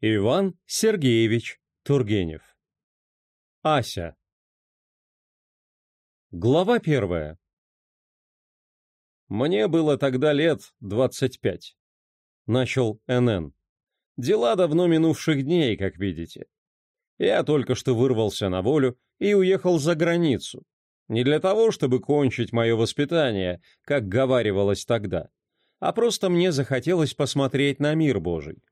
Иван Сергеевич Тургенев. Ася. Глава первая. Мне было тогда лет двадцать пять. Начал НН. Дела давно минувших дней, как видите. Я только что вырвался на волю и уехал за границу. Не для того, чтобы кончить мое воспитание, как говаривалось тогда, а просто мне захотелось посмотреть на мир Божий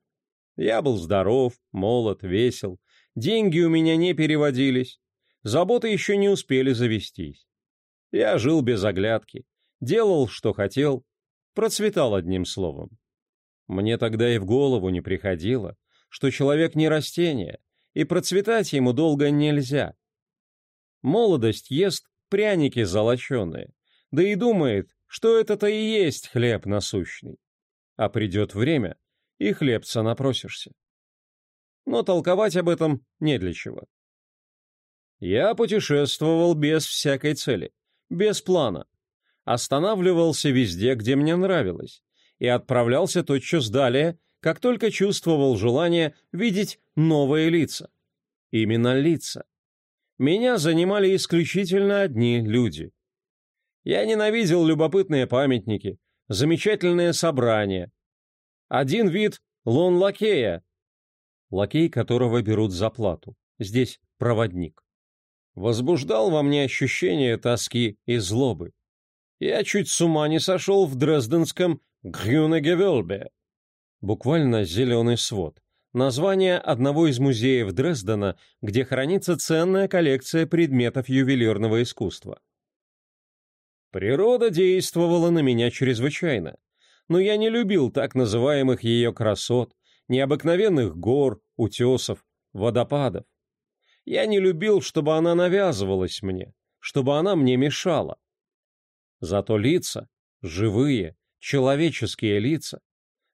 я был здоров, молод, весел. Деньги у меня не переводились. Заботы еще не успели завестись. Я жил без оглядки. Делал, что хотел. Процветал одним словом. Мне тогда и в голову не приходило, что человек не растение, и процветать ему долго нельзя. Молодость ест пряники золоченые, да и думает, что это-то и есть хлеб насущный. А придет время, и хлебца напросишься. Но толковать об этом не для чего. Я путешествовал без всякой цели, без плана. Останавливался везде, где мне нравилось, и отправлялся тотчас далее, как только чувствовал желание видеть новые лица. Именно лица. Меня занимали исключительно одни люди. Я ненавидел любопытные памятники, замечательные собрания, один вид — лон лакея. Лакей, которого берут за плату. Здесь проводник. Возбуждал во мне ощущение тоски и злобы. Я чуть с ума не сошел в дрезденском Грюнегевелбе. Буквально зеленый свод. Название одного из музеев Дрездена, где хранится ценная коллекция предметов ювелирного искусства. Природа действовала на меня чрезвычайно но я не любил так называемых ее красот, необыкновенных гор, утесов, водопадов. Я не любил, чтобы она навязывалась мне, чтобы она мне мешала. Зато лица, живые, человеческие лица,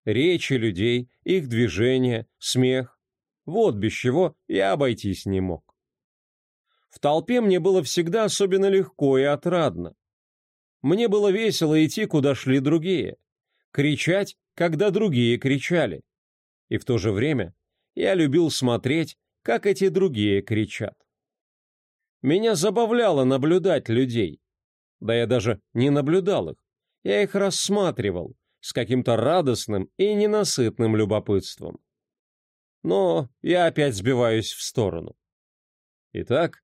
речи людей, их движения, смех, вот без чего я обойтись не мог. В толпе мне было всегда особенно легко и отрадно. Мне было весело идти, куда шли другие кричать, когда другие кричали. И в то же время я любил смотреть, как эти другие кричат. Меня забавляло наблюдать людей. Да я даже не наблюдал их. Я их рассматривал с каким-то радостным и ненасытным любопытством. Но я опять сбиваюсь в сторону. Итак,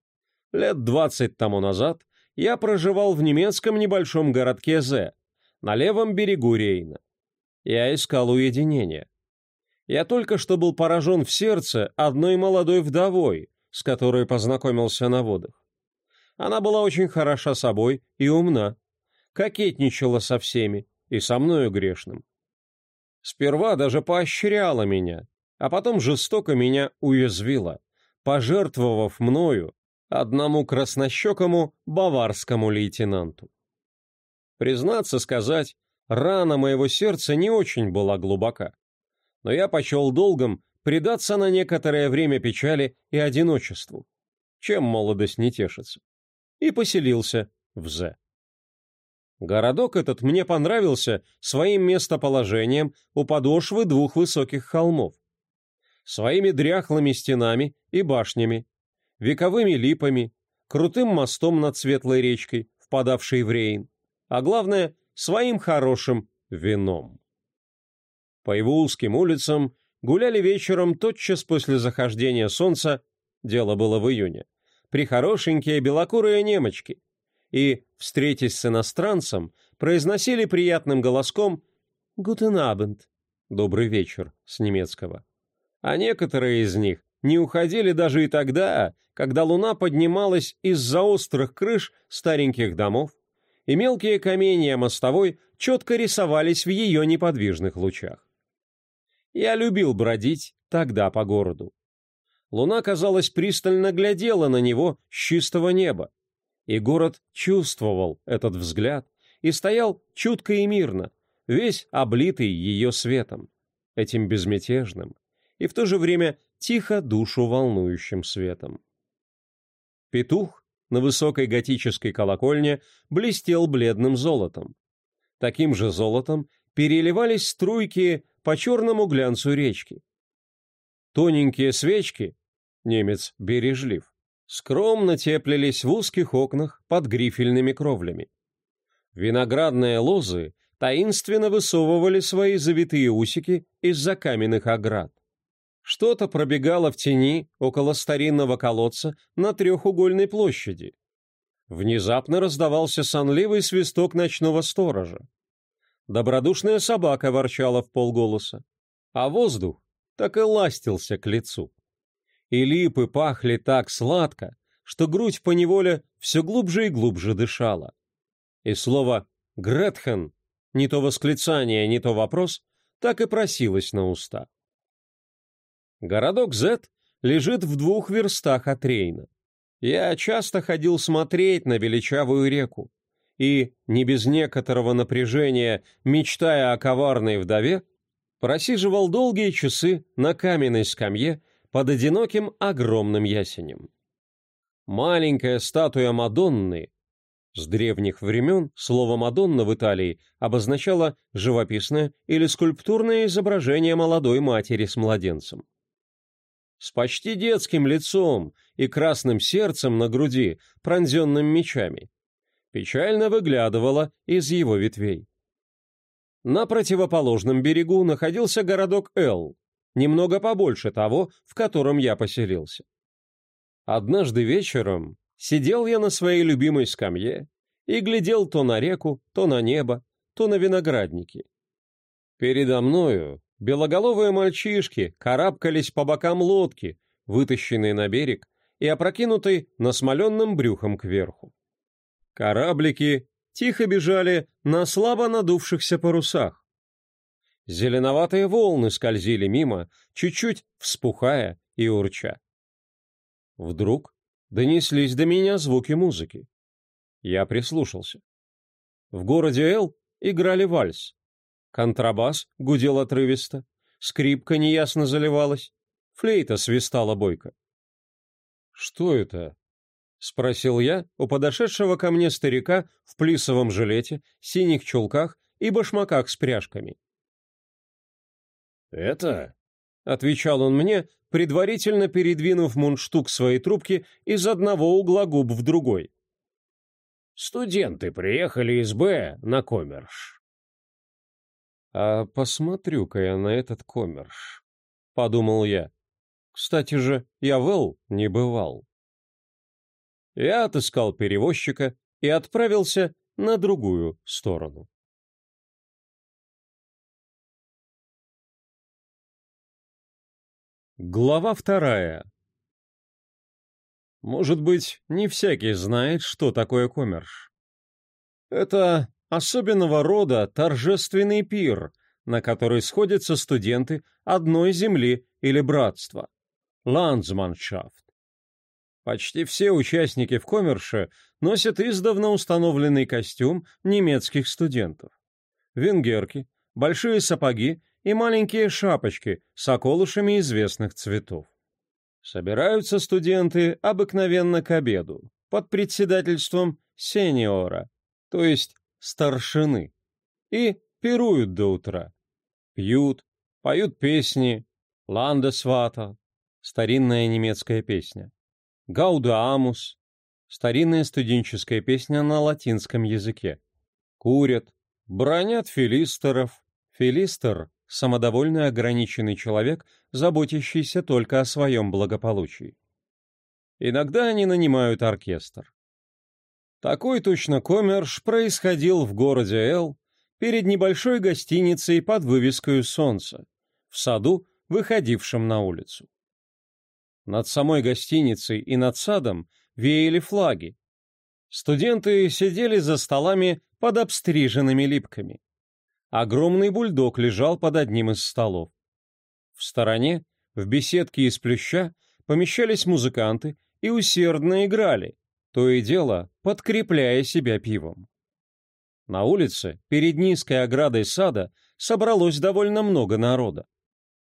лет двадцать тому назад я проживал в немецком небольшом городке Зе, на левом берегу Рейна. Я искал уединения. Я только что был поражен в сердце одной молодой вдовой, с которой познакомился на водах. Она была очень хороша собой и умна, кокетничала со всеми и со мною грешным. Сперва даже поощряла меня, а потом жестоко меня уязвила, пожертвовав мною одному краснощекому баварскому лейтенанту. Признаться сказать, рана моего сердца не очень была глубока. Но я почел долгом предаться на некоторое время печали и одиночеству, чем молодость не тешится, и поселился в З. Городок этот мне понравился своим местоположением у подошвы двух высоких холмов, своими дряхлыми стенами и башнями, вековыми липами, крутым мостом над светлой речкой, впадавшей в Рейн, а главное, своим хорошим вином. По его узким улицам гуляли вечером тотчас после захождения солнца, дело было в июне, При хорошенькие белокурые немочки, и, встретясь с иностранцем, произносили приятным голоском guten abend, — «Добрый вечер» с немецкого. А некоторые из них не уходили даже и тогда, когда луна поднималась из-за острых крыш стареньких домов, и мелкие каменья мостовой четко рисовались в ее неподвижных лучах. Я любил бродить тогда по городу. Луна, казалось, пристально глядела на него с чистого неба, и город чувствовал этот взгляд и стоял чутко и мирно, весь облитый ее светом, этим безмятежным и в то же время тихо душу волнующим светом. Петух на высокой готической колокольне блестел бледным золотом. Таким же золотом переливались струйки по черному глянцу речки. Тоненькие свечки, немец бережлив, скромно теплились в узких окнах под грифельными кровлями. Виноградные лозы таинственно высовывали свои завитые усики из-за каменных оград. Что-то пробегало в тени около старинного колодца на трехугольной площади. Внезапно раздавался сонливый свисток ночного сторожа. Добродушная собака ворчала в полголоса, а воздух так и ластился к лицу. И липы пахли так сладко, что грудь поневоле все глубже и глубже дышала. И слово «Гретхен» не то восклицание, не то вопрос, так и просилось на уста. Городок Зет лежит в двух верстах от Рейна. Я часто ходил смотреть на величавую реку и, не без некоторого напряжения, мечтая о коварной вдове, просиживал долгие часы на каменной скамье под одиноким огромным ясенем. Маленькая статуя Мадонны с древних времен слово «Мадонна» в Италии обозначало живописное или скульптурное изображение молодой матери с младенцем с почти детским лицом и красным сердцем на груди, пронзенным мечами. Печально выглядывала из его ветвей. На противоположном берегу находился городок Эл, немного побольше того, в котором я поселился. Однажды вечером сидел я на своей любимой скамье и глядел то на реку, то на небо, то на виноградники. Передо мною Белоголовые мальчишки карабкались по бокам лодки, вытащенной на берег и опрокинутой на насмоленным брюхом кверху. Кораблики тихо бежали на слабо надувшихся парусах. Зеленоватые волны скользили мимо, чуть-чуть вспухая и урча. Вдруг донеслись до меня звуки музыки. Я прислушался. В городе Эл играли вальс. Контрабас гудел отрывисто, скрипка неясно заливалась, флейта свистала бойко. «Что это?» — спросил я у подошедшего ко мне старика в плисовом жилете, синих чулках и башмаках с пряжками. «Это?» — отвечал он мне, предварительно передвинув мундштук своей трубки из одного угла губ в другой. «Студенты приехали из Б на Коммерш. «А посмотрю-ка я на этот коммерш», — подумал я. «Кстати же, я Вэл не бывал». Я отыскал перевозчика и отправился на другую сторону. Глава вторая. Может быть, не всякий знает, что такое коммерш. Это особенного рода торжественный пир, на который сходятся студенты одной земли или братства – ландсманшафт. Почти все участники в коммерше носят издавна установленный костюм немецких студентов. Венгерки, большие сапоги и маленькие шапочки с околышами известных цветов. Собираются студенты обыкновенно к обеду, под председательством сеньора, то есть старшины и пируют до утра. Пьют, поют песни «Ландесвата» — старинная немецкая песня, «Гаудамус» — старинная студенческая песня на латинском языке, курят, бронят филистеров. Филистер — самодовольно ограниченный человек, заботящийся только о своем благополучии. Иногда они нанимают оркестр. Такой точно коммерш происходил в городе Эл, перед небольшой гостиницей под вывеской «Солнце», в саду, выходившем на улицу. Над самой гостиницей и над садом веяли флаги. Студенты сидели за столами под обстриженными липками. Огромный бульдог лежал под одним из столов. В стороне, в беседке из плюща, помещались музыканты и усердно играли, то и дело подкрепляя себя пивом. На улице, перед низкой оградой сада, собралось довольно много народа.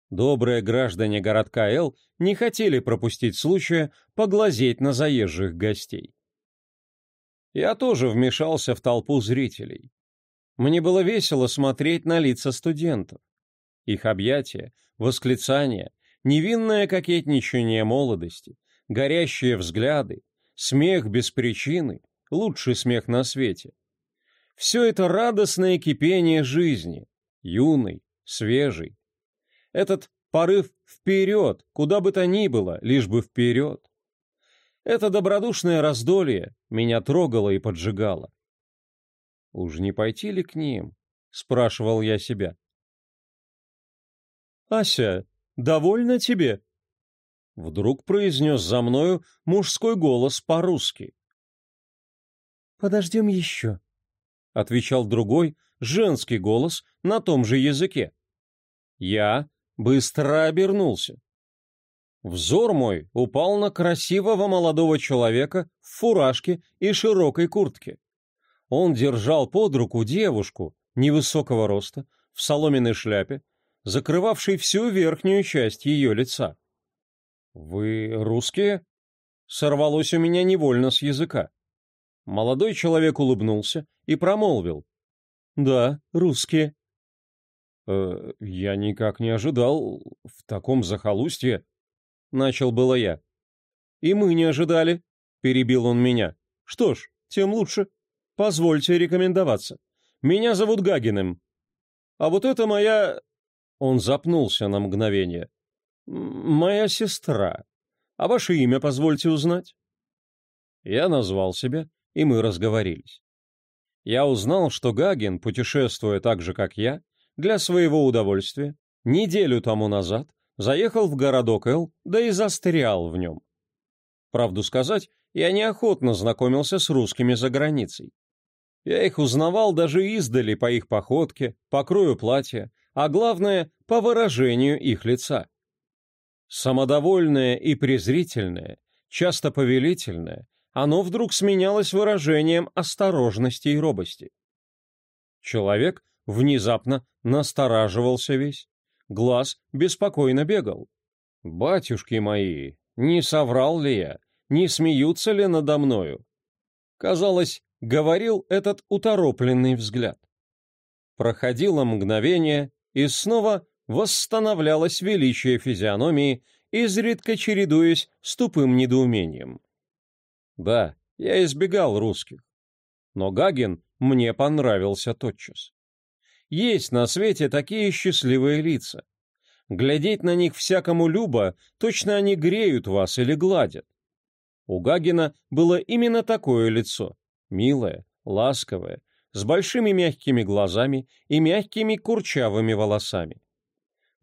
Добрые граждане городка Л не хотели пропустить случая поглазеть на заезжих гостей. Я тоже вмешался в толпу зрителей. Мне было весело смотреть на лица студентов. Их объятия, восклицания, невинное кокетничание молодости, горящие взгляды, Смех без причины – лучший смех на свете. Все это радостное кипение жизни, юный, свежий. Этот порыв вперед, куда бы то ни было, лишь бы вперед. Это добродушное раздолье меня трогало и поджигало. «Уж не пойти ли к ним?» — спрашивал я себя. «Ася, довольна тебе?» Вдруг произнес за мною мужской голос по-русски. «Подождем еще», — отвечал другой, женский голос на том же языке. Я быстро обернулся. Взор мой упал на красивого молодого человека в фуражке и широкой куртке. Он держал под руку девушку невысокого роста в соломенной шляпе, закрывавшей всю верхнюю часть ее лица. «Вы русские?» Сорвалось у меня невольно с языка. Молодой человек улыбнулся и промолвил. «Да, русские». «Э, «Я никак не ожидал в таком захолустье», — начал было я. «И мы не ожидали», — перебил он меня. «Что ж, тем лучше. Позвольте рекомендоваться. Меня зовут Гагиным. А вот это моя...» Он запнулся на мгновение. «Моя сестра. А ваше имя позвольте узнать?» Я назвал себя, и мы разговорились. Я узнал, что Гагин, путешествуя так же, как я, для своего удовольствия, неделю тому назад заехал в городок Эл, да и застрял в нем. Правду сказать, я неохотно знакомился с русскими за границей. Я их узнавал даже издали по их походке, по крою платья, а главное, по выражению их лица. Самодовольное и презрительное, часто повелительное, оно вдруг сменялось выражением осторожности и робости. Человек внезапно настораживался весь, глаз беспокойно бегал. «Батюшки мои, не соврал ли я, не смеются ли надо мною?» Казалось, говорил этот уторопленный взгляд. Проходило мгновение, и снова восстановлялось величие физиономии, изредка чередуясь с тупым недоумением. Да, я избегал русских. Но Гагин мне понравился тотчас. Есть на свете такие счастливые лица. Глядеть на них всякому любо, точно они греют вас или гладят. У Гагина было именно такое лицо, милое, ласковое, с большими мягкими глазами и мягкими курчавыми волосами.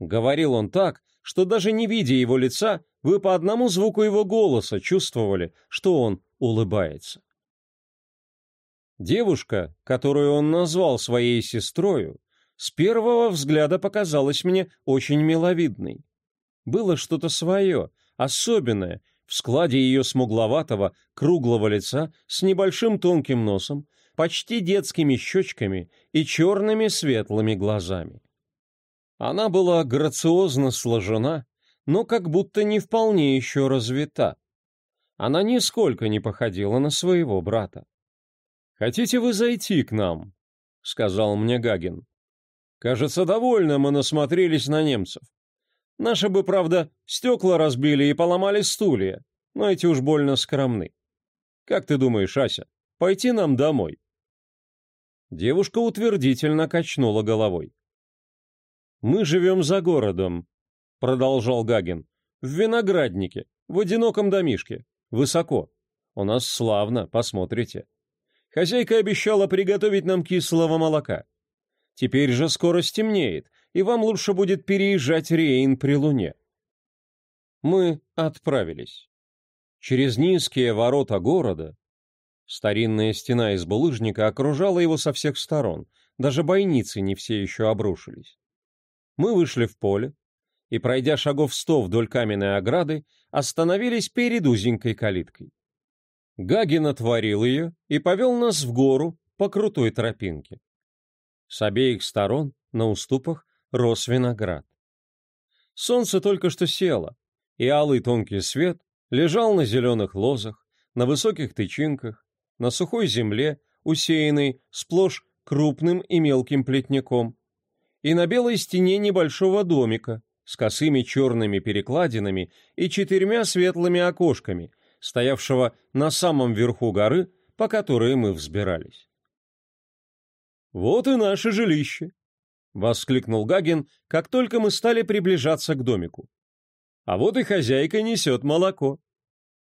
Говорил он так, что даже не видя его лица, вы по одному звуку его голоса чувствовали, что он улыбается. Девушка, которую он назвал своей сестрою, с первого взгляда показалась мне очень миловидной. Было что-то свое, особенное, в складе ее смугловатого, круглого лица с небольшим тонким носом, почти детскими щечками и черными светлыми глазами. Она была грациозно сложена, но как будто не вполне еще развита. Она нисколько не походила на своего брата. «Хотите вы зайти к нам?» — сказал мне Гагин. «Кажется, довольно мы насмотрелись на немцев. Наши бы, правда, стекла разбили и поломали стулья, но эти уж больно скромны. Как ты думаешь, Ася, пойти нам домой?» Девушка утвердительно качнула головой. «Мы живем за городом», — продолжал Гагин. «В винограднике, в одиноком домишке, высоко. У нас славно, посмотрите. Хозяйка обещала приготовить нам кислого молока. Теперь же скоро стемнеет, и вам лучше будет переезжать Рейн при луне». Мы отправились. Через низкие ворота города старинная стена из булыжника окружала его со всех сторон, даже бойницы не все еще обрушились. Мы вышли в поле и, пройдя шагов сто вдоль каменной ограды, остановились перед узенькой калиткой. Гагин отворил ее и повел нас в гору по крутой тропинке. С обеих сторон на уступах рос виноград. Солнце только что село, и алый тонкий свет лежал на зеленых лозах, на высоких тычинках, на сухой земле, усеянной сплошь крупным и мелким плетняком и на белой стене небольшого домика с косыми черными перекладинами и четырьмя светлыми окошками, стоявшего на самом верху горы, по которой мы взбирались. «Вот и наше жилище!» — воскликнул Гагин, как только мы стали приближаться к домику. «А вот и хозяйка несет молоко».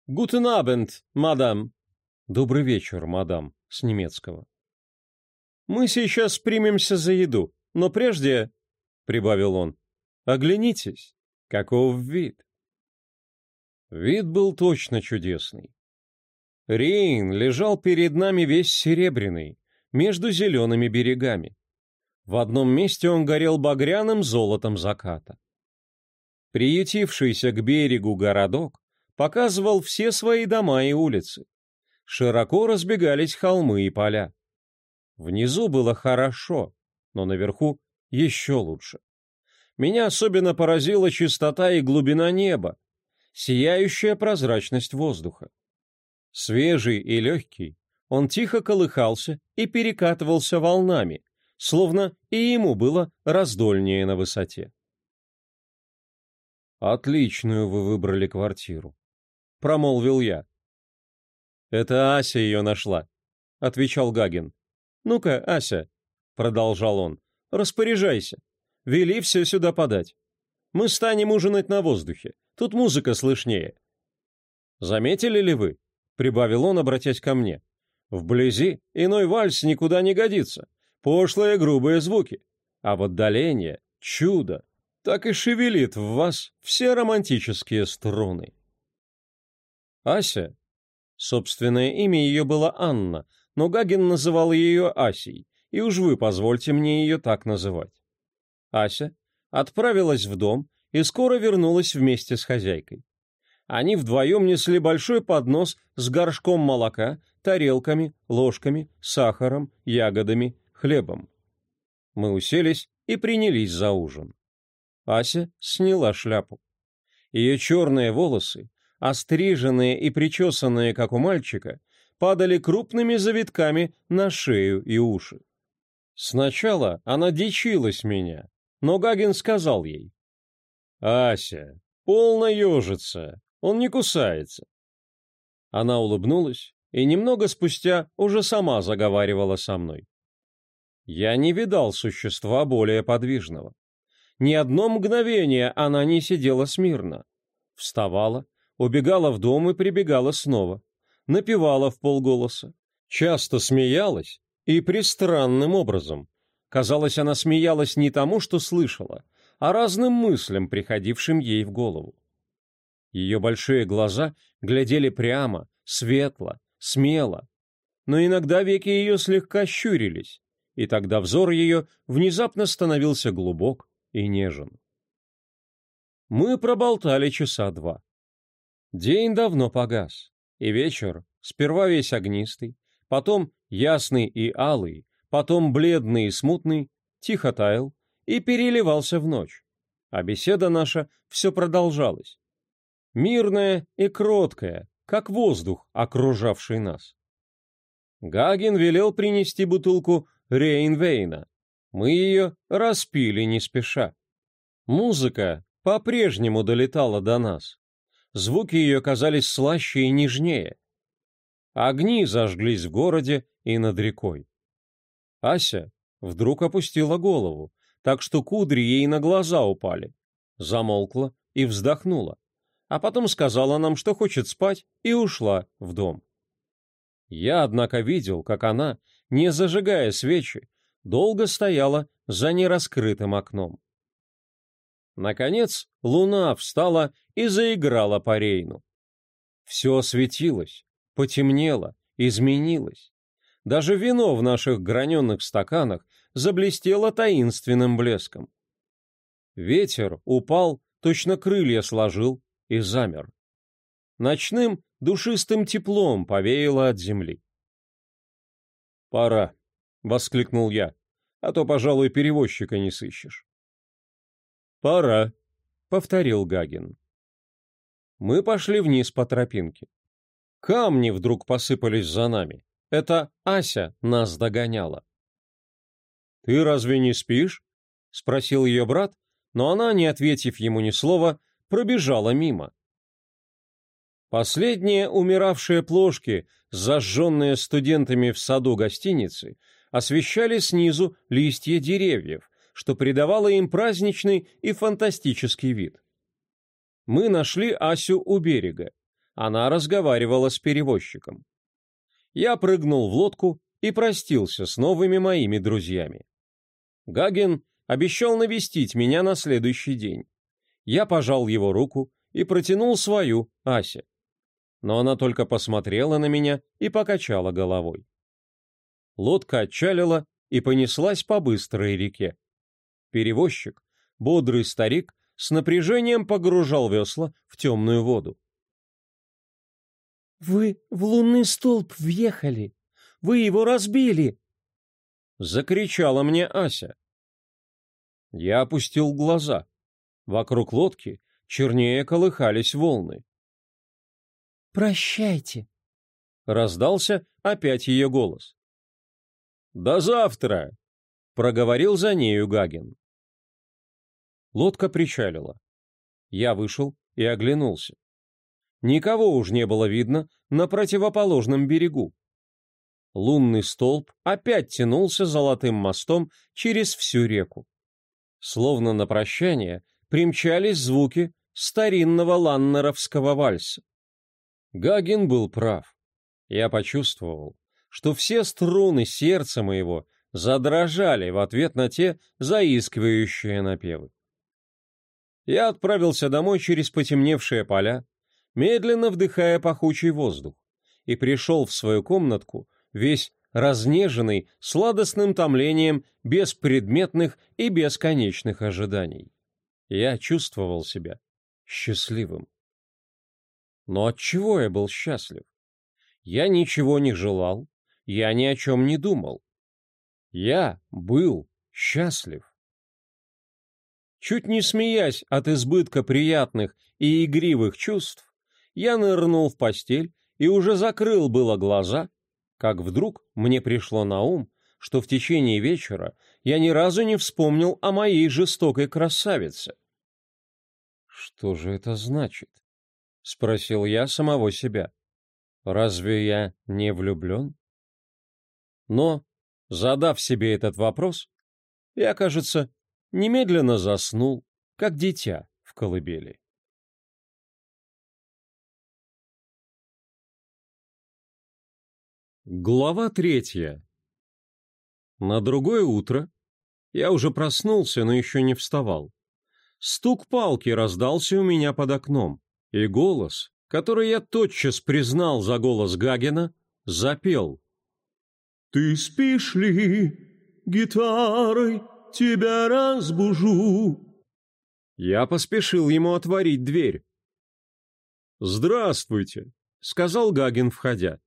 «Гутен абенд, мадам!» «Добрый вечер, мадам», с немецкого. «Мы сейчас примемся за еду», но прежде, — прибавил он, — оглянитесь, каков вид. Вид был точно чудесный. Рейн лежал перед нами весь серебряный, между зелеными берегами. В одном месте он горел багряным золотом заката. Приютившийся к берегу городок показывал все свои дома и улицы. Широко разбегались холмы и поля. Внизу было хорошо, но наверху еще лучше. Меня особенно поразила чистота и глубина неба, сияющая прозрачность воздуха. Свежий и легкий, он тихо колыхался и перекатывался волнами, словно и ему было раздольнее на высоте. «Отличную вы выбрали квартиру», — промолвил я. «Это Ася ее нашла», — отвечал Гагин. «Ну-ка, Ася, продолжал он. «Распоряжайся. Вели все сюда подать. Мы станем ужинать на воздухе. Тут музыка слышнее». «Заметили ли вы?» — прибавил он, обратясь ко мне. «Вблизи иной вальс никуда не годится. Пошлые грубые звуки. А в отдалении — чудо. Так и шевелит в вас все романтические струны». Ася. Собственное имя ее было Анна, но Гагин называл ее Асей и уж вы позвольте мне ее так называть. Ася отправилась в дом и скоро вернулась вместе с хозяйкой. Они вдвоем несли большой поднос с горшком молока, тарелками, ложками, сахаром, ягодами, хлебом. Мы уселись и принялись за ужин. Ася сняла шляпу. Ее черные волосы, остриженные и причесанные, как у мальчика, падали крупными завитками на шею и уши. Сначала она дичилась меня, но Гагин сказал ей. «Ася, полно ежица, он не кусается». Она улыбнулась и немного спустя уже сама заговаривала со мной. Я не видал существа более подвижного. Ни одно мгновение она не сидела смирно. Вставала, убегала в дом и прибегала снова. Напевала в полголоса. Часто смеялась и пристранным образом. Казалось, она смеялась не тому, что слышала, а разным мыслям, приходившим ей в голову. Ее большие глаза глядели прямо, светло, смело, но иногда веки ее слегка щурились, и тогда взор ее внезапно становился глубок и нежен. Мы проболтали часа два. День давно погас, и вечер, сперва весь огнистый, потом ясный и алый, потом бледный и смутный, тихо таял и переливался в ночь. А беседа наша все продолжалась. Мирная и кроткая, как воздух, окружавший нас. Гагин велел принести бутылку Рейнвейна. Мы ее распили не спеша. Музыка по-прежнему долетала до нас. Звуки ее казались слаще и нежнее. Огни зажглись в городе и над рекой. Ася вдруг опустила голову, так что кудри ей на глаза упали. Замолкла и вздохнула, а потом сказала нам, что хочет спать, и ушла в дом. Я, однако, видел, как она, не зажигая свечи, долго стояла за нераскрытым окном. Наконец луна встала и заиграла по рейну. Все светилось, потемнело, изменилось. Даже вино в наших граненых стаканах заблестело таинственным блеском. Ветер упал, точно крылья сложил и замер. Ночным душистым теплом повеяло от земли. «Пора», — воскликнул я, — «а то, пожалуй, перевозчика не сыщешь». «Пора», — повторил Гагин. Мы пошли вниз по тропинке. Камни вдруг посыпались за нами. Это Ася нас догоняла. «Ты разве не спишь?» — спросил ее брат, но она, не ответив ему ни слова, пробежала мимо. Последние умиравшие плошки, зажженные студентами в саду гостиницы, освещали снизу листья деревьев, что придавало им праздничный и фантастический вид. Мы нашли Асю у берега. Она разговаривала с перевозчиком. Я прыгнул в лодку и простился с новыми моими друзьями. Гагин обещал навестить меня на следующий день. Я пожал его руку и протянул свою Асе. Но она только посмотрела на меня и покачала головой. Лодка отчалила и понеслась по быстрой реке. Перевозчик, бодрый старик, с напряжением погружал весла в темную воду. Вы в лунный столб въехали. Вы его разбили. Закричала мне Ася. Я опустил глаза. Вокруг лодки чернее колыхались волны. «Прощайте!» — раздался опять ее голос. «До завтра!» — проговорил за нею Гагин. Лодка причалила. Я вышел и оглянулся. Никого уж не было видно на противоположном берегу. Лунный столб опять тянулся золотым мостом через всю реку. Словно на прощание примчались звуки старинного ланнеровского вальса. Гагин был прав. Я почувствовал, что все струны сердца моего задрожали в ответ на те заискивающие напевы. Я отправился домой через потемневшие поля, медленно вдыхая пахучий воздух, и пришел в свою комнатку весь разнеженный сладостным томлением без предметных и бесконечных ожиданий. Я чувствовал себя счастливым. Но от чего я был счастлив? Я ничего не желал, я ни о чем не думал. Я был счастлив. Чуть не смеясь от избытка приятных и игривых чувств, я нырнул в постель и уже закрыл было глаза, как вдруг мне пришло на ум, что в течение вечера я ни разу не вспомнил о моей жестокой красавице. «Что же это значит?» — спросил я самого себя. «Разве я не влюблен?» Но, задав себе этот вопрос, я, кажется, немедленно заснул, как дитя в колыбели. Глава третья. На другое утро я уже проснулся, но еще не вставал. Стук палки раздался у меня под окном, и голос, который я тотчас признал за голос Гагина, запел. «Ты спишь ли? Гитарой тебя разбужу». Я поспешил ему отворить дверь. «Здравствуйте», — сказал Гагин, входя.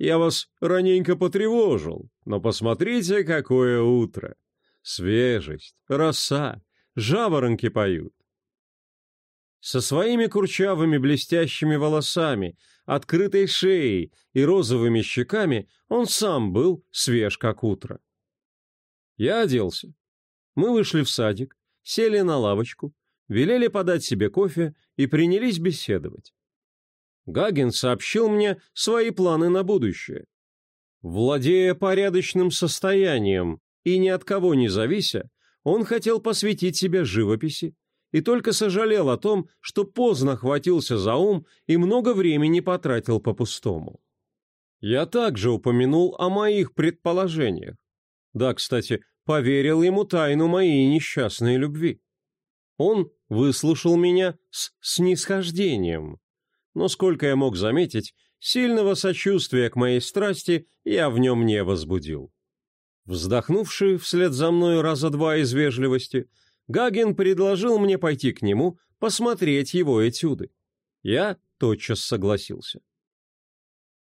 Я вас раненько потревожил, но посмотрите, какое утро. Свежесть, роса, жаворонки поют. Со своими курчавыми блестящими волосами, открытой шеей и розовыми щеками он сам был свеж, как утро. Я оделся. Мы вышли в садик, сели на лавочку, велели подать себе кофе и принялись беседовать. Гагин сообщил мне свои планы на будущее. Владея порядочным состоянием и ни от кого не завися, он хотел посвятить себя живописи и только сожалел о том, что поздно хватился за ум и много времени потратил по-пустому. Я также упомянул о моих предположениях. Да, кстати, поверил ему тайну моей несчастной любви. Он выслушал меня с снисхождением, но, сколько я мог заметить, сильного сочувствия к моей страсти я в нем не возбудил. Вздохнувший вслед за мной раза два из вежливости, Гагин предложил мне пойти к нему, посмотреть его этюды. Я тотчас согласился.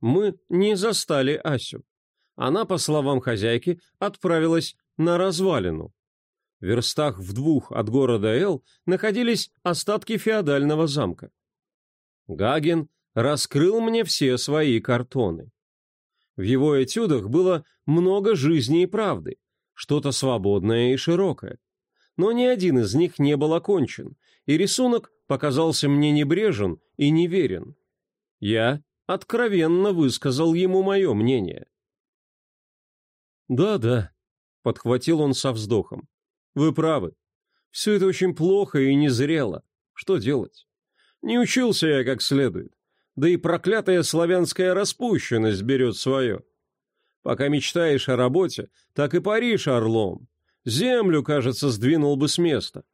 Мы не застали Асю. Она, по словам хозяйки, отправилась на развалину. В верстах в двух от города Эл находились остатки феодального замка. Гагин раскрыл мне все свои картоны. В его этюдах было много жизни и правды, что-то свободное и широкое. Но ни один из них не был окончен, и рисунок показался мне небрежен и неверен. Я откровенно высказал ему мое мнение. «Да-да», — подхватил он со вздохом, — «вы правы. Все это очень плохо и незрело. Что делать?» Не учился я как следует. Да и проклятая славянская распущенность берет свое. Пока мечтаешь о работе, так и паришь орлом. Землю, кажется, сдвинул бы с места.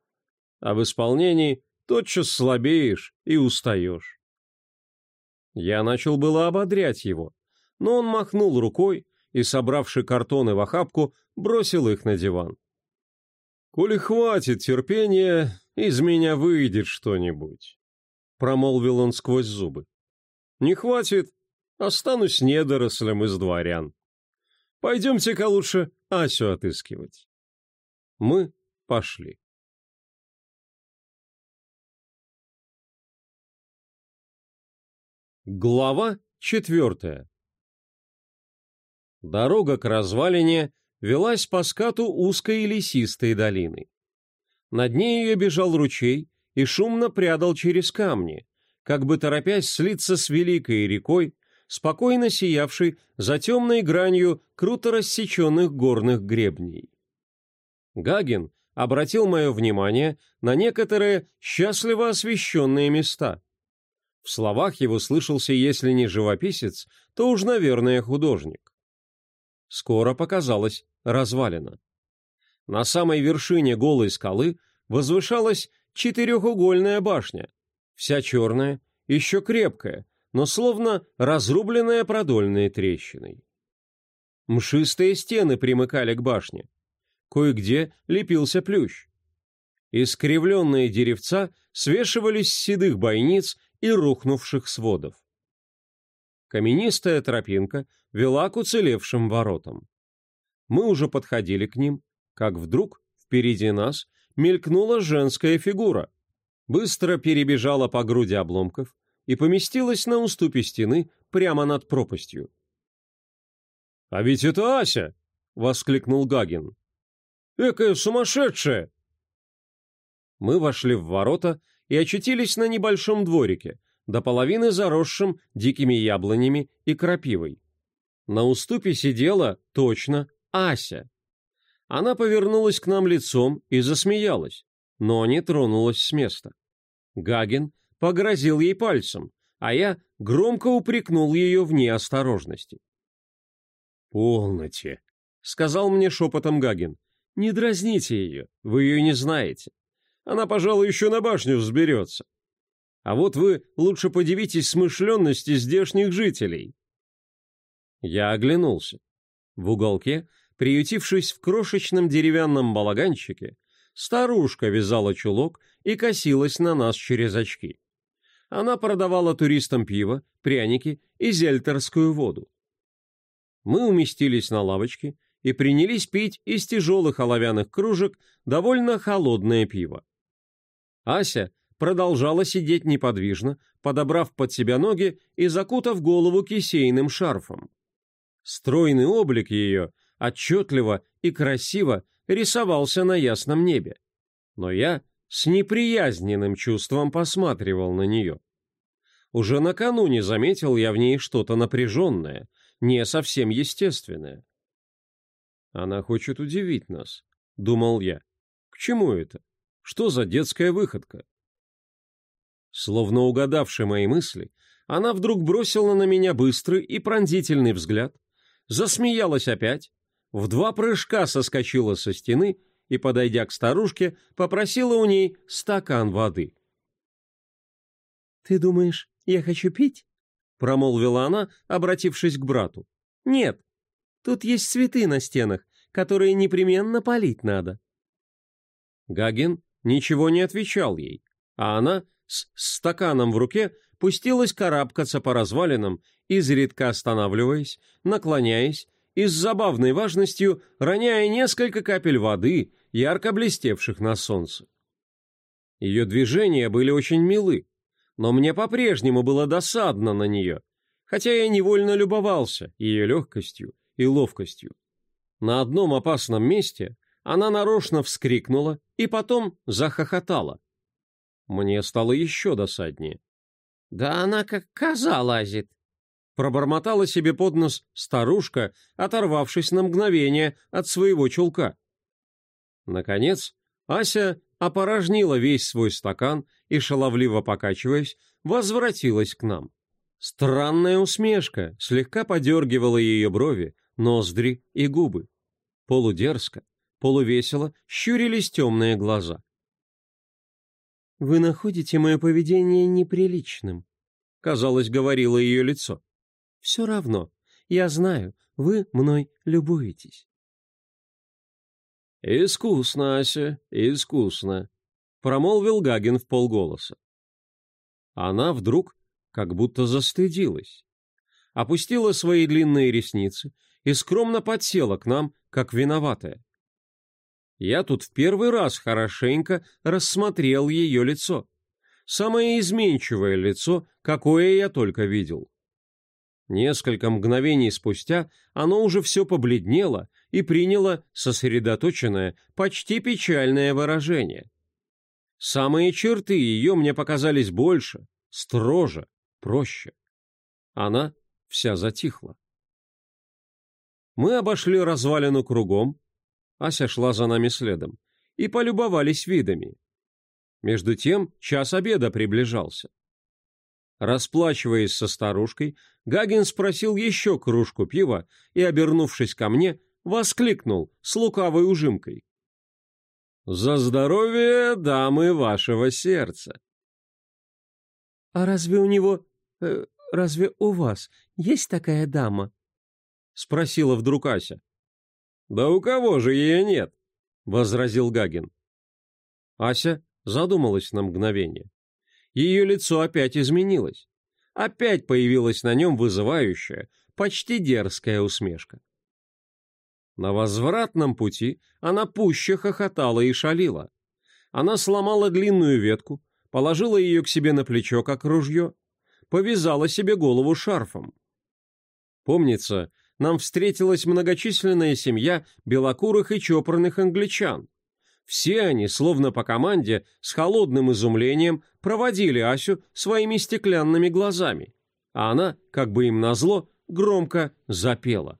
А в исполнении тотчас слабеешь и устаешь. Я начал было ободрять его, но он махнул рукой и, собравши картоны в охапку, бросил их на диван. «Коли хватит терпения, из меня выйдет что-нибудь промолвил он сквозь зубы. «Не хватит. Останусь недорослем из дворян. Пойдемте-ка лучше Асю отыскивать». Мы пошли. Глава четвертая Дорога к развалине велась по скату узкой лесистой долины. Над ней ее бежал ручей, и шумно прядал через камни, как бы торопясь слиться с великой рекой, спокойно сиявшей за темной гранью круто рассеченных горных гребней. Гагин обратил мое внимание на некоторые счастливо освещенные места. В словах его слышался, если не живописец, то уж, наверное, художник. Скоро показалось развалина. На самой вершине голой скалы возвышалась четырехугольная башня, вся черная, еще крепкая, но словно разрубленная продольной трещиной. Мшистые стены примыкали к башне. Кое-где лепился плющ. Искривленные деревца свешивались с седых бойниц и рухнувших сводов. Каменистая тропинка вела к уцелевшим воротам. Мы уже подходили к ним, как вдруг впереди нас мелькнула женская фигура. Быстро перебежала по груди обломков и поместилась на уступе стены прямо над пропастью. «А ведь это Ася!» — воскликнул Гагин. «Экая сумасшедшая!» Мы вошли в ворота и очутились на небольшом дворике, до половины заросшим дикими яблонями и крапивой. На уступе сидела, точно, Ася, она повернулась к нам лицом и засмеялась, но не тронулась с места. Гагин погрозил ей пальцем, а я громко упрекнул ее в неосторожности. «Полноте», — сказал мне шепотом Гагин. «Не дразните ее, вы ее не знаете. Она, пожалуй, еще на башню взберется. А вот вы лучше подивитесь смышленности здешних жителей». Я оглянулся. В уголке Приютившись в крошечном деревянном балаганчике, старушка вязала чулок и косилась на нас через очки. Она продавала туристам пиво, пряники и зельтерскую воду. Мы уместились на лавочке и принялись пить из тяжелых оловянных кружек довольно холодное пиво. Ася продолжала сидеть неподвижно, подобрав под себя ноги и закутав голову кисейным шарфом. Стройный облик ее отчетливо и красиво рисовался на ясном небе. Но я с неприязненным чувством посматривал на нее. Уже накануне заметил я в ней что-то напряженное, не совсем естественное. «Она хочет удивить нас», — думал я. «К чему это? Что за детская выходка?» Словно угадавши мои мысли, она вдруг бросила на меня быстрый и пронзительный взгляд, засмеялась опять, в два прыжка соскочила со стены и, подойдя к старушке, попросила у ней стакан воды. «Ты думаешь, я хочу пить?» — промолвила она, обратившись к брату. «Нет, тут есть цветы на стенах, которые непременно полить надо». Гагин ничего не отвечал ей, а она с стаканом в руке пустилась карабкаться по развалинам, изредка останавливаясь, наклоняясь и с забавной важностью роняя несколько капель воды, ярко блестевших на солнце. Ее движения были очень милы, но мне по-прежнему было досадно на нее, хотя я невольно любовался ее легкостью и ловкостью. На одном опасном месте она нарочно вскрикнула и потом захохотала. Мне стало еще досаднее. «Да она как коза лазит», Пробормотала себе под нос старушка, оторвавшись на мгновение от своего чулка. Наконец, Ася опорожнила весь свой стакан и, шаловливо покачиваясь, возвратилась к нам. Странная усмешка слегка подергивала ее брови, ноздри и губы. Полудерзко, полувесело щурились темные глаза. «Вы находите мое поведение неприличным», — казалось, говорило ее лицо. Все равно, я знаю, вы мной любуетесь. «Искусно, Ася, искусно», — промолвил Гагин в полголоса. Она вдруг как будто застыдилась, опустила свои длинные ресницы и скромно подсела к нам, как виноватая. Я тут в первый раз хорошенько рассмотрел ее лицо. Самое изменчивое лицо, какое я только видел. Несколько мгновений спустя оно уже все побледнело и приняло сосредоточенное, почти печальное выражение. Самые черты ее мне показались больше, строже, проще. Она вся затихла. Мы обошли развалину кругом, Ася шла за нами следом, и полюбовались видами. Между тем час обеда приближался. Расплачиваясь со старушкой, Гагин спросил еще кружку пива и, обернувшись ко мне, воскликнул с лукавой ужимкой. «За здоровье дамы вашего сердца!» «А разве у него... Э, разве у вас есть такая дама?» — спросила вдруг Ася. «Да у кого же ее нет?» — возразил Гагин. Ася задумалась на мгновение. Ее лицо опять изменилось. Опять появилась на нем вызывающая, почти дерзкая усмешка. На возвратном пути она пуще хохотала и шалила. Она сломала длинную ветку, положила ее к себе на плечо, как ружье, повязала себе голову шарфом. Помнится, нам встретилась многочисленная семья белокурых и чопорных англичан. Все они, словно по команде, с холодным изумлением проводили Асю своими стеклянными глазами, а она, как бы им назло, громко запела.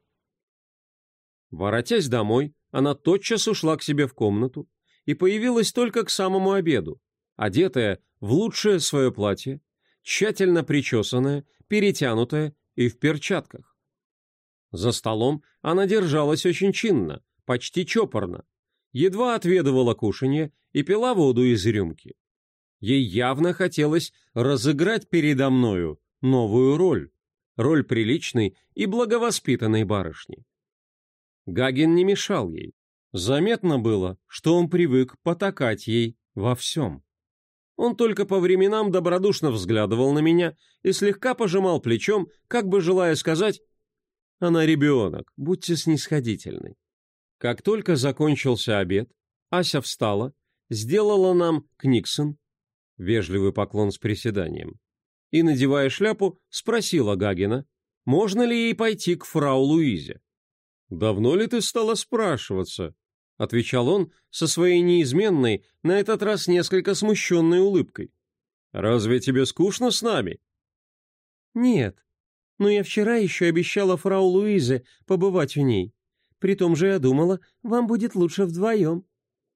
Воротясь домой, она тотчас ушла к себе в комнату и появилась только к самому обеду, одетая в лучшее свое платье, тщательно причесанная, перетянутая и в перчатках. За столом она держалась очень чинно, почти чопорно, едва отведывала кушанье и пила воду из рюмки. Ей явно хотелось разыграть передо мною новую роль, роль приличной и благовоспитанной барышни. Гагин не мешал ей. Заметно было, что он привык потакать ей во всем. Он только по временам добродушно взглядывал на меня и слегка пожимал плечом, как бы желая сказать «Она ребенок, будьте снисходительны». Как только закончился обед, Ася встала, сделала нам книксон вежливый поклон с приседанием, и, надевая шляпу, спросила Гагина, можно ли ей пойти к фрау Луизе. «Давно ли ты стала спрашиваться?» — отвечал он со своей неизменной, на этот раз несколько смущенной улыбкой. «Разве тебе скучно с нами?» «Нет, но я вчера еще обещала фрау Луизе побывать у ней. При том же я думала, вам будет лучше вдвоем.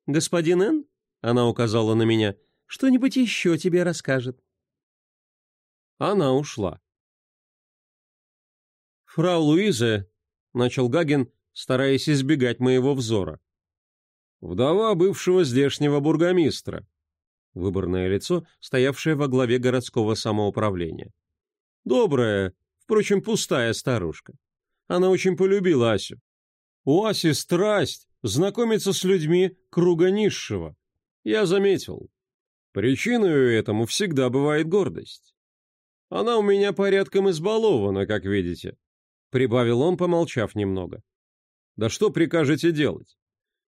Господин Энн. она указала на меня, что-нибудь еще тебе расскажет». Она ушла. «Фрау Луиза», — начал Гагин, стараясь избегать моего взора. «Вдова бывшего здешнего бургомистра», выборное лицо, стоявшее во главе городского самоуправления. Добрая, впрочем, пустая старушка. Она очень полюбила Асю. У Аси страсть знакомиться с людьми круга низшего. Я заметил, Причиной этому всегда бывает гордость. Она у меня порядком избалована, как видите», — прибавил он, помолчав немного. «Да что прикажете делать?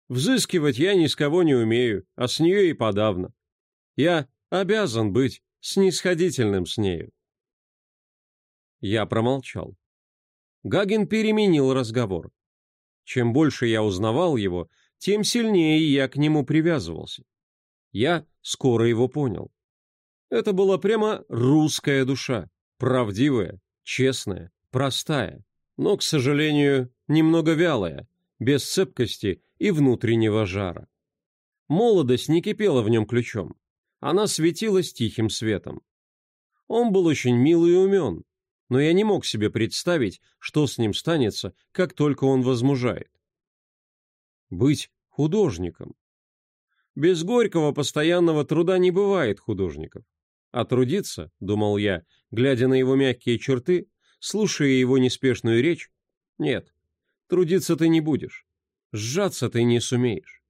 Взыскивать я ни с кого не умею, а с нее и подавно. Я обязан быть снисходительным с нею». Я промолчал. Гагин переменил разговор. Чем больше я узнавал его, тем сильнее я к нему привязывался. Я скоро его понял. Это была прямо русская душа, правдивая, честная, простая, но, к сожалению, немного вялая, без цепкости и внутреннего жара. Молодость не кипела в нем ключом, она светилась тихим светом. Он был очень милый и умен, но я не мог себе представить, что с ним станется, как только он возмужает. Быть художником, без горького постоянного труда не бывает художников. А трудиться, думал я, глядя на его мягкие черты, слушая его неспешную речь, нет, трудиться ты не будешь, сжаться ты не сумеешь.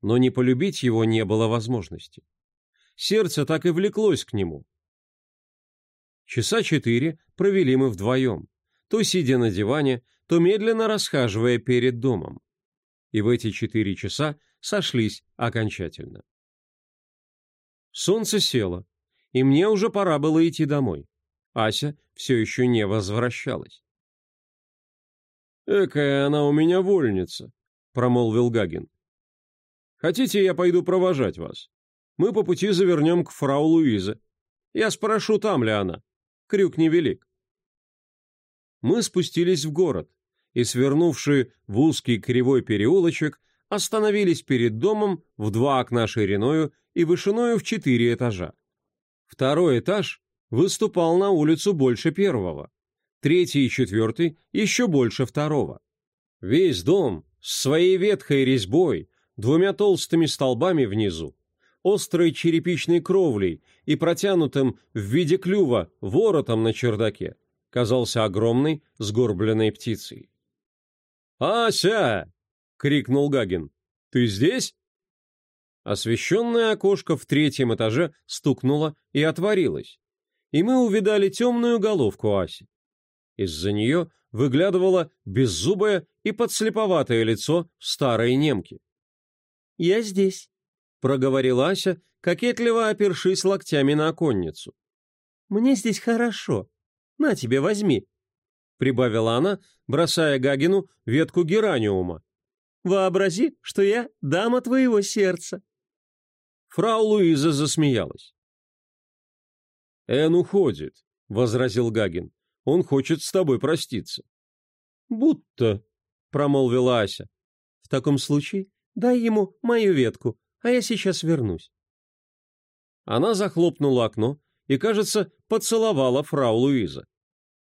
Но не полюбить его не было возможности. Сердце так и влеклось к нему. Часа четыре провели мы вдвоем, то сидя на диване, то медленно расхаживая перед домом. И в эти четыре часа сошлись окончательно. Солнце село, и мне уже пора было идти домой. Ася все еще не возвращалась. «Экая она у меня вольница», — промолвил Гагин. «Хотите, я пойду провожать вас? Мы по пути завернем к фрау Луизе. Я спрошу, там ли она. Крюк невелик». Мы спустились в город и, свернувши в узкий кривой переулочек, остановились перед домом в два окна шириною и вышиною в четыре этажа. Второй этаж выступал на улицу больше первого, третий и четвертый еще больше второго. Весь дом с своей ветхой резьбой, двумя толстыми столбами внизу, острой черепичной кровлей и протянутым в виде клюва воротом на чердаке, казался огромной сгорбленной птицей. «Ася!» крикнул Гагин. «Ты здесь?» Освещенное окошко в третьем этаже стукнуло и отворилось, и мы увидали темную головку Аси. Из-за нее выглядывало беззубое и подслеповатое лицо старой немки. «Я здесь», — проговорила Ася, кокетливо опершись локтями на оконницу. «Мне здесь хорошо. На тебе возьми», — прибавила она, бросая Гагину ветку гераниума, Вообрази, что я дама твоего сердца». Фрау Луиза засмеялась. «Эн уходит», — возразил Гагин. «Он хочет с тобой проститься». «Будто», — промолвила Ася. «В таком случае дай ему мою ветку, а я сейчас вернусь». Она захлопнула окно и, кажется, поцеловала фрау Луиза.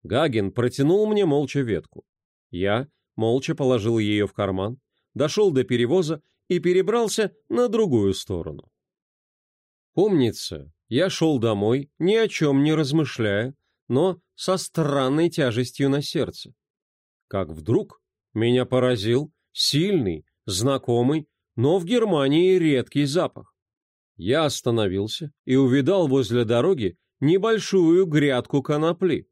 Гагин протянул мне молча ветку. Я молча положил ее в карман, дошел до перевоза и перебрался на другую сторону. Помнится, я шел домой, ни о чем не размышляя, но со странной тяжестью на сердце. Как вдруг меня поразил сильный, знакомый, но в Германии редкий запах. Я остановился и увидал возле дороги небольшую грядку конопли.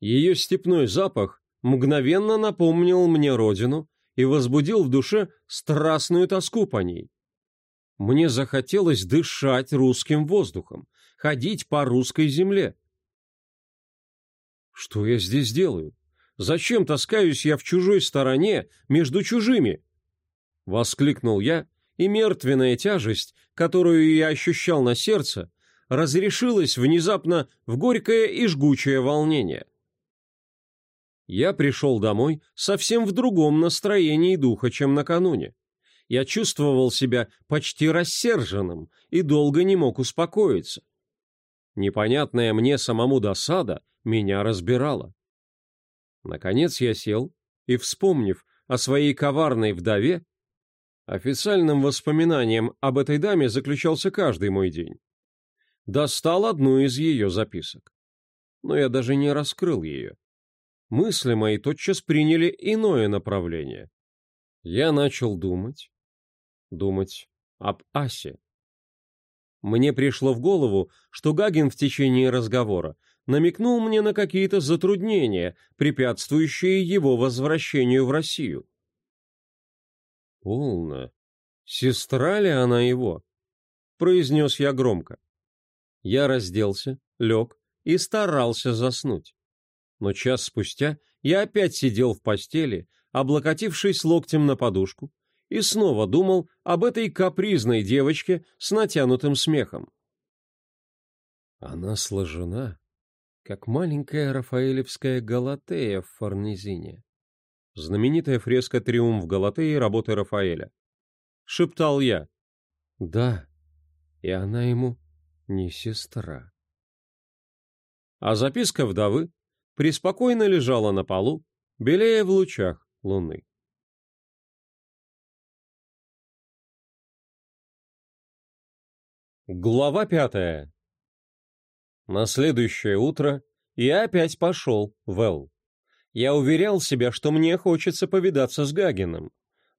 Ее степной запах мгновенно напомнил мне родину и возбудил в душе страстную тоску по ней. Мне захотелось дышать русским воздухом, ходить по русской земле. Что я здесь делаю? Зачем таскаюсь я в чужой стороне, между чужими? Воскликнул я, и мертвенная тяжесть, которую я ощущал на сердце, разрешилась внезапно в горькое и жгучее волнение. Я пришел домой совсем в другом настроении духа, чем накануне. Я чувствовал себя почти рассерженным и долго не мог успокоиться. Непонятная мне самому досада меня разбирала. Наконец я сел и, вспомнив о своей коварной вдове, официальным воспоминанием об этой даме заключался каждый мой день, достал одну из ее записок. Но я даже не раскрыл ее мысли мои тотчас приняли иное направление. Я начал думать, думать об Асе. Мне пришло в голову, что Гагин в течение разговора намекнул мне на какие-то затруднения, препятствующие его возвращению в Россию. «Полно. Сестра ли она его?» — произнес я громко. Я разделся, лег и старался заснуть. Но час спустя я опять сидел в постели, облокотившись локтем на подушку, и снова думал об этой капризной девочке с натянутым смехом. Она сложена, как маленькая рафаэлевская Галатея в Фарнезине. Знаменитая фреска «Триумф Галатеи» работы Рафаэля. Шептал я. Да, и она ему не сестра. А записка вдовы преспокойно лежала на полу, белее в лучах луны. Глава пятая. На следующее утро я опять пошел в Эл. Я уверял себя, что мне хочется повидаться с Гагином,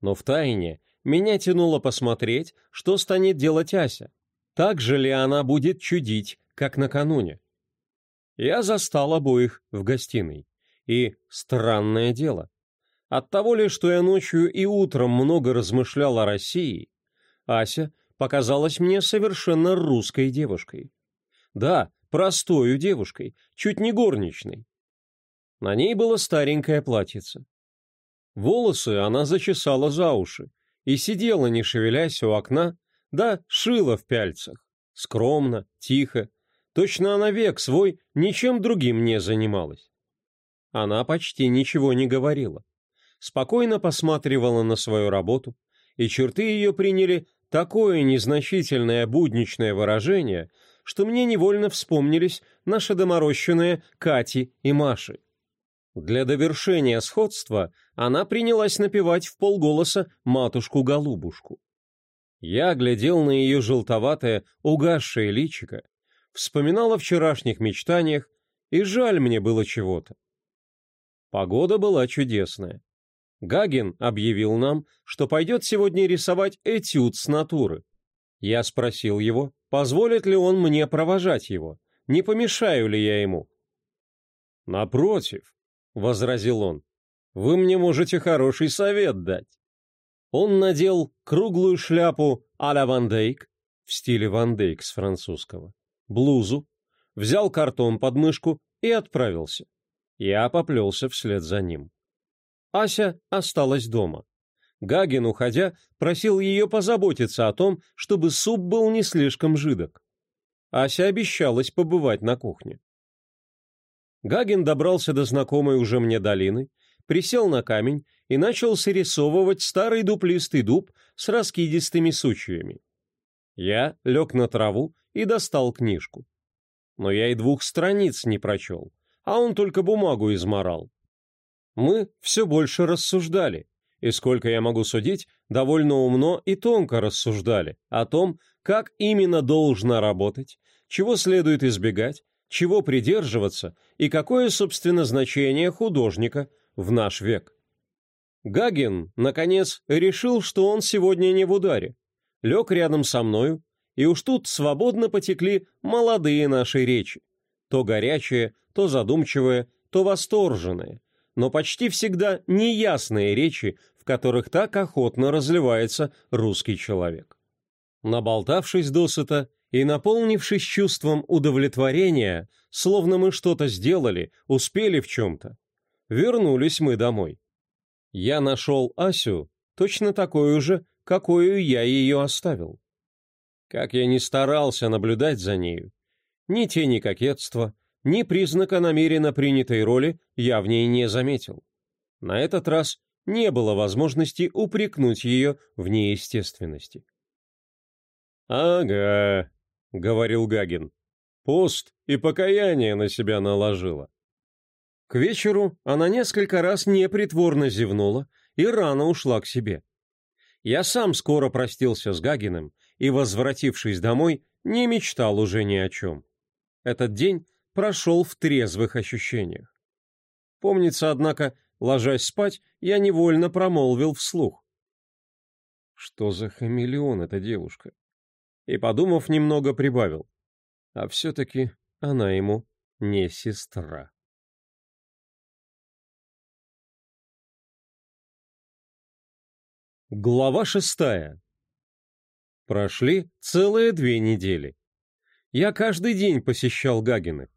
но втайне меня тянуло посмотреть, что станет делать Ася. Так же ли она будет чудить, как накануне? я застал обоих в гостиной. И странное дело. От того ли, что я ночью и утром много размышлял о России, Ася показалась мне совершенно русской девушкой. Да, простою девушкой, чуть не горничной. На ней было старенькое платьице. Волосы она зачесала за уши и сидела, не шевелясь у окна, да шила в пяльцах. Скромно, тихо, Точно она век свой ничем другим не занималась. Она почти ничего не говорила. Спокойно посматривала на свою работу, и черты ее приняли такое незначительное будничное выражение, что мне невольно вспомнились наши доморощенные Кати и Маши. Для довершения сходства она принялась напевать в полголоса «Матушку-голубушку». Я глядел на ее желтоватое, угасшее личико, вспоминал о вчерашних мечтаниях, и жаль мне было чего-то. Погода была чудесная. Гагин объявил нам, что пойдет сегодня рисовать этюд с натуры. Я спросил его, позволит ли он мне провожать его, не помешаю ли я ему. «Напротив», — возразил он, — «вы мне можете хороший совет дать». Он надел круглую шляпу а-ля Ван Дейк в стиле Ван Дейк с французского блузу, взял картон под мышку и отправился. Я поплелся вслед за ним. Ася осталась дома. Гагин, уходя, просил ее позаботиться о том, чтобы суп был не слишком жидок. Ася обещалась побывать на кухне. Гагин добрался до знакомой уже мне долины, присел на камень и начал срисовывать старый дуплистый дуб с раскидистыми сучьями. Я лег на траву и достал книжку. Но я и двух страниц не прочел, а он только бумагу изморал. Мы все больше рассуждали, и, сколько я могу судить, довольно умно и тонко рассуждали о том, как именно должна работать, чего следует избегать, чего придерживаться и какое, собственно, значение художника в наш век. Гагин, наконец, решил, что он сегодня не в ударе, лег рядом со мною, и уж тут свободно потекли молодые наши речи. То горячие, то задумчивые, то восторженные, но почти всегда неясные речи, в которых так охотно разливается русский человек. Наболтавшись досыта и наполнившись чувством удовлетворения, словно мы что-то сделали, успели в чем-то, вернулись мы домой. Я нашел Асю, точно такую же, какую я ее оставил. Как я не старался наблюдать за нею, ни тени кокетства, ни признака намеренно принятой роли я в ней не заметил. На этот раз не было возможности упрекнуть ее в неестественности. «Ага», — говорил Гагин, — «пост и покаяние на себя наложила». К вечеру она несколько раз непритворно зевнула и рано ушла к себе. Я сам скоро простился с Гагиным и, возвратившись домой, не мечтал уже ни о чем. Этот день прошел в трезвых ощущениях. Помнится, однако, ложась спать, я невольно промолвил вслух. Что за хамелеон эта девушка? И, подумав немного, прибавил. А все-таки она ему не сестра. Глава шестая. Прошли целые две недели. Я каждый день посещал Гагиных.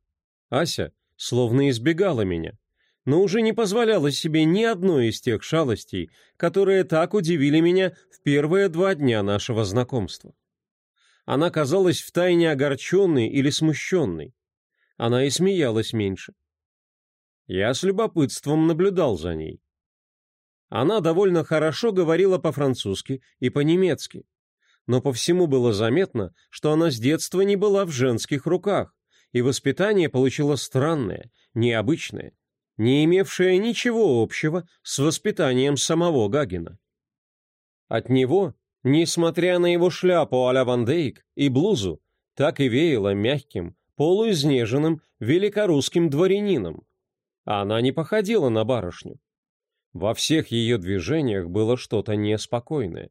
Ася словно избегала меня, но уже не позволяла себе ни одной из тех шалостей, которые так удивили меня в первые два дня нашего знакомства. Она казалась втайне огорченной или смущенной. Она и смеялась меньше. Я с любопытством наблюдал за ней. Она довольно хорошо говорила по-французски и по-немецки. Но по всему было заметно, что она с детства не была в женских руках, и воспитание получила странное, необычное, не имевшее ничего общего с воспитанием самого Гагина. От него, несмотря на его шляпу а-ля Ван и блузу, так и веяло мягким, полуизнеженным великорусским дворянином. А она не походила на барышню. Во всех ее движениях было что-то неспокойное.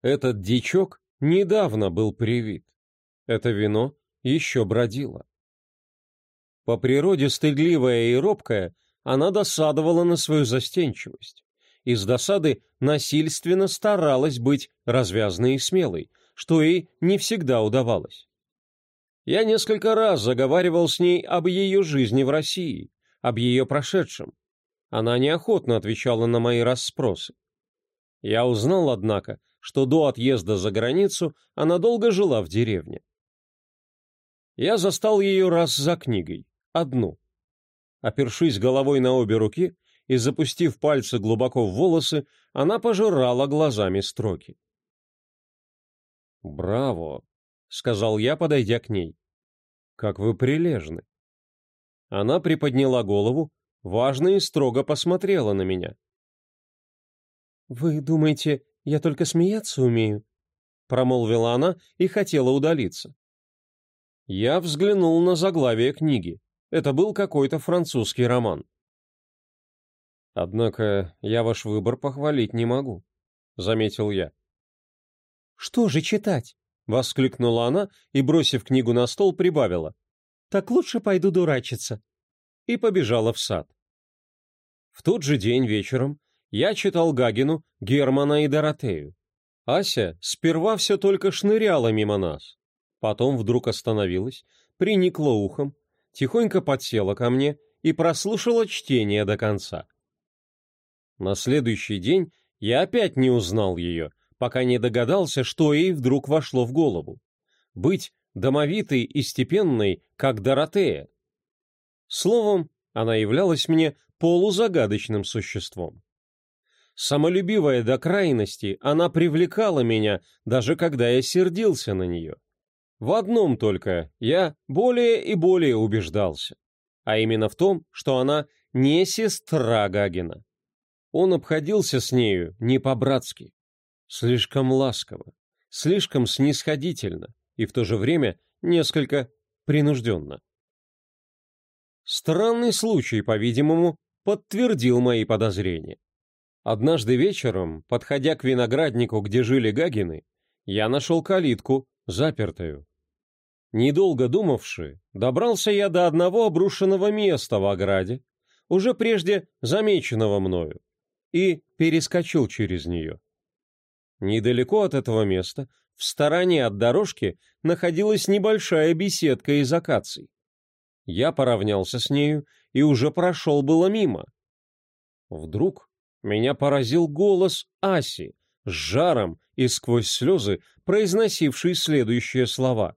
Этот дичок недавно был привит. Это вино еще бродило. По природе стыдливая и робкая, она досадовала на свою застенчивость. Из досады насильственно старалась быть развязной и смелой, что ей не всегда удавалось. Я несколько раз заговаривал с ней об ее жизни в России, об ее прошедшем, она неохотно отвечала на мои расспросы. Я узнал, однако, что до отъезда за границу она долго жила в деревне. Я застал ее раз за книгой, одну. Опершись головой на обе руки и запустив пальцы глубоко в волосы, она пожирала глазами строки. «Браво!» — сказал я, подойдя к ней. «Как вы прилежны!» Она приподняла голову, важно и строго посмотрела на меня. «Вы думаете, я только смеяться умею?» промолвила она и хотела удалиться. Я взглянул на заглавие книги. Это был какой-то французский роман. «Однако я ваш выбор похвалить не могу», — заметил я. «Что же читать?» — воскликнула она и, бросив книгу на стол, прибавила. «Так лучше пойду дурачиться» и побежала в сад. В тот же день вечером я читал Гагину, Германа и Доротею. Ася сперва все только шныряла мимо нас, потом вдруг остановилась, приникла ухом, тихонько подсела ко мне и прослушала чтение до конца. На следующий день я опять не узнал ее, пока не догадался, что ей вдруг вошло в голову. Быть домовитой и степенной, как Доротея, Словом, она являлась мне полузагадочным существом. Самолюбивая до крайности, она привлекала меня, даже когда я сердился на нее. В одном только я более и более убеждался, а именно в том, что она не сестра Гагина. Он обходился с нею не по-братски, слишком ласково, слишком снисходительно и в то же время несколько принужденно. Странный случай, по-видимому, подтвердил мои подозрения. Однажды вечером, подходя к винограднику, где жили Гагины, я нашел калитку, запертую. Недолго думавши, добрался я до одного обрушенного места в ограде, уже прежде замеченного мною, и перескочил через нее. Недалеко от этого места, в стороне от дорожки, находилась небольшая беседка из акаций. Я поравнялся с нею и уже прошел было мимо. Вдруг меня поразил голос Аси, с жаром и сквозь слезы, произносивший следующие слова.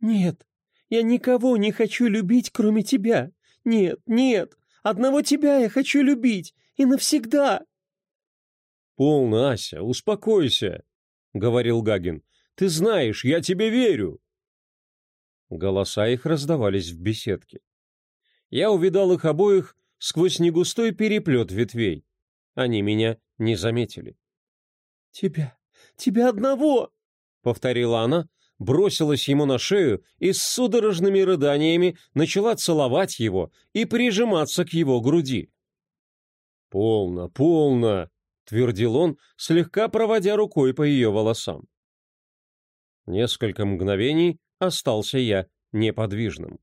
«Нет, я никого не хочу любить, кроме тебя. Нет, нет, одного тебя я хочу любить и навсегда». «Полно, Ася, успокойся», — говорил Гагин. «Ты знаешь, я тебе верю». Голоса их раздавались в беседке. Я увидал их обоих сквозь негустой переплет ветвей. Они меня не заметили. «Тебя, тебя одного!» — повторила она, бросилась ему на шею и с судорожными рыданиями начала целовать его и прижиматься к его груди. «Полно, полно!» — твердил он, слегка проводя рукой по ее волосам. Несколько мгновений остался я неподвижным.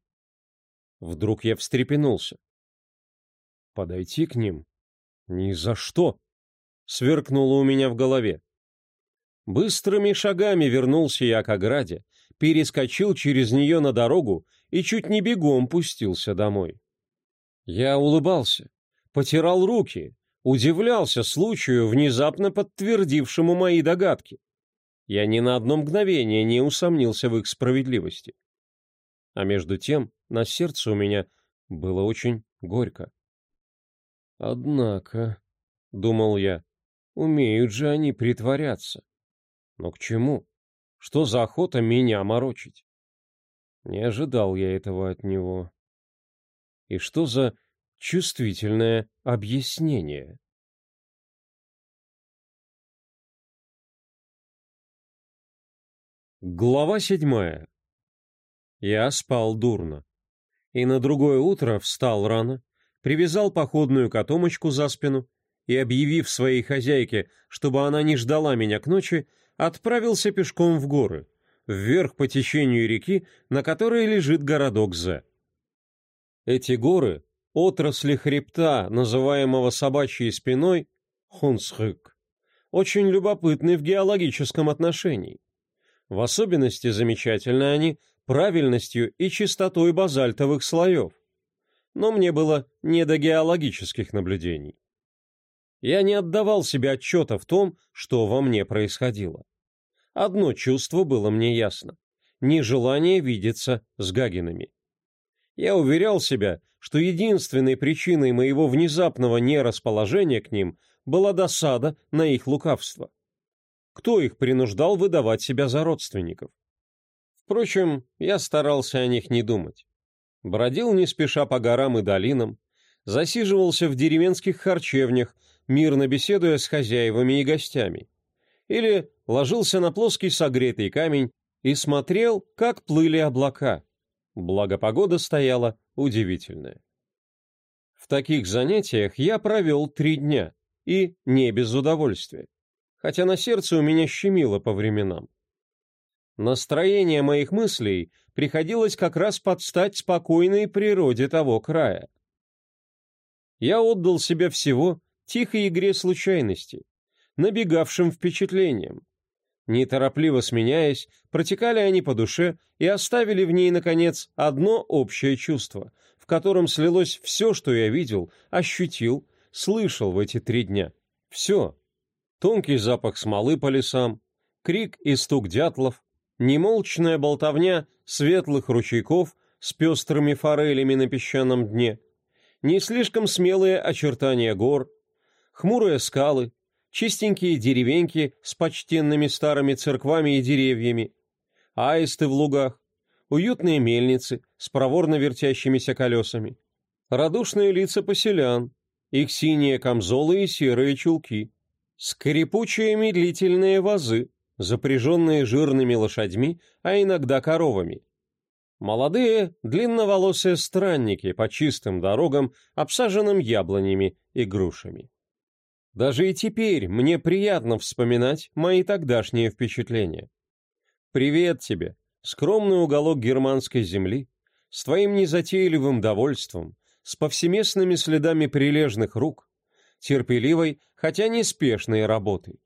Вдруг я встрепенулся. Подойти к ним? Ни за что! Сверкнуло у меня в голове. Быстрыми шагами вернулся я к ограде, перескочил через нее на дорогу и чуть не бегом пустился домой. Я улыбался, потирал руки, удивлялся случаю, внезапно подтвердившему мои догадки. Я ни на одно мгновение не усомнился в их справедливости. А между тем на сердце у меня было очень горько. «Однако», — думал я, — «умеют же они притворяться. Но к чему? Что за охота меня морочить?» Не ожидал я этого от него. И что за чувствительное объяснение? Глава седьмая. Я спал дурно. И на другое утро встал рано, привязал походную котомочку за спину и, объявив своей хозяйке, чтобы она не ждала меня к ночи, отправился пешком в горы, вверх по течению реки, на которой лежит городок Зе. Эти горы — отрасли хребта, называемого собачьей спиной Хунсхык, очень любопытны в геологическом отношении. В особенности замечательны они правильностью и чистотой базальтовых слоев. Но мне было не до геологических наблюдений. Я не отдавал себе отчета в том, что во мне происходило. Одно чувство было мне ясно – нежелание видеться с Гагинами. Я уверял себя, что единственной причиной моего внезапного нерасположения к ним была досада на их лукавство – кто их принуждал выдавать себя за родственников? Впрочем, я старался о них не думать. Бродил не спеша по горам и долинам, засиживался в деревенских харчевнях, мирно беседуя с хозяевами и гостями. Или ложился на плоский согретый камень и смотрел, как плыли облака. Благо погода стояла удивительная. В таких занятиях я провел три дня, и не без удовольствия хотя на сердце у меня щемило по временам. Настроение моих мыслей приходилось как раз подстать спокойной природе того края. Я отдал себя всего тихой игре случайностей, набегавшим впечатлениям. Неторопливо сменяясь, протекали они по душе и оставили в ней, наконец, одно общее чувство, в котором слилось все, что я видел, ощутил, слышал в эти три дня. Все, тонкий запах смолы по лесам, крик и стук дятлов, немолчная болтовня светлых ручейков с пестрыми форелями на песчаном дне, не слишком смелые очертания гор, хмурые скалы, чистенькие деревеньки с почтенными старыми церквами и деревьями, аисты в лугах, уютные мельницы с проворно вертящимися колесами, радушные лица поселян, их синие камзолы и серые чулки – Скрипучие медлительные вазы, запряженные жирными лошадьми, а иногда коровами. Молодые, длинноволосые странники по чистым дорогам, обсаженным яблонями и грушами. Даже и теперь мне приятно вспоминать мои тогдашние впечатления. Привет тебе, скромный уголок германской земли, с твоим незатейливым довольством, с повсеместными следами прилежных рук, терпеливой, хотя неспешной работы.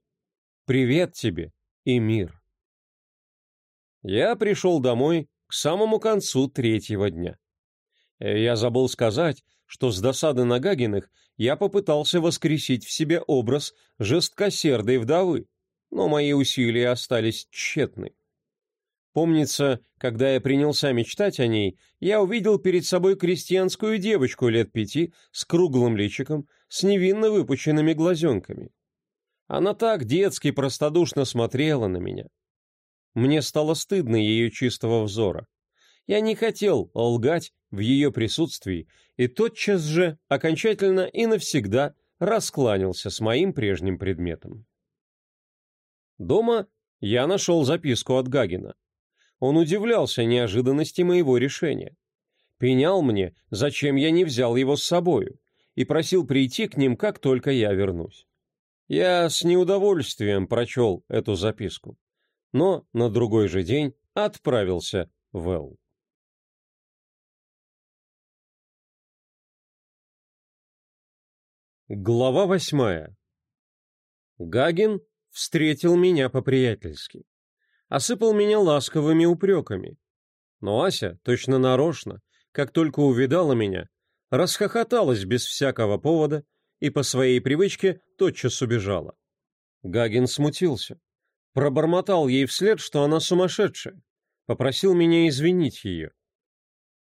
Привет тебе и мир. Я пришел домой к самому концу третьего дня. Э, я забыл сказать, что с досады на Гагиных я попытался воскресить в себе образ жесткосердой вдовы, но мои усилия остались тщетны. Помнится, когда я принялся мечтать о ней, я увидел перед собой крестьянскую девочку лет пяти с круглым личиком, с невинно выпученными глазенками. Она так детски простодушно смотрела на меня. Мне стало стыдно ее чистого взора. Я не хотел лгать в ее присутствии и тотчас же окончательно и навсегда раскланялся с моим прежним предметом. Дома я нашел записку от Гагина. Он удивлялся неожиданности моего решения. Пенял мне, зачем я не взял его с собою, и просил прийти к ним, как только я вернусь. Я с неудовольствием прочел эту записку, но на другой же день отправился в Эл. Глава восьмая. Гагин встретил меня по-приятельски. Осыпал меня ласковыми упреками. Но Ася, точно нарочно, как только увидала меня, расхохоталась без всякого повода и по своей привычке тотчас убежала. Гагин смутился. Пробормотал ей вслед, что она сумасшедшая. Попросил меня извинить ее.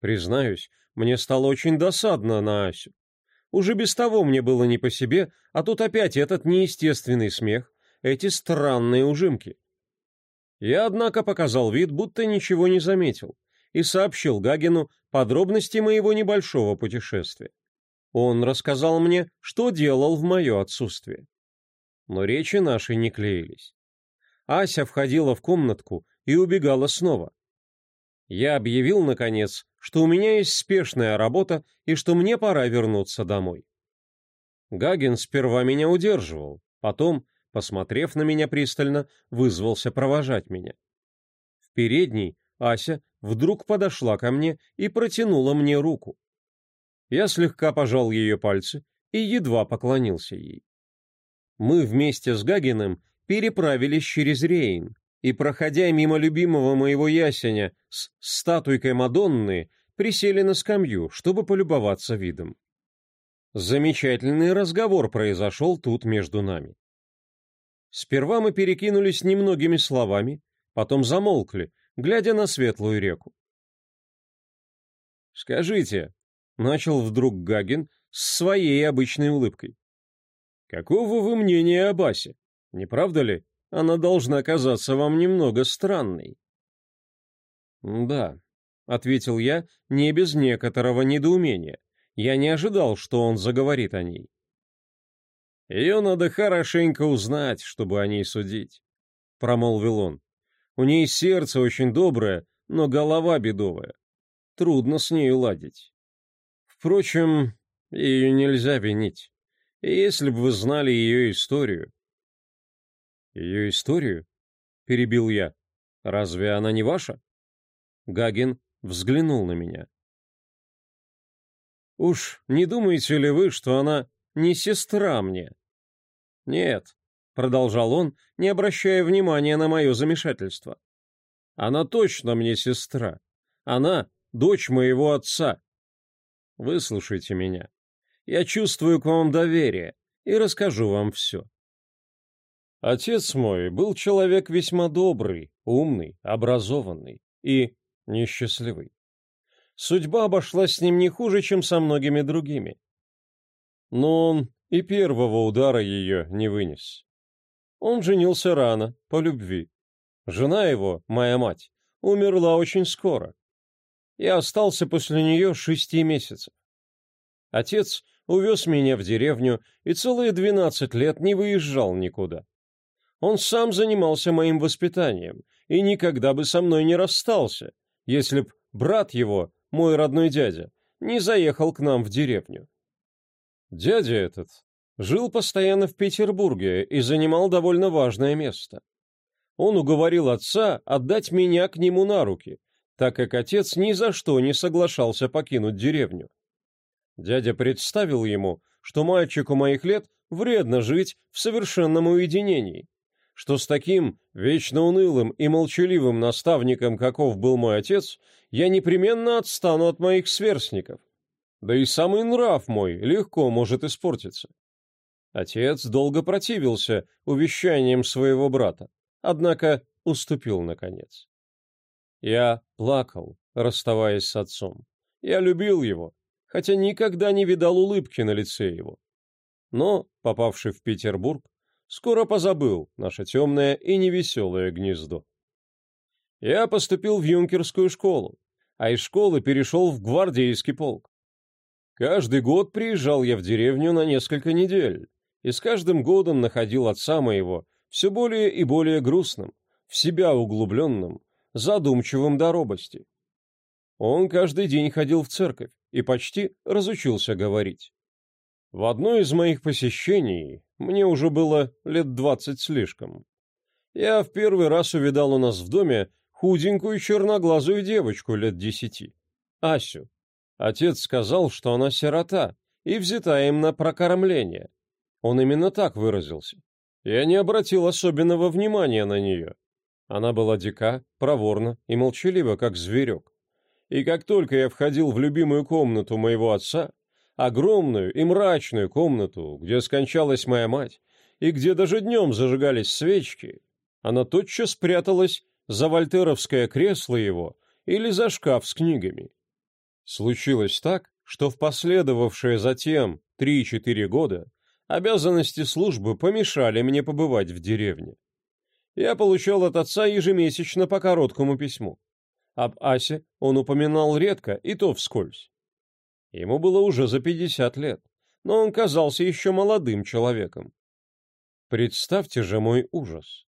Признаюсь, мне стало очень досадно на Асю. Уже без того мне было не по себе, а тут опять этот неестественный смех, эти странные ужимки. Я, однако, показал вид, будто ничего не заметил, и сообщил Гагину, подробности моего небольшого путешествия. Он рассказал мне, что делал в мое отсутствие. Но речи наши не клеились. Ася входила в комнатку и убегала снова. Я объявил, наконец, что у меня есть спешная работа и что мне пора вернуться домой. Гагин сперва меня удерживал, потом, посмотрев на меня пристально, вызвался провожать меня. В передней Ася вдруг подошла ко мне и протянула мне руку. Я слегка пожал ее пальцы и едва поклонился ей. Мы вместе с Гагиным переправились через Рейн, и, проходя мимо любимого моего ясеня с статуйкой Мадонны, присели на скамью, чтобы полюбоваться видом. Замечательный разговор произошел тут между нами. Сперва мы перекинулись немногими словами, потом замолкли, глядя на светлую реку. «Скажите», — начал вдруг Гагин с своей обычной улыбкой, «какого вы мнения о Басе? Не правда ли, она должна казаться вам немного странной?» «Да», — ответил я, не без некоторого недоумения. Я не ожидал, что он заговорит о ней. «Ее надо хорошенько узнать, чтобы о ней судить», — промолвил он. У ней сердце очень доброе, но голова бедовая. Трудно с ней ладить. Впрочем, ее нельзя винить. Если бы вы знали ее историю. Ее историю? Перебил я. Разве она не ваша? Гагин взглянул на меня. Уж не думаете ли вы, что она не сестра мне? Нет, продолжал он, не обращая внимания на мое замешательство. Она точно мне сестра. Она дочь моего отца. Выслушайте меня. Я чувствую к вам доверие и расскажу вам все. Отец мой был человек весьма добрый, умный, образованный и несчастливый. Судьба обошлась с ним не хуже, чем со многими другими. Но он и первого удара ее не вынес. Он женился рано, по любви. Жена его, моя мать, умерла очень скоро. Я остался после нее шести месяцев. Отец увез меня в деревню и целые двенадцать лет не выезжал никуда. Он сам занимался моим воспитанием и никогда бы со мной не расстался, если б брат его, мой родной дядя, не заехал к нам в деревню. Дядя этот, жил постоянно в Петербурге и занимал довольно важное место. Он уговорил отца отдать меня к нему на руки, так как отец ни за что не соглашался покинуть деревню. Дядя представил ему, что мальчику моих лет вредно жить в совершенном уединении, что с таким вечно унылым и молчаливым наставником, каков был мой отец, я непременно отстану от моих сверстников. Да и самый нрав мой легко может испортиться. Отец долго противился увещаниям своего брата, однако уступил наконец. Я плакал, расставаясь с отцом. Я любил его, хотя никогда не видал улыбки на лице его. Но, попавший в Петербург, скоро позабыл наше темное и невеселое гнездо. Я поступил в юнкерскую школу, а из школы перешел в гвардейский полк. Каждый год приезжал я в деревню на несколько недель, и с каждым годом находил отца моего все более и более грустным, в себя углубленным, задумчивым до робости. Он каждый день ходил в церковь и почти разучился говорить. В одно из моих посещений, мне уже было лет двадцать слишком, я в первый раз увидал у нас в доме худенькую черноглазую девочку лет десяти, Асю. Отец сказал, что она сирота и взята им на прокормление, он именно так выразился. Я не обратил особенного внимания на нее. Она была дика, проворна и молчалива, как зверек. И как только я входил в любимую комнату моего отца, огромную и мрачную комнату, где скончалась моя мать, и где даже днем зажигались свечки, она тотчас спряталась за вольтеровское кресло его или за шкаф с книгами. Случилось так, что в последовавшие затем 3-4 года обязанности службы помешали мне побывать в деревне. Я получал от отца ежемесячно по короткому письму. Об Асе он упоминал редко, и то вскользь. Ему было уже за пятьдесят лет, но он казался еще молодым человеком. Представьте же мой ужас.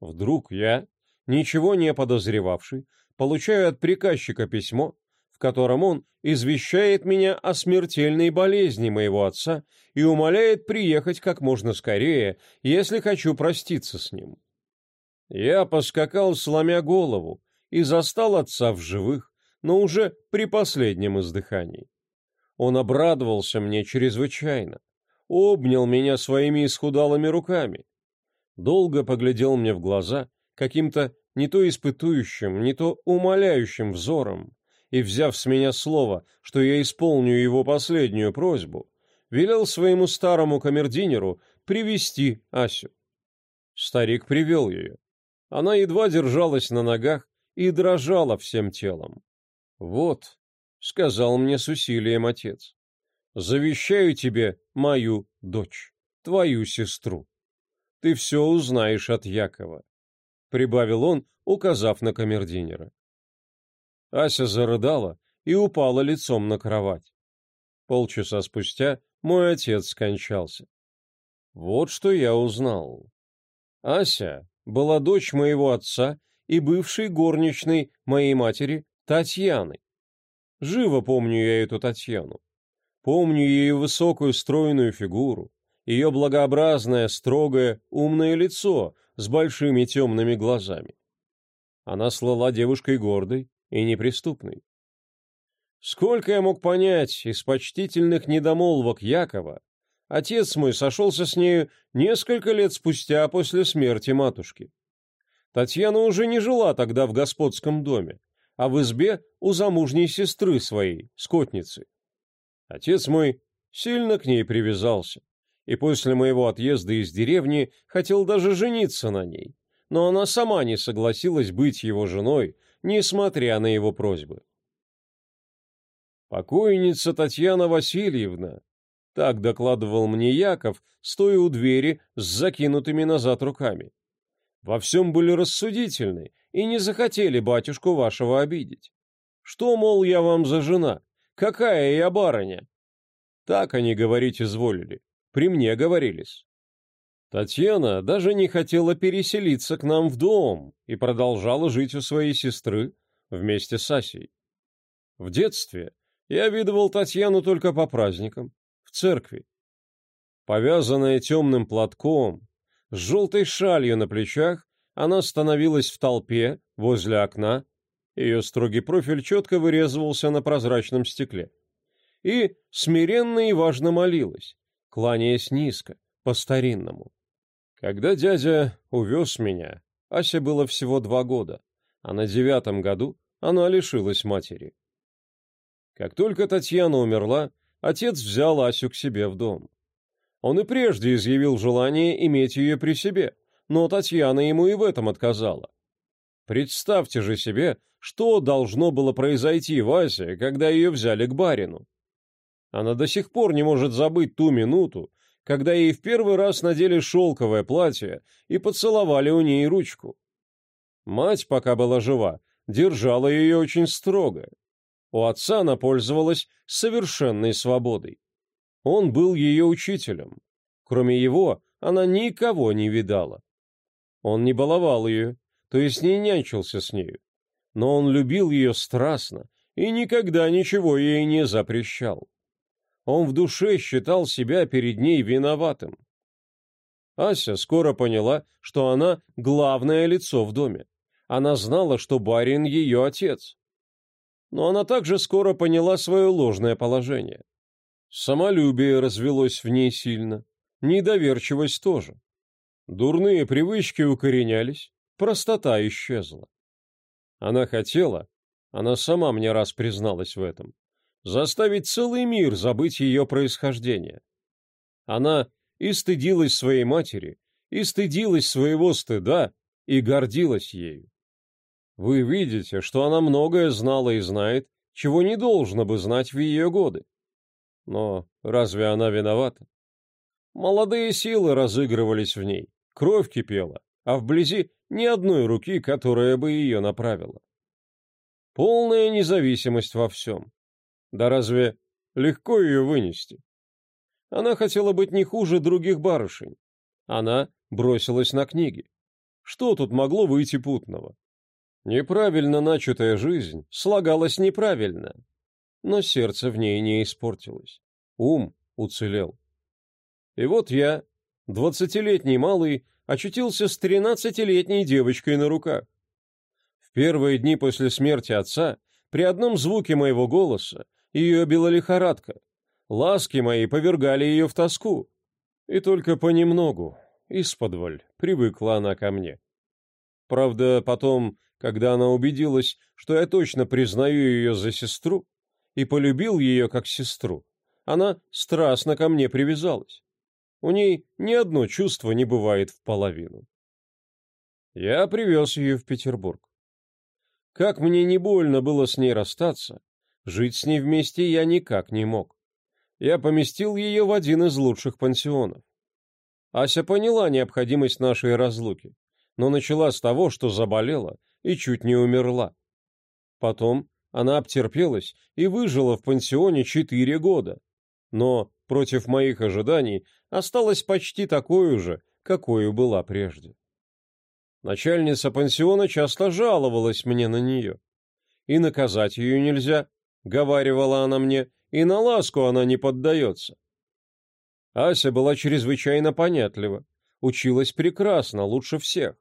Вдруг я, ничего не подозревавший, получаю от приказчика письмо, котором он извещает меня о смертельной болезни моего отца и умоляет приехать как можно скорее, если хочу проститься с ним. Я поскакал, сломя голову, и застал отца в живых, но уже при последнем издыхании. Он обрадовался мне чрезвычайно, обнял меня своими исхудалыми руками, долго поглядел мне в глаза каким-то не то испытующим, не то умоляющим взором, и, взяв с меня слово, что я исполню его последнюю просьбу, велел своему старому камердинеру привести Асю. Старик привел ее. Она едва держалась на ногах и дрожала всем телом. «Вот», — сказал мне с усилием отец, — «завещаю тебе мою дочь, твою сестру. Ты все узнаешь от Якова», — прибавил он, указав на камердинера. Ася зарыдала и упала лицом на кровать. Полчаса спустя мой отец скончался. Вот что я узнал. Ася была дочь моего отца и бывшей горничной моей матери Татьяны. Живо помню я эту Татьяну. Помню ее высокую стройную фигуру, ее благообразное, строгое, умное лицо с большими темными глазами. Она слала девушкой гордой, и неприступный. Сколько я мог понять из почтительных недомолвок Якова, отец мой сошелся с нею несколько лет спустя после смерти матушки. Татьяна уже не жила тогда в господском доме, а в избе у замужней сестры своей, скотницы. Отец мой сильно к ней привязался, и после моего отъезда из деревни хотел даже жениться на ней, но она сама не согласилась быть его женой, несмотря на его просьбы. «Покойница Татьяна Васильевна», — так докладывал мне Яков, стоя у двери с закинутыми назад руками. «Во всем были рассудительны и не захотели батюшку вашего обидеть. Что, мол, я вам за жена? Какая я барыня?» Так они говорить изволили. При мне говорились. Татьяна даже не хотела переселиться к нам в дом и продолжала жить у своей сестры вместе с Асей. В детстве я видывал Татьяну только по праздникам, в церкви. Повязанная темным платком, с желтой шалью на плечах, она становилась в толпе возле окна, ее строгий профиль четко вырезывался на прозрачном стекле. И смиренно и важно молилась, кланяясь низко, по-старинному. Когда дядя увез меня, Асе было всего два года, а на девятом году она лишилась матери. Как только Татьяна умерла, отец взял Асю к себе в дом. Он и прежде изъявил желание иметь ее при себе, но Татьяна ему и в этом отказала. Представьте же себе, что должно было произойти в Асе, когда ее взяли к барину. Она до сих пор не может забыть ту минуту, когда ей в первый раз надели шелковое платье и поцеловали у ней ручку. Мать, пока была жива, держала ее очень строго. У отца она пользовалась совершенной свободой. Он был ее учителем. Кроме его, она никого не видала. Он не баловал ее, то есть не нянчился с нею. Но он любил ее страстно и никогда ничего ей не запрещал. Он в душе считал себя перед ней виноватым. Ася скоро поняла, что она главное лицо в доме. Она знала, что барин ее отец. Но она также скоро поняла свое ложное положение. Самолюбие развелось в ней сильно, недоверчивость тоже. Дурные привычки укоренялись, простота исчезла. Она хотела, она сама мне раз призналась в этом, заставить целый мир забыть ее происхождение. Она и стыдилась своей матери, и стыдилась своего стыда, и гордилась ею. Вы видите, что она многое знала и знает, чего не должно бы знать в ее годы. Но разве она виновата? Молодые силы разыгрывались в ней, кровь кипела, а вблизи ни одной руки, которая бы ее направила. Полная независимость во всем. Да разве легко ее вынести? Она хотела быть не хуже других барышень. Она бросилась на книги. Что тут могло выйти путного? Неправильно начатая жизнь слагалась неправильно, но сердце в ней не испортилось. Ум уцелел. И вот я, двадцатилетний малый, очутился с тринадцатилетней девочкой на руках. В первые дни после смерти отца, при одном звуке моего голоса, ее била лихорадка. Ласки мои повергали ее в тоску. И только понемногу, исподволь, привыкла она ко мне. Правда, потом, когда она убедилась, что я точно признаю ее за сестру, и полюбил ее как сестру, она страстно ко мне привязалась. У ней ни одно чувство не бывает в половину. Я привез ее в Петербург. Как мне не больно было с ней расстаться, Жить с ней вместе я никак не мог. Я поместил ее в один из лучших пансионов. Ася поняла необходимость нашей разлуки, но начала с того, что заболела и чуть не умерла. Потом она обтерпелась и выжила в пансионе четыре года, но, против моих ожиданий, осталась почти такой же, какой была прежде. Начальница пансиона часто жаловалась мне на нее. И наказать ее нельзя, — говаривала она мне, — «и на ласку она не поддается». Ася была чрезвычайно понятлива, училась прекрасно, лучше всех.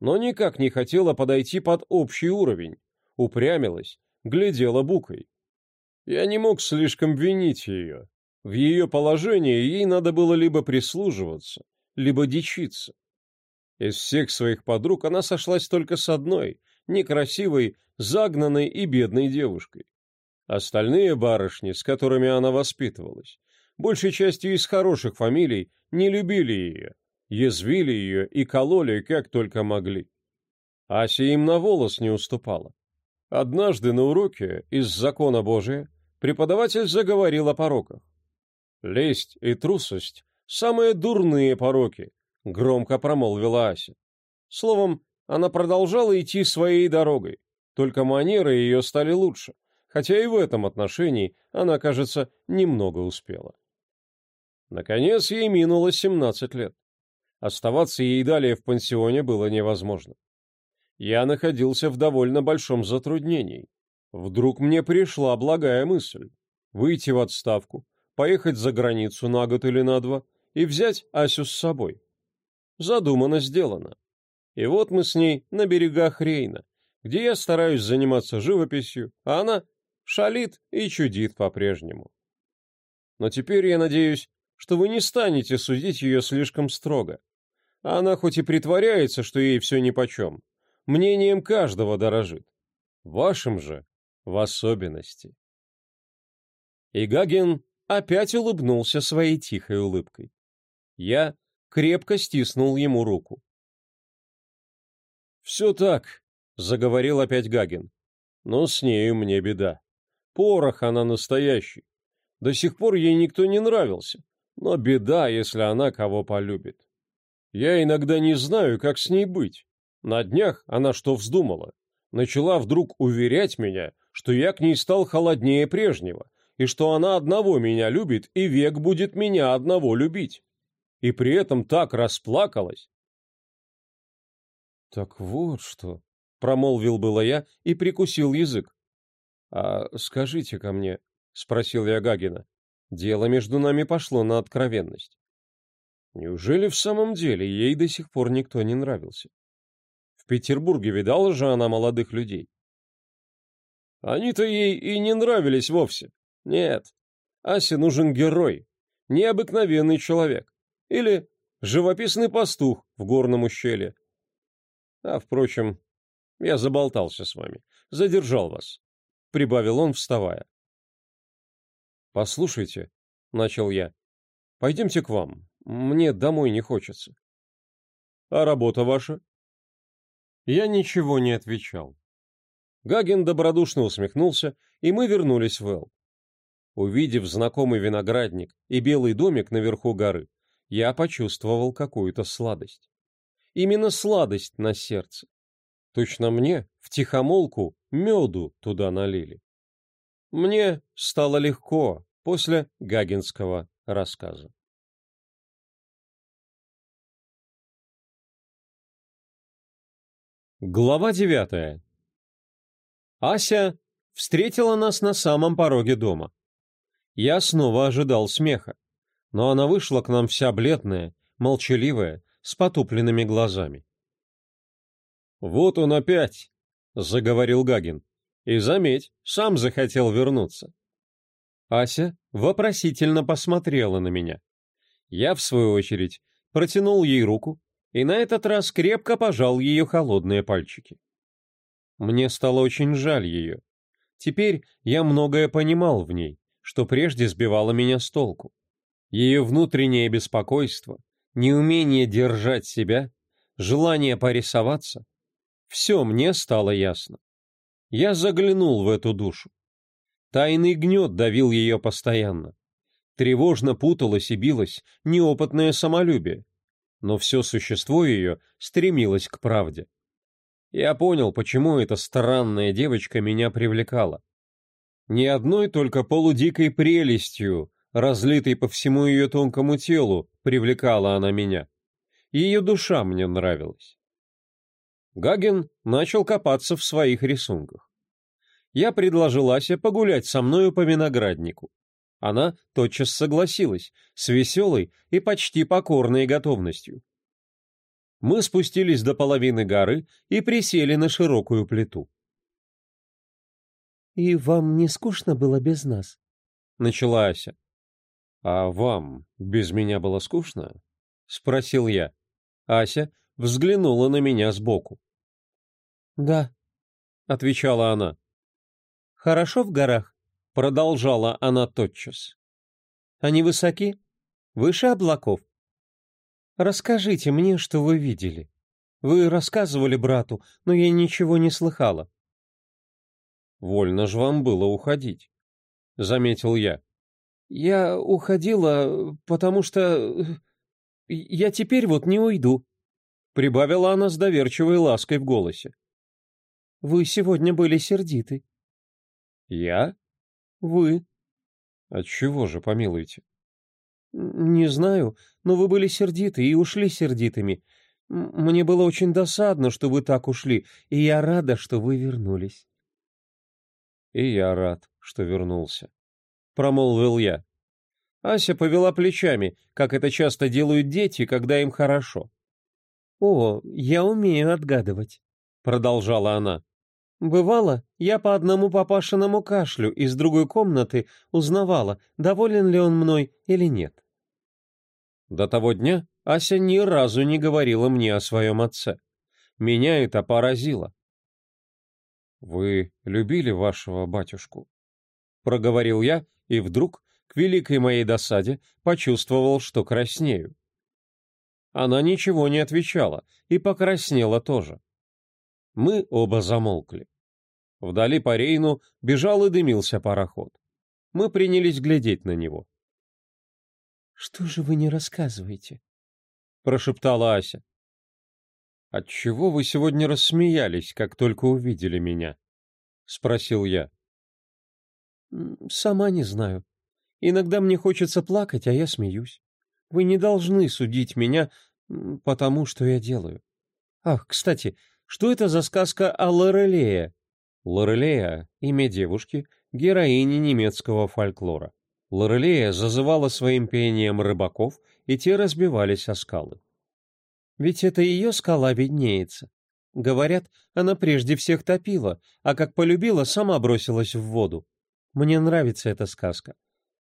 Но никак не хотела подойти под общий уровень, упрямилась, глядела букой. Я не мог слишком винить ее. В ее положении ей надо было либо прислуживаться, либо дичиться. Из всех своих подруг она сошлась только с одной, некрасивой, загнанной и бедной девушкой. Остальные барышни, с которыми она воспитывалась, большей частью из хороших фамилий, не любили ее, язвили ее и кололи как только могли. Ася им на волос не уступала. Однажды на уроке из закона Божия преподаватель заговорил о пороках. «Лесть и трусость — самые дурные пороки», — громко промолвила Ася. Словом, она продолжала идти своей дорогой, только манеры ее стали лучше хотя и в этом отношении она, кажется, немного успела. Наконец ей минуло 17 лет. Оставаться ей далее в пансионе было невозможно. Я находился в довольно большом затруднении. Вдруг мне пришла благая мысль выйти в отставку, поехать за границу на год или на два и взять Асю с собой. Задумано сделано. И вот мы с ней на берегах Рейна, где я стараюсь заниматься живописью, а она шалит и чудит по-прежнему. Но теперь я надеюсь, что вы не станете судить ее слишком строго. Она хоть и притворяется, что ей все нипочем, мнением каждого дорожит. Вашим же в особенности. И Гагин опять улыбнулся своей тихой улыбкой. Я крепко стиснул ему руку. «Все так», — заговорил опять Гагин. «Но с нею мне беда порох она настоящий. До сих пор ей никто не нравился, но беда, если она кого полюбит. Я иногда не знаю, как с ней быть. На днях она что вздумала? Начала вдруг уверять меня, что я к ней стал холоднее прежнего, и что она одного меня любит и век будет меня одного любить. И при этом так расплакалась. «Так вот что», — промолвил было я и прикусил язык. А «Скажите ко мне», — спросил я Гагина, — «дело между нами пошло на откровенность». Неужели в самом деле ей до сих пор никто не нравился? В Петербурге видала же она молодых людей. Они-то ей и не нравились вовсе. Нет, Асе нужен герой, необыкновенный человек. Или живописный пастух в горном ущелье. А, впрочем, я заболтался с вами, задержал вас. — прибавил он, вставая. «Послушайте», — начал я, — «пойдемте к вам. Мне домой не хочется». «А работа ваша?» Я ничего не отвечал. Гагин добродушно усмехнулся, и мы вернулись в Эл. Увидев знакомый виноградник и белый домик наверху горы, я почувствовал какую-то сладость. Именно сладость на сердце. Точно мне, в тихомолку, меду туда налили. Мне стало легко после гагинского рассказа. Глава девятая. Ася встретила нас на самом пороге дома. Я снова ожидал смеха, но она вышла к нам вся бледная, молчаливая, с потупленными глазами. «Вот он опять!» — заговорил Гагин. «И заметь, сам захотел вернуться». Ася вопросительно посмотрела на меня. Я, в свою очередь, протянул ей руку и на этот раз крепко пожал ее холодные пальчики. Мне стало очень жаль ее. Теперь я многое понимал в ней, что прежде сбивало меня с толку. Ее внутреннее беспокойство, неумение держать себя, желание порисоваться все мне стало ясно. Я заглянул в эту душу. Тайный гнет давил ее постоянно. Тревожно путалась и билась неопытное самолюбие, но все существо ее стремилось к правде. Я понял, почему эта странная девочка меня привлекала. Ни одной только полудикой прелестью, разлитой по всему ее тонкому телу, привлекала она меня. Ее душа мне нравилась. Гагин начал копаться в своих рисунках. Я предложил Асе погулять со мною по винограднику. Она тотчас согласилась, с веселой и почти покорной готовностью. Мы спустились до половины горы и присели на широкую плиту. «И вам не скучно было без нас?» — начала Ася. «А вам без меня было скучно?» — спросил я. Ася взглянула на меня сбоку. «Да», — отвечала она. «Хорошо в горах», — продолжала она тотчас. «Они высоки, выше облаков. Расскажите мне, что вы видели. Вы рассказывали брату, но я ничего не слыхала». «Вольно ж вам было уходить», — заметил я. «Я уходила, потому что... Я теперь вот не уйду», — прибавила она с доверчивой лаской в голосе. «Вы сегодня были сердиты». «Я?» «Вы». «Отчего же, помилуйте?» «Не знаю, но вы были сердиты и ушли сердитыми. Мне было очень досадно, что вы так ушли, и я рада, что вы вернулись». «И я рад, что вернулся», — промолвил я. Ася повела плечами, как это часто делают дети, когда им хорошо. «О, я умею отгадывать», — продолжала она. «Бывало, я по одному папашиному кашлю из другой комнаты узнавала, доволен ли он мной или нет». До того дня Ася ни разу не говорила мне о своем отце. Меня это поразило. «Вы любили вашего батюшку?» — проговорил я, и вдруг, к великой моей досаде, почувствовал, что краснею. Она ничего не отвечала и покраснела тоже. Мы оба замолкли. Вдали по Рейну бежал и дымился пароход. Мы принялись глядеть на него. «Что же вы не рассказываете?» — прошептала Ася. «Отчего вы сегодня рассмеялись, как только увидели меня?» — спросил я. «Сама не знаю. Иногда мне хочется плакать, а я смеюсь. Вы не должны судить меня, потому что я делаю. Ах, кстати, что это за сказка о Лорелее? Лорелея — имя девушки, героини немецкого фольклора. Лорелея зазывала своим пением рыбаков, и те разбивались о скалы. Ведь это ее скала виднеется. Говорят, она прежде всех топила, а как полюбила, сама бросилась в воду. Мне нравится эта сказка.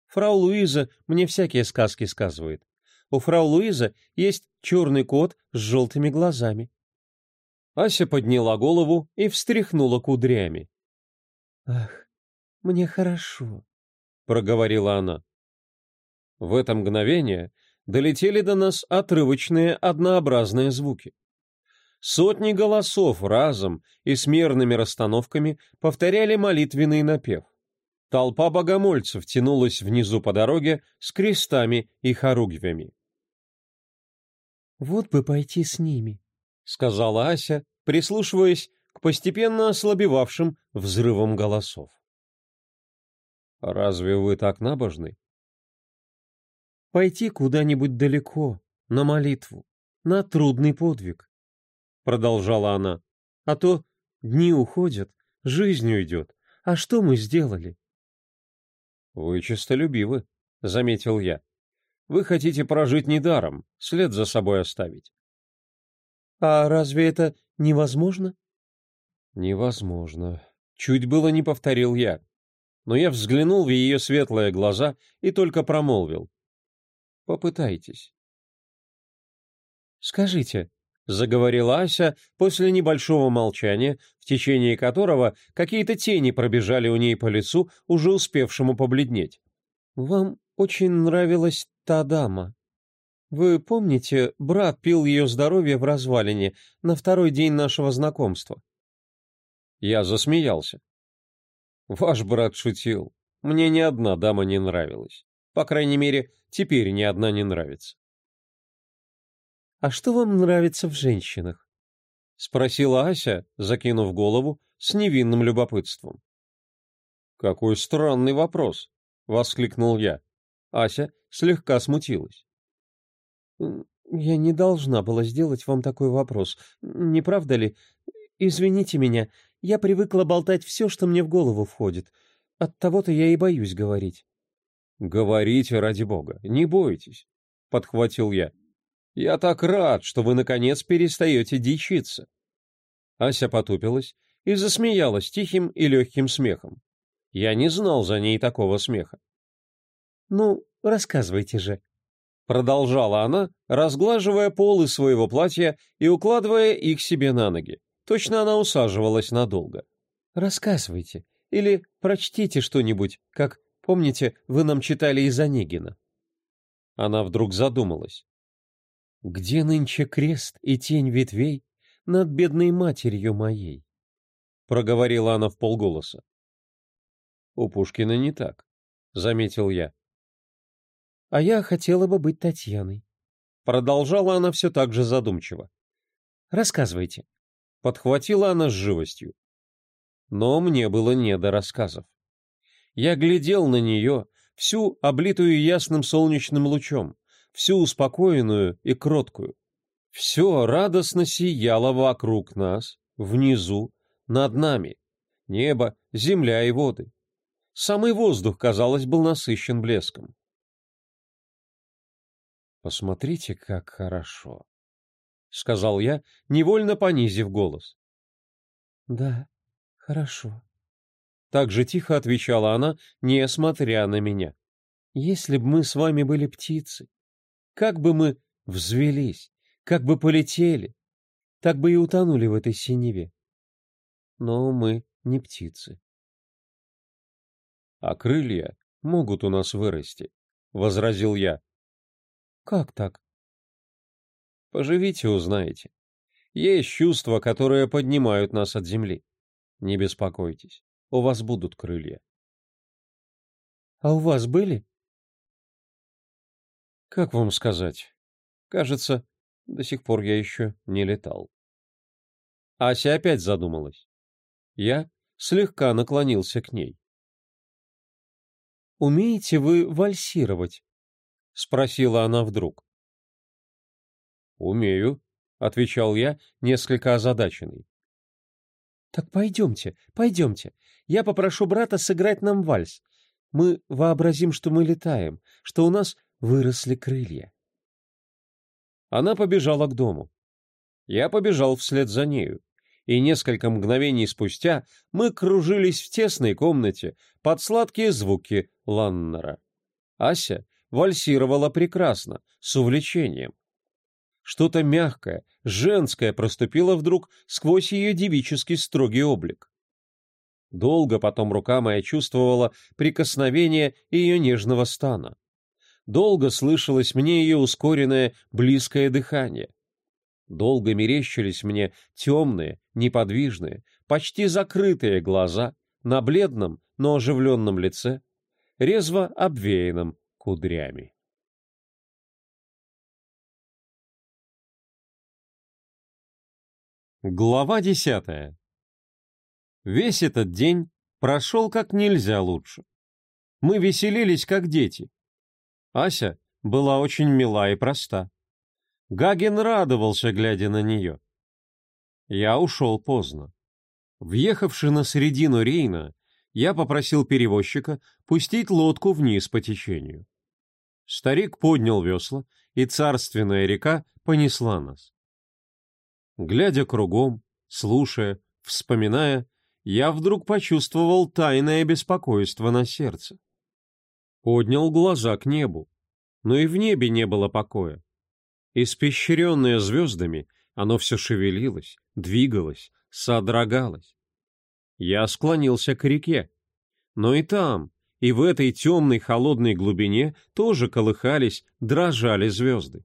Фрау Луиза мне всякие сказки сказывает. У фрау Луиза есть черный кот с желтыми глазами. Ася подняла голову и встряхнула кудрями. «Ах, мне хорошо», — проговорила она. В это мгновение долетели до нас отрывочные однообразные звуки. Сотни голосов разом и с мерными расстановками повторяли молитвенный напев. Толпа богомольцев тянулась внизу по дороге с крестами и хоругвями. «Вот бы пойти с ними», — сказала Ася, прислушиваясь к постепенно ослабевавшим взрывам голосов. «Разве вы так набожны?» «Пойти куда-нибудь далеко, на молитву, на трудный подвиг», — продолжала она. «А то дни уходят, жизнь уйдет. А что мы сделали? «Вы честолюбивы», — заметил я. «Вы хотите прожить недаром, след за собой оставить». «А разве это невозможно?» «Невозможно», — чуть было не повторил я. Но я взглянул в ее светлые глаза и только промолвил. «Попытайтесь». «Скажите», — заговорила Ася после небольшого молчания, в течение которого какие-то тени пробежали у ней по лицу, уже успевшему побледнеть. «Вам очень нравилась та дама. Вы помните, брат пил ее здоровье в развалине на второй день нашего знакомства?» Я засмеялся. «Ваш брат шутил. Мне ни одна дама не нравилась. По крайней мере, теперь ни одна не нравится. «А что вам нравится в женщинах?» — спросила Ася, закинув голову с невинным любопытством. «Какой странный вопрос!» — воскликнул я. Ася слегка смутилась. «Я не должна была сделать вам такой вопрос, не правда ли? Извините меня, я привыкла болтать все, что мне в голову входит. От того-то я и боюсь говорить». «Говорите, ради бога, не бойтесь», — подхватил я. Я так рад, что вы, наконец, перестаете дичиться. Ася потупилась и засмеялась тихим и легким смехом. Я не знал за ней такого смеха. «Ну, рассказывайте же», — продолжала она, разглаживая полы своего платья и укладывая их себе на ноги. Точно она усаживалась надолго. «Рассказывайте или прочтите что-нибудь, как, помните, вы нам читали из Онегина». Она вдруг задумалась где нынче крест и тень ветвей над бедной матерью моей? — проговорила она в полголоса. — У Пушкина не так, — заметил я. — А я хотела бы быть Татьяной. Продолжала она все так же задумчиво. — Рассказывайте. Подхватила она с живостью. Но мне было не до рассказов. Я глядел на нее, всю облитую ясным солнечным лучом, всю успокоенную и кроткую. Все радостно сияло вокруг нас, внизу, над нами. Небо, земля и воды. Самый воздух, казалось, был насыщен блеском. «Посмотрите, как хорошо!» — сказал я, невольно понизив голос. «Да, хорошо», — так же тихо отвечала она, несмотря на меня. «Если б мы с вами были птицы, как бы мы взвелись, как бы полетели, так бы и утонули в этой синеве. Но мы не птицы. — А крылья могут у нас вырасти, — возразил я. — Как так? — Поживите, узнаете. Есть чувства, которые поднимают нас от земли. Не беспокойтесь, у вас будут крылья. — А у вас были? Как вам сказать? Кажется, до сих пор я еще не летал. Ася опять задумалась. Я слегка наклонился к ней. «Умеете вы вальсировать?» — спросила она вдруг. «Умею», — отвечал я, несколько озадаченный. «Так пойдемте, пойдемте. Я попрошу брата сыграть нам вальс. Мы вообразим, что мы летаем, что у нас выросли крылья. Она побежала к дому. Я побежал вслед за нею, и несколько мгновений спустя мы кружились в тесной комнате под сладкие звуки Ланнера. Ася вальсировала прекрасно, с увлечением. Что-то мягкое, женское проступило вдруг сквозь ее девический строгий облик. Долго потом рука моя чувствовала прикосновение ее нежного стана долго слышалось мне ее ускоренное близкое дыхание. Долго мерещились мне темные, неподвижные, почти закрытые глаза на бледном, но оживленном лице, резво обвеянном кудрями. Глава десятая. Весь этот день прошел как нельзя лучше. Мы веселились, как дети, Ася была очень мила и проста. Гагин радовался, глядя на нее. Я ушел поздно. Въехавши на середину Рейна, я попросил перевозчика пустить лодку вниз по течению. Старик поднял весла, и царственная река понесла нас. Глядя кругом, слушая, вспоминая, я вдруг почувствовал тайное беспокойство на сердце поднял глаза к небу. Но и в небе не было покоя. Испещренное звездами, оно все шевелилось, двигалось, содрогалось. Я склонился к реке. Но и там, и в этой темной холодной глубине тоже колыхались, дрожали звезды.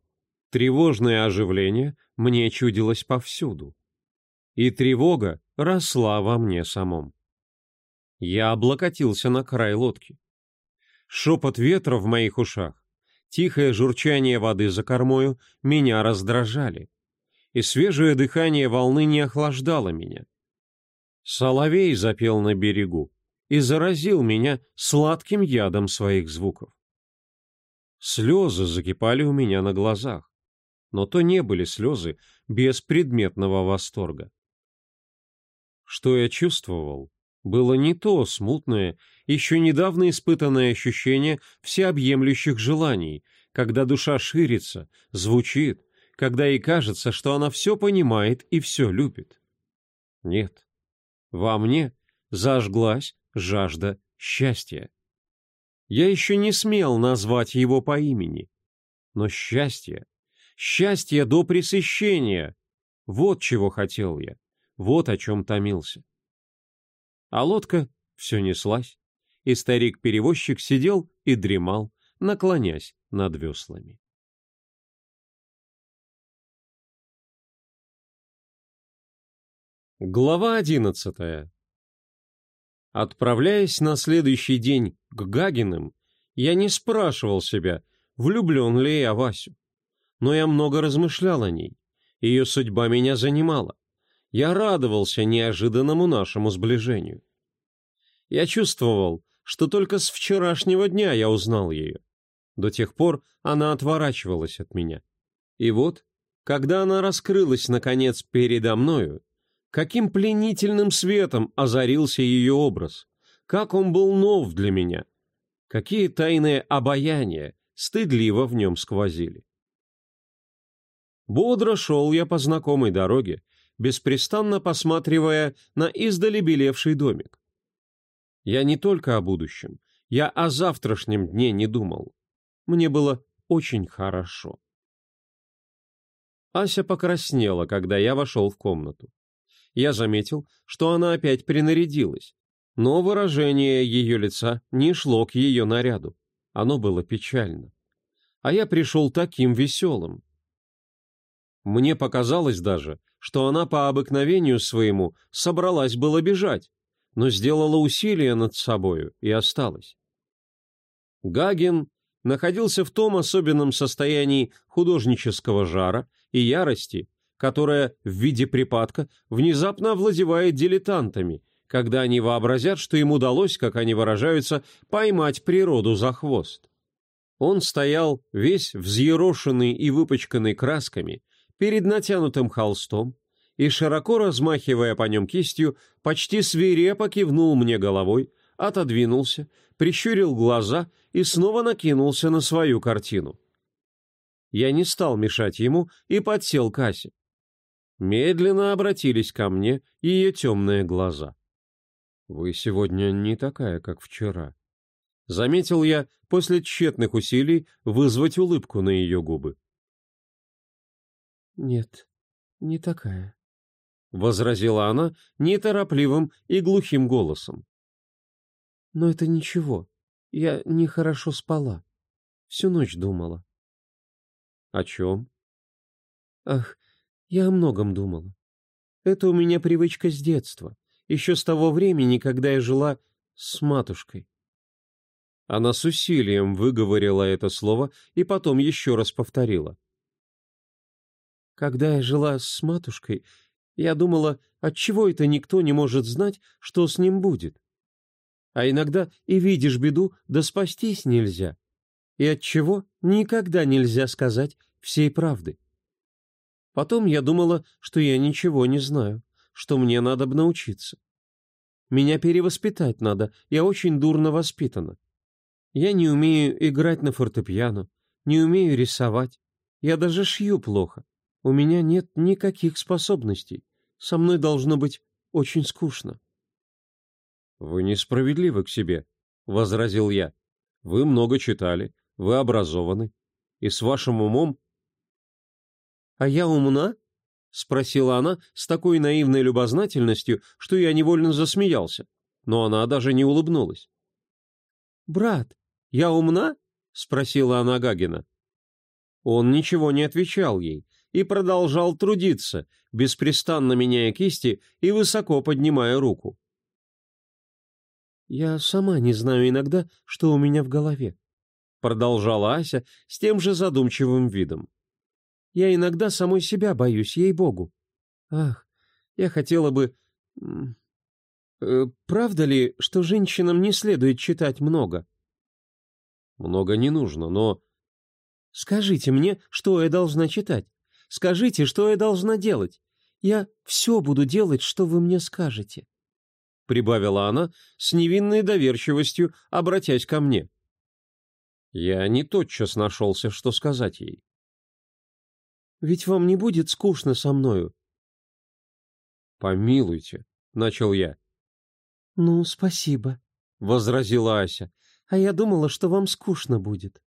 Тревожное оживление мне чудилось повсюду. И тревога росла во мне самом. Я облокотился на край лодки. Шепот ветра в моих ушах, тихое журчание воды за кормою меня раздражали, и свежее дыхание волны не охлаждало меня. Соловей запел на берегу и заразил меня сладким ядом своих звуков. Слезы закипали у меня на глазах, но то не были слезы без предметного восторга. Что я чувствовал, было не то смутное, еще недавно испытанное ощущение всеобъемлющих желаний, когда душа ширится, звучит, когда ей кажется, что она все понимает и все любит. Нет, во мне зажглась жажда счастья. Я еще не смел назвать его по имени, но счастье, счастье до пресыщения, вот чего хотел я, вот о чем томился. А лодка все неслась, и старик-перевозчик сидел и дремал, наклонясь над веслами. Глава одиннадцатая. Отправляясь на следующий день к Гагиным, я не спрашивал себя, влюблен ли я Васю. Но я много размышлял о ней. Ее судьба меня занимала я радовался неожиданному нашему сближению. Я чувствовал, что только с вчерашнего дня я узнал ее. До тех пор она отворачивалась от меня. И вот, когда она раскрылась, наконец, передо мною, каким пленительным светом озарился ее образ, как он был нов для меня, какие тайные обаяния стыдливо в нем сквозили. Бодро шел я по знакомой дороге, беспрестанно посматривая на издали домик. Я не только о будущем, я о завтрашнем дне не думал. Мне было очень хорошо. Ася покраснела, когда я вошел в комнату. Я заметил, что она опять принарядилась, но выражение ее лица не шло к ее наряду. Оно было печально. А я пришел таким веселым. Мне показалось даже, что она по обыкновению своему собралась было бежать, но сделала усилие над собою и осталась. Гагин находился в том особенном состоянии художнического жара и ярости, которое в виде припадка внезапно овладевает дилетантами, когда они вообразят, что им удалось, как они выражаются, поймать природу за хвост. Он стоял весь взъерошенный и выпачканный красками, перед натянутым холстом и, широко размахивая по нем кистью, почти свирепо кивнул мне головой, отодвинулся, прищурил глаза и снова накинулся на свою картину. Я не стал мешать ему и подсел к Асе. Медленно обратились ко мне ее темные глаза. «Вы сегодня не такая, как вчера», — заметил я после тщетных усилий вызвать улыбку на ее губы. «Нет, не такая», — возразила она неторопливым и глухим голосом. «Но это ничего. Я нехорошо спала. Всю ночь думала». «О чем?» «Ах, я о многом думала. Это у меня привычка с детства, еще с того времени, когда я жила с матушкой». Она с усилием выговорила это слово и потом еще раз повторила — когда я жила с матушкой, я думала, отчего это никто не может знать, что с ним будет. А иногда и видишь беду, да спастись нельзя. И отчего никогда нельзя сказать всей правды. Потом я думала, что я ничего не знаю, что мне надо бы научиться. Меня перевоспитать надо, я очень дурно воспитана. Я не умею играть на фортепиано, не умею рисовать, я даже шью плохо. У меня нет никаких способностей. Со мной должно быть очень скучно. Вы несправедливы к себе, возразил я. Вы много читали, вы образованы, и с вашим умом... А я умна? спросила она с такой наивной любознательностью, что я невольно засмеялся, но она даже не улыбнулась. Брат, я умна? спросила она Гагина. Он ничего не отвечал ей, и продолжал трудиться, беспрестанно меняя кисти и высоко поднимая руку. «Я сама не знаю иногда, что у меня в голове», — продолжала Ася с тем же задумчивым видом. «Я иногда самой себя боюсь, ей-богу. Ах, я хотела бы... Э, правда ли, что женщинам не следует читать много?» «Много не нужно, но...» «Скажите мне, что я должна читать?» Скажите, что я должна делать? Я все буду делать, что вы мне скажете», — прибавила она с невинной доверчивостью, обратясь ко мне. Я не тотчас нашелся, что сказать ей. «Ведь вам не будет скучно со мною?» «Помилуйте», — начал я. «Ну, спасибо», — возразила Ася. «А я думала, что вам скучно будет».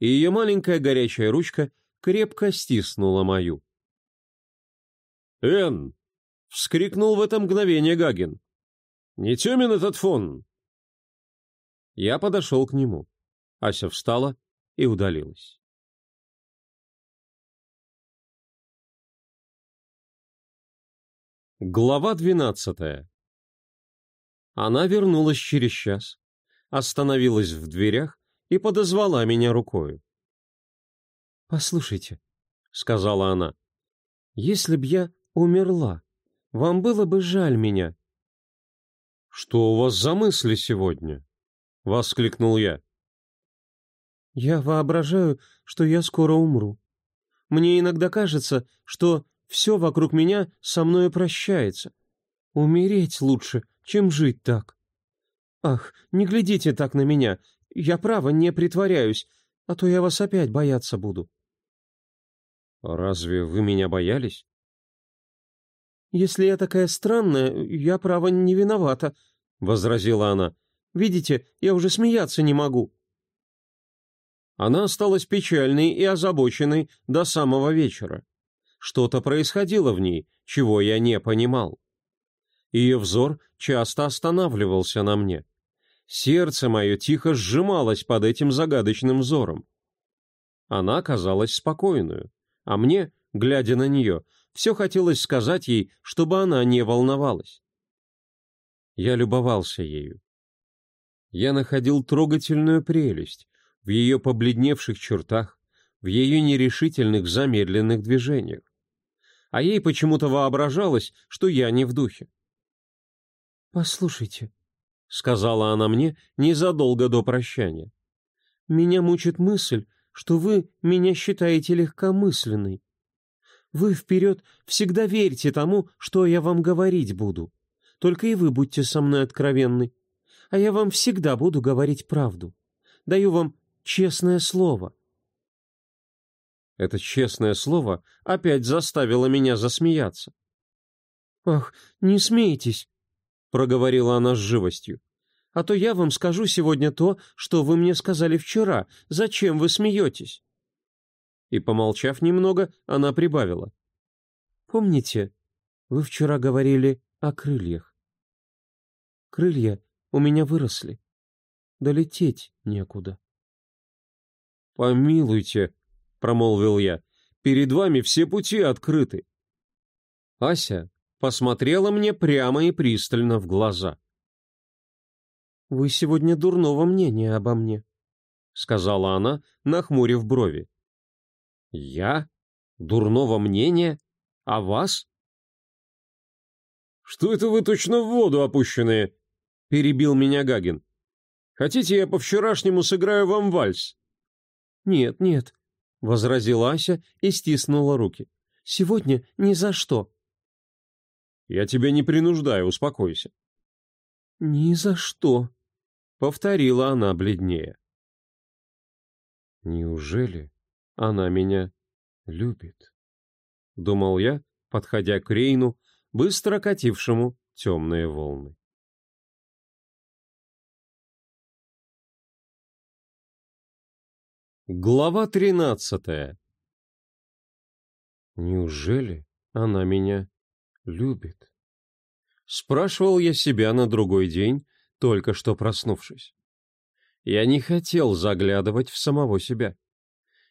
И ее маленькая горячая ручка — крепко стиснула мою. «Энн!» — вскрикнул в это мгновение Гагин. «Не темен этот фон!» Я подошел к нему. Ася встала и удалилась. Глава двенадцатая Она вернулась через час, остановилась в дверях и подозвала меня рукою. «Послушайте», — сказала она, — «если б я умерла, вам было бы жаль меня». «Что у вас за мысли сегодня?» — воскликнул я. «Я воображаю, что я скоро умру. Мне иногда кажется, что все вокруг меня со мною прощается. Умереть лучше, чем жить так. Ах, не глядите так на меня, я право не притворяюсь, а то я вас опять бояться буду. «Разве вы меня боялись?» «Если я такая странная, я, право, не виновата», — возразила она. «Видите, я уже смеяться не могу». Она осталась печальной и озабоченной до самого вечера. Что-то происходило в ней, чего я не понимал. Ее взор часто останавливался на мне. Сердце мое тихо сжималось под этим загадочным взором. Она казалась спокойную. А мне, глядя на нее, все хотелось сказать ей, чтобы она не волновалась. Я любовался ею. Я находил трогательную прелесть в ее побледневших чертах, в ее нерешительных замедленных движениях. А ей почему-то воображалось, что я не в духе. «Послушайте», — сказала она мне незадолго до прощания, — «меня мучит мысль, что вы меня считаете легкомысленной. Вы вперед всегда верьте тому, что я вам говорить буду. Только и вы будьте со мной откровенны. А я вам всегда буду говорить правду. Даю вам честное слово». Это честное слово опять заставило меня засмеяться. «Ах, не смейтесь», — проговорила она с живостью. А то я вам скажу сегодня то, что вы мне сказали вчера. Зачем вы смеетесь?» И, помолчав немного, она прибавила. «Помните, вы вчера говорили о крыльях. Крылья у меня выросли. Долететь некуда». «Помилуйте», — промолвил я, — «перед вами все пути открыты». Ася посмотрела мне прямо и пристально в глаза. «Вы сегодня дурного мнения обо мне», — сказала она, нахмурив брови. «Я? Дурного мнения? а вас?» «Что это вы точно в воду опущенные?» — перебил меня Гагин. «Хотите, я по-вчерашнему сыграю вам вальс?» «Нет, нет», — возразила Ася и стиснула руки. «Сегодня ни за что». «Я тебя не принуждаю, успокойся». «Ни за что», Повторила она бледнее. «Неужели она меня любит?» Думал я, подходя к Рейну, быстро катившему темные волны. Глава тринадцатая «Неужели она меня любит?» Спрашивал я себя на другой день, только что проснувшись. Я не хотел заглядывать в самого себя.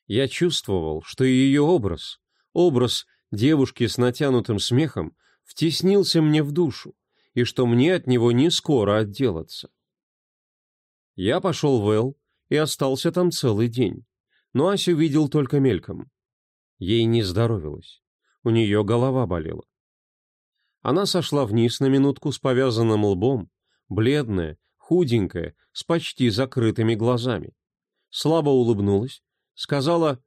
Я чувствовал, что ее образ, образ девушки с натянутым смехом, втеснился мне в душу, и что мне от него не скоро отделаться. Я пошел в Эл и остался там целый день, но Асю видел только мельком. Ей не здоровилось, у нее голова болела. Она сошла вниз на минутку с повязанным лбом, бледная, худенькая, с почти закрытыми глазами. Слабо улыбнулась, сказала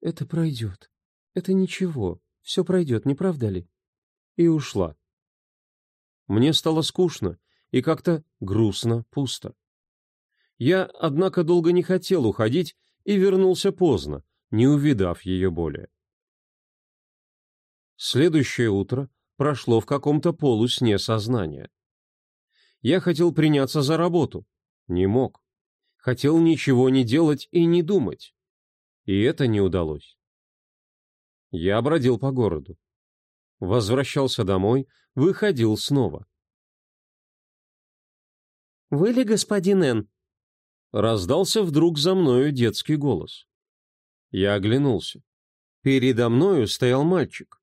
«Это пройдет. Это ничего. Все пройдет, не правда ли?» И ушла. Мне стало скучно и как-то грустно пусто. Я, однако, долго не хотел уходить и вернулся поздно, не увидав ее более. Следующее утро прошло в каком-то полусне сознания. Я хотел приняться за работу. Не мог. Хотел ничего не делать и не думать. И это не удалось. Я бродил по городу. Возвращался домой, выходил снова. «Вы ли господин Н?» Раздался вдруг за мною детский голос. Я оглянулся. Передо мною стоял мальчик.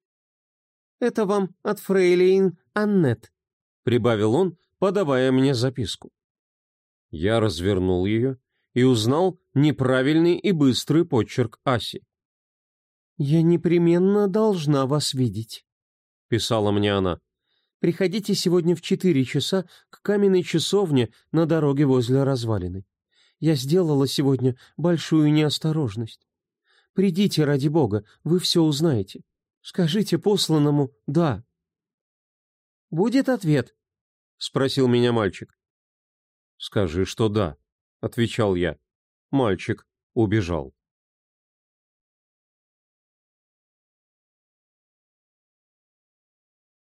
«Это вам от Фрейлин Аннет», — прибавил он, подавая мне записку. Я развернул ее и узнал неправильный и быстрый почерк Аси. «Я непременно должна вас видеть», — писала мне она. «Приходите сегодня в четыре часа к каменной часовне на дороге возле развалины. Я сделала сегодня большую неосторожность. Придите, ради бога, вы все узнаете. Скажите посланному «да». «Будет ответ», — спросил меня мальчик. «Скажи, что да», — отвечал я. Мальчик убежал.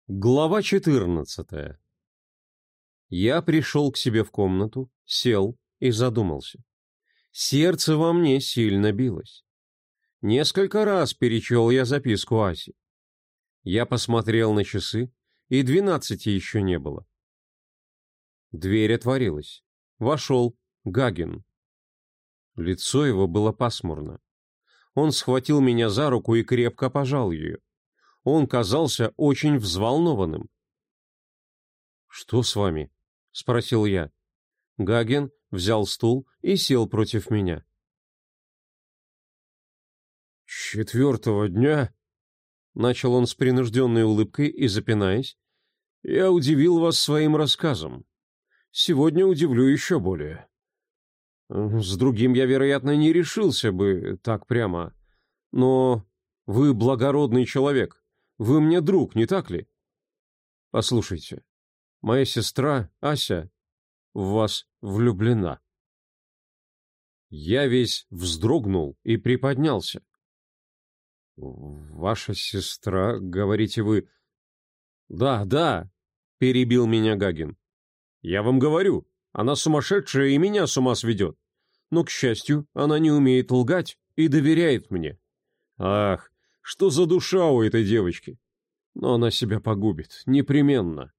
Глава четырнадцатая. Я пришел к себе в комнату, сел и задумался. Сердце во мне сильно билось. Несколько раз перечел я записку Аси. Я посмотрел на часы, и двенадцати еще не было. Дверь отворилась. Вошел Гагин. Лицо его было пасмурно. Он схватил меня за руку и крепко пожал ее. Он казался очень взволнованным. «Что с вами?» — спросил я. Гагин взял стул и сел против меня. «Четвертого дня», — начал он с принужденной улыбкой и запинаясь, — «я удивил вас своим рассказом сегодня удивлю еще более. С другим я, вероятно, не решился бы так прямо. Но вы благородный человек. Вы мне друг, не так ли? Послушайте, моя сестра Ася в вас влюблена. Я весь вздрогнул и приподнялся. «Ваша сестра, говорите вы...» «Да, да», — перебил меня Гагин. «Я вам говорю, она сумасшедшая и меня с ума сведет. Но, к счастью, она не умеет лгать и доверяет мне. Ах, что за душа у этой девочки! Но она себя погубит, непременно».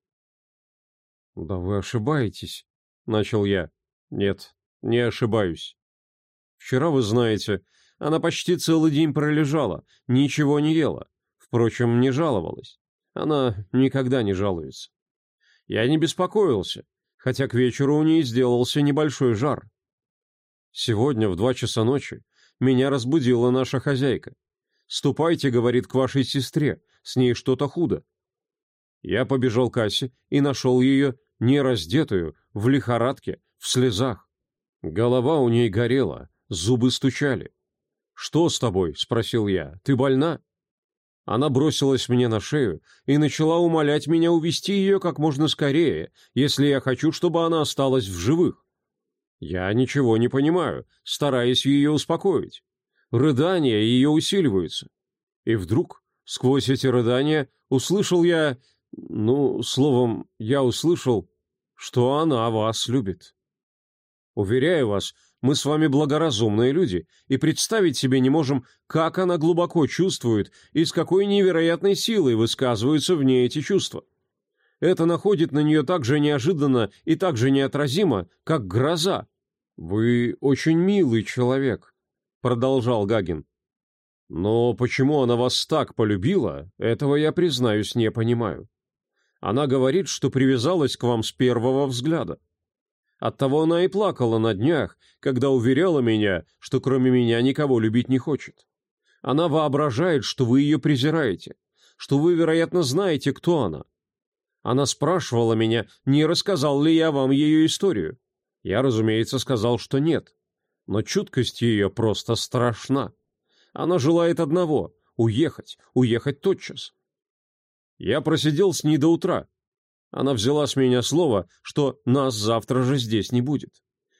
«Да вы ошибаетесь», — начал я. «Нет, не ошибаюсь. Вчера, вы знаете, она почти целый день пролежала, ничего не ела, впрочем, не жаловалась. Она никогда не жалуется. Я не беспокоился, хотя к вечеру у ней сделался небольшой жар. Сегодня в два часа ночи меня разбудила наша хозяйка. «Ступайте», — говорит, — «к вашей сестре, с ней что-то худо». Я побежал к Асе и нашел ее не раздетую, в лихорадке, в слезах. Голова у ней горела, зубы стучали. «Что с тобой?» — спросил я. «Ты больна?» Она бросилась мне на шею и начала умолять меня увести ее как можно скорее, если я хочу, чтобы она осталась в живых. Я ничего не понимаю, стараясь ее успокоить. Рыдания ее усиливаются. И вдруг, сквозь эти рыдания, услышал я... Ну, словом, я услышал, что она вас любит. Уверяю вас, мы с вами благоразумные люди и представить себе не можем, как она глубоко чувствует и с какой невероятной силой высказываются в ней эти чувства. Это находит на нее так же неожиданно и так же неотразимо, как гроза. «Вы очень милый человек», — продолжал Гагин. «Но почему она вас так полюбила, этого я, признаюсь, не понимаю. Она говорит, что привязалась к вам с первого взгляда. Оттого она и плакала на днях, когда уверяла меня, что кроме меня никого любить не хочет. Она воображает, что вы ее презираете, что вы, вероятно, знаете, кто она. Она спрашивала меня, не рассказал ли я вам ее историю. Я, разумеется, сказал, что нет. Но чуткость ее просто страшна. Она желает одного — уехать, уехать тотчас. Я просидел с ней до утра, она взяла с меня слово, что нас завтра же здесь не будет.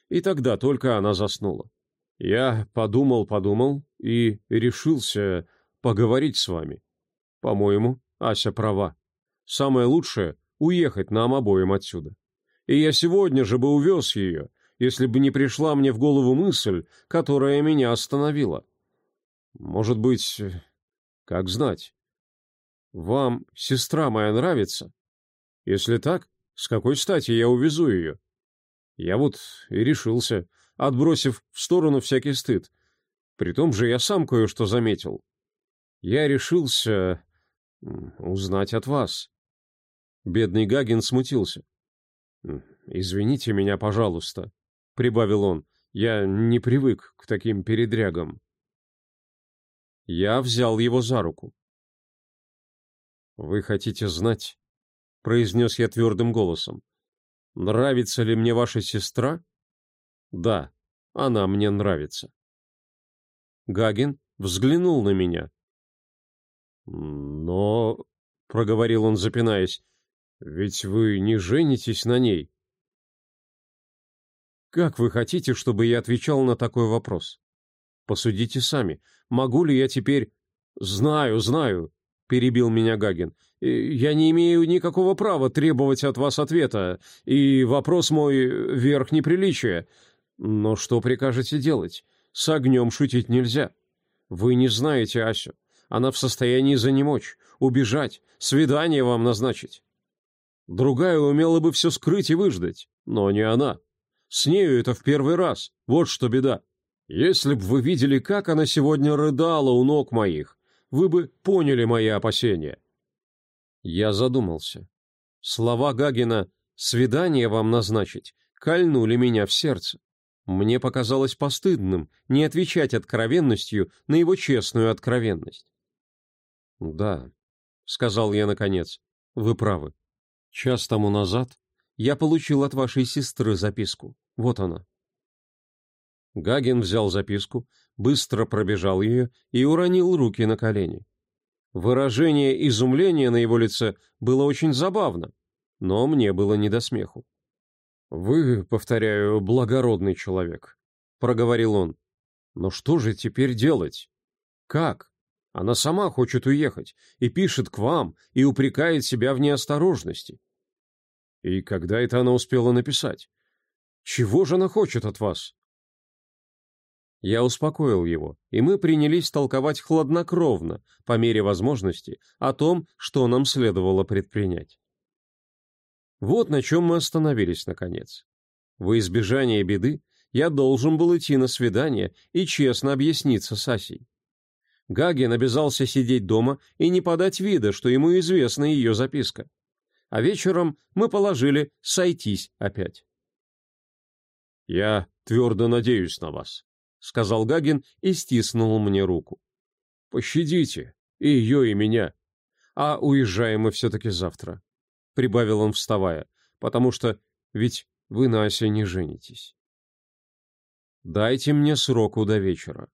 И тогда только она заснула. Я подумал-подумал и решился поговорить с вами. По-моему, Ася права. Самое лучшее — уехать нам обоим отсюда. И я сегодня же бы увез ее, если бы не пришла мне в голову мысль, которая меня остановила. Может быть, как знать. Вам сестра моя нравится? Если так, с какой стати я увезу ее? Я вот и решился, отбросив в сторону всякий стыд. Притом же я сам кое-что заметил. Я решился узнать от вас. Бедный Гагин смутился. «Извините меня, пожалуйста», — прибавил он. «Я не привык к таким передрягам». Я взял его за руку. «Вы хотите знать, произнес я твердым голосом. «Нравится ли мне ваша сестра?» «Да, она мне нравится». Гагин взглянул на меня. «Но...» — проговорил он, запинаясь. «Ведь вы не женитесь на ней». «Как вы хотите, чтобы я отвечал на такой вопрос? Посудите сами. Могу ли я теперь...» «Знаю, знаю», перебил меня Гагин. Я не имею никакого права требовать от вас ответа, и вопрос мой — верх неприличия. Но что прикажете делать? С огнем шутить нельзя. Вы не знаете Асю. Она в состоянии занемочь, убежать, свидание вам назначить. Другая умела бы все скрыть и выждать, но не она. С нею это в первый раз, вот что беда. Если бы вы бы поняли мои опасения. Я задумался. Слова Гагина «свидание вам назначить» кольнули меня в сердце. Мне показалось постыдным не отвечать откровенностью на его честную откровенность. «Да», — сказал я наконец, — «вы правы. Час тому назад я получил от вашей сестры записку. Вот она. Гагин взял записку, быстро пробежал ее и уронил руки на колени. Выражение изумления на его лице было очень забавно, но мне было не до смеху. «Вы, повторяю, благородный человек», — проговорил он. «Но что же теперь делать? Как? Она сама хочет уехать и пишет к вам и упрекает себя в неосторожности». «И когда это она успела написать? Чего же она хочет от вас?» Я успокоил его, и мы принялись толковать хладнокровно, по мере возможности, о том, что нам следовало предпринять. Вот на чем мы остановились, наконец. Во избежание беды я должен был идти на свидание и честно объясниться с Асей. Гаген обязался сидеть дома и не подать вида, что ему известна ее записка. А вечером мы положили сойтись опять. «Я твердо надеюсь на вас», — сказал Гагин и стиснул мне руку. «Пощадите и ее, и меня. А уезжаем мы все-таки завтра», — прибавил он, вставая, «потому что ведь вы на осени женитесь». «Дайте мне сроку до вечера»,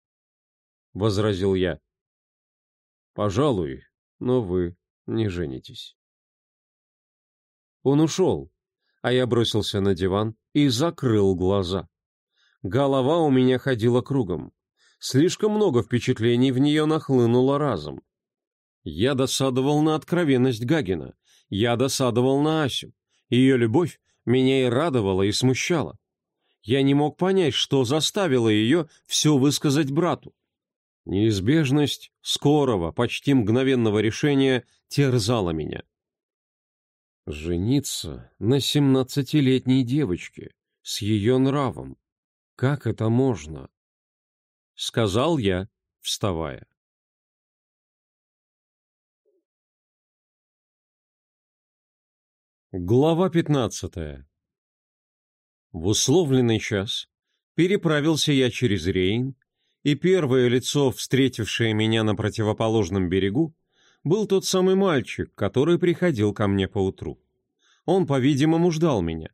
— возразил я. «Пожалуй, но вы не женитесь». Он ушел, а я бросился на диван и закрыл глаза. Голова у меня ходила кругом. Слишком много впечатлений в нее нахлынуло разом. Я досадовал на откровенность Гагина. Я досадовал на Асю. Ее любовь меня и радовала, и смущала. Я не мог понять, что заставило ее все высказать брату. Неизбежность скорого, почти мгновенного решения терзала меня. Жениться на семнадцатилетней девочке с ее нравом, как это можно? Сказал я, вставая. Глава пятнадцатая. В условленный час переправился я через Рейн, и первое лицо, встретившее меня на противоположном берегу, был тот самый мальчик, который приходил ко мне поутру. Он, по-видимому, ждал меня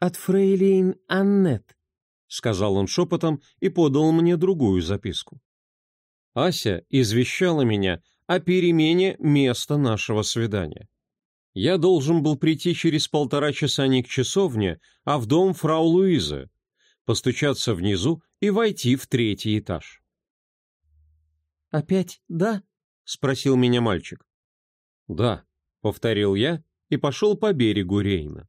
от фрейлин Аннет», — сказал он шепотом и подал мне другую записку. Ася извещала меня о перемене места нашего свидания. Я должен был прийти через полтора часа не к часовне, а в дом фрау Луизы, постучаться внизу и войти в третий этаж. «Опять да?» — спросил меня мальчик. «Да», — повторил я и пошел по берегу Рейна.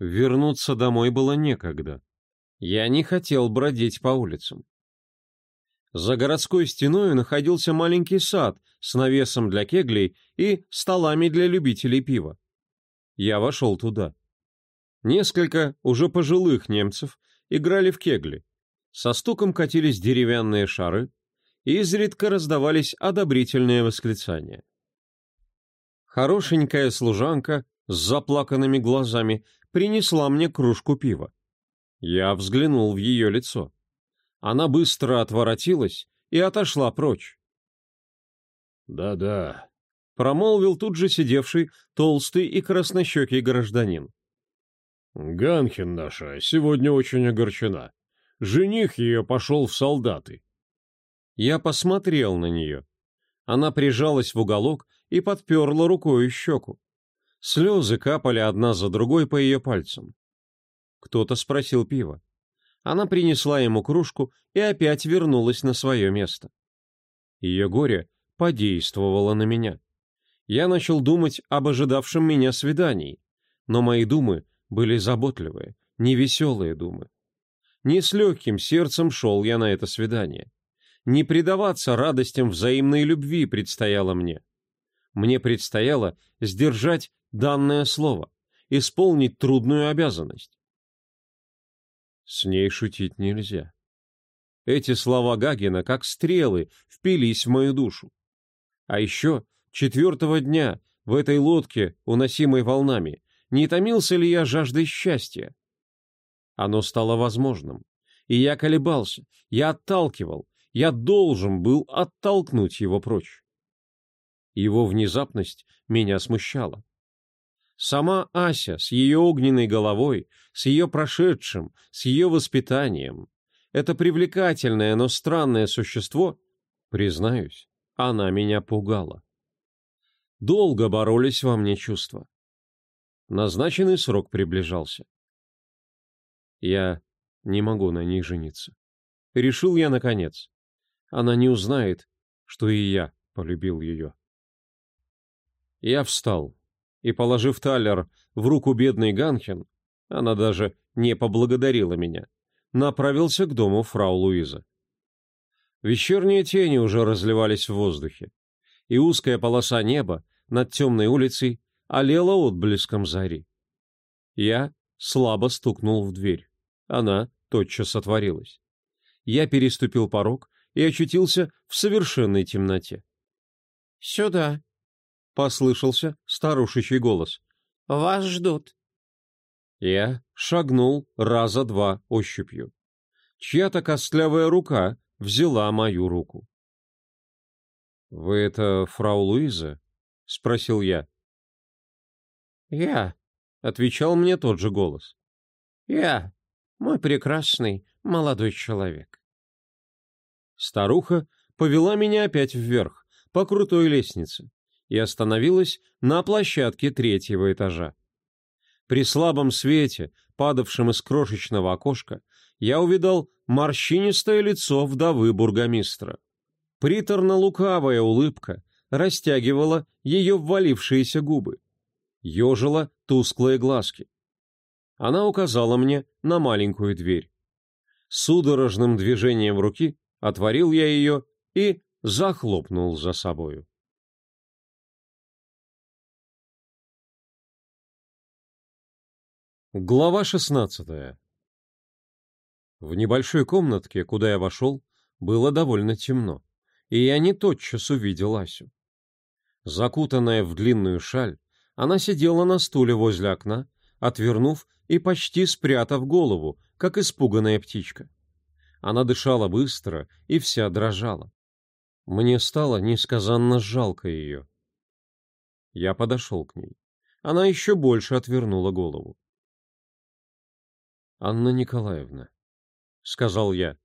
Вернуться домой было некогда. Я не хотел бродить по улицам. За городской стеной находился маленький сад с навесом для кеглей и столами для любителей пива. Я вошел туда. Несколько уже пожилых немцев играли в кегли. Со стуком катились деревянные шары, и изредка раздавались одобрительные восклицания. Хорошенькая служанка с заплаканными глазами принесла мне кружку пива. Я взглянул в ее лицо. Она быстро отворотилась и отошла прочь. «Да-да», — промолвил тут же сидевший толстый и краснощекий гражданин. «Ганхин наша сегодня очень огорчена. Жених ее пошел в солдаты». Я посмотрел на нее. Она прижалась в уголок и подперла рукой щеку. Слезы капали одна за другой по ее пальцам. Кто-то спросил пива. Она принесла ему кружку и опять вернулась на свое место. Ее горе подействовало на меня. Я начал думать об ожидавшем меня свидании, но мои думы были заботливые, невеселые думы. Не с легким сердцем шел я на это свидание. Не предаваться радостям взаимной любви предстояло мне. Мне предстояло сдержать данное слово, исполнить трудную обязанность. С ней шутить нельзя. Эти слова Гагина, как стрелы, впились в мою душу. А еще четвертого дня в этой лодке, уносимой волнами, не томился ли я жаждой счастья? Оно стало возможным. И я колебался, я отталкивал, я должен был оттолкнуть его прочь. Его внезапность меня смущала. Сама Ася с ее огненной головой, с ее прошедшим, с ее воспитанием. Это привлекательное, но странное существо, признаюсь, она меня пугала. Долго боролись во мне чувства. Назначенный срок приближался. Я не могу на ней жениться. Решил я наконец. Она не узнает, что и я полюбил ее. Я встал и, положив талер в руку бедной Ганхен, она даже не поблагодарила меня, направился к дому фрау Луизы. Вечерние тени уже разливались в воздухе, и узкая полоса неба над темной улицей олела отблеском зари. Я слабо стукнул в дверь. Она тотчас отворилась. Я переступил порог и очутился в совершенной темноте. «Сюда», Послышался старушечий голос. «Вас ждут». Я шагнул раза два ощупью. Чья-то костлявая рука взяла мою руку. «Вы это фрау Луиза?» — спросил я. «Я», — отвечал мне тот же голос. «Я, мой прекрасный молодой человек». Старуха повела меня опять вверх, по крутой лестнице и остановилась на площадке третьего этажа. При слабом свете, падавшем из крошечного окошка, я увидал морщинистое лицо вдовы бургомистра. Приторно-лукавая улыбка растягивала ее ввалившиеся губы, ежила тусклые глазки. Она указала мне на маленькую дверь. Судорожным движением руки отворил я ее и захлопнул за собою. Глава шестнадцатая. В небольшой комнатке, куда я вошел, было довольно темно, и я не тотчас увидел Асю. Закутанная в длинную шаль, она сидела на стуле возле окна, отвернув и почти спрятав голову, как испуганная птичка. Она дышала быстро и вся дрожала. Мне стало несказанно жалко ее. Я подошел к ней. Она еще больше отвернула голову. «Анна Николаевна», — сказал я.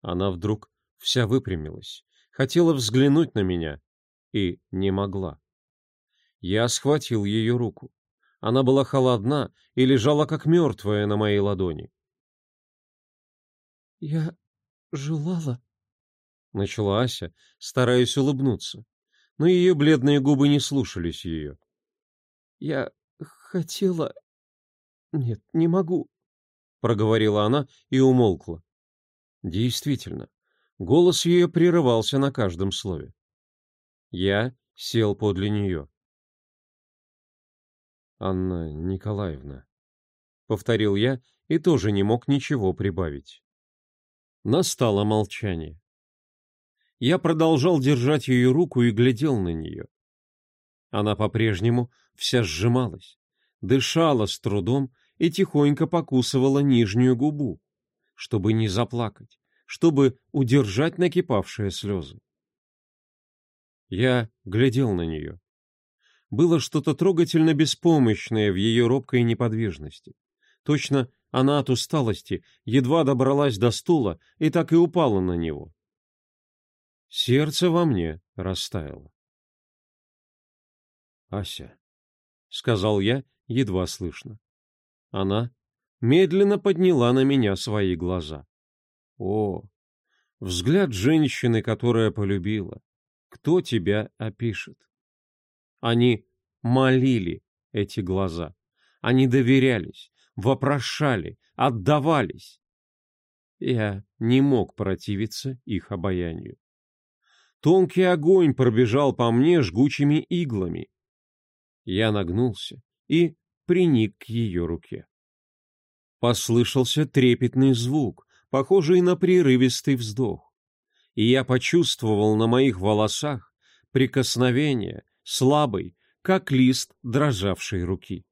Она вдруг вся выпрямилась, хотела взглянуть на меня и не могла. Я схватил ее руку. Она была холодна и лежала как мертвая на моей ладони. «Я желала», — начала Ася, стараясь улыбнуться, но ее бледные губы не слушались ее. «Я хотела... Нет, не могу проговорила она и умолкла. Действительно, голос ее прерывался на каждом слове. Я сел подле нее. «Анна Николаевна», — повторил я и тоже не мог ничего прибавить. Настало молчание. Я продолжал держать ее руку и глядел на нее. Она по-прежнему вся сжималась, дышала с трудом и тихонько покусывала нижнюю губу, чтобы не заплакать, чтобы удержать накипавшие слезы. Я глядел на нее. Было что-то трогательно беспомощное в ее робкой неподвижности. Точно она от усталости едва добралась до стула и так и упала на него. Сердце во мне растаяло. «Ася», — сказал я, едва слышно. Она медленно подняла на меня свои глаза. О, взгляд женщины, которая полюбила. Кто тебя опишет? Они молили эти глаза. Они доверялись, вопрошали, отдавались. Я не мог противиться их обаянию. Тонкий огонь пробежал по мне жгучими иглами. Я нагнулся и приник к ее руке. Послышался трепетный звук, похожий на прерывистый вздох, и я почувствовал на моих волосах прикосновение слабой, как лист дрожавшей руки.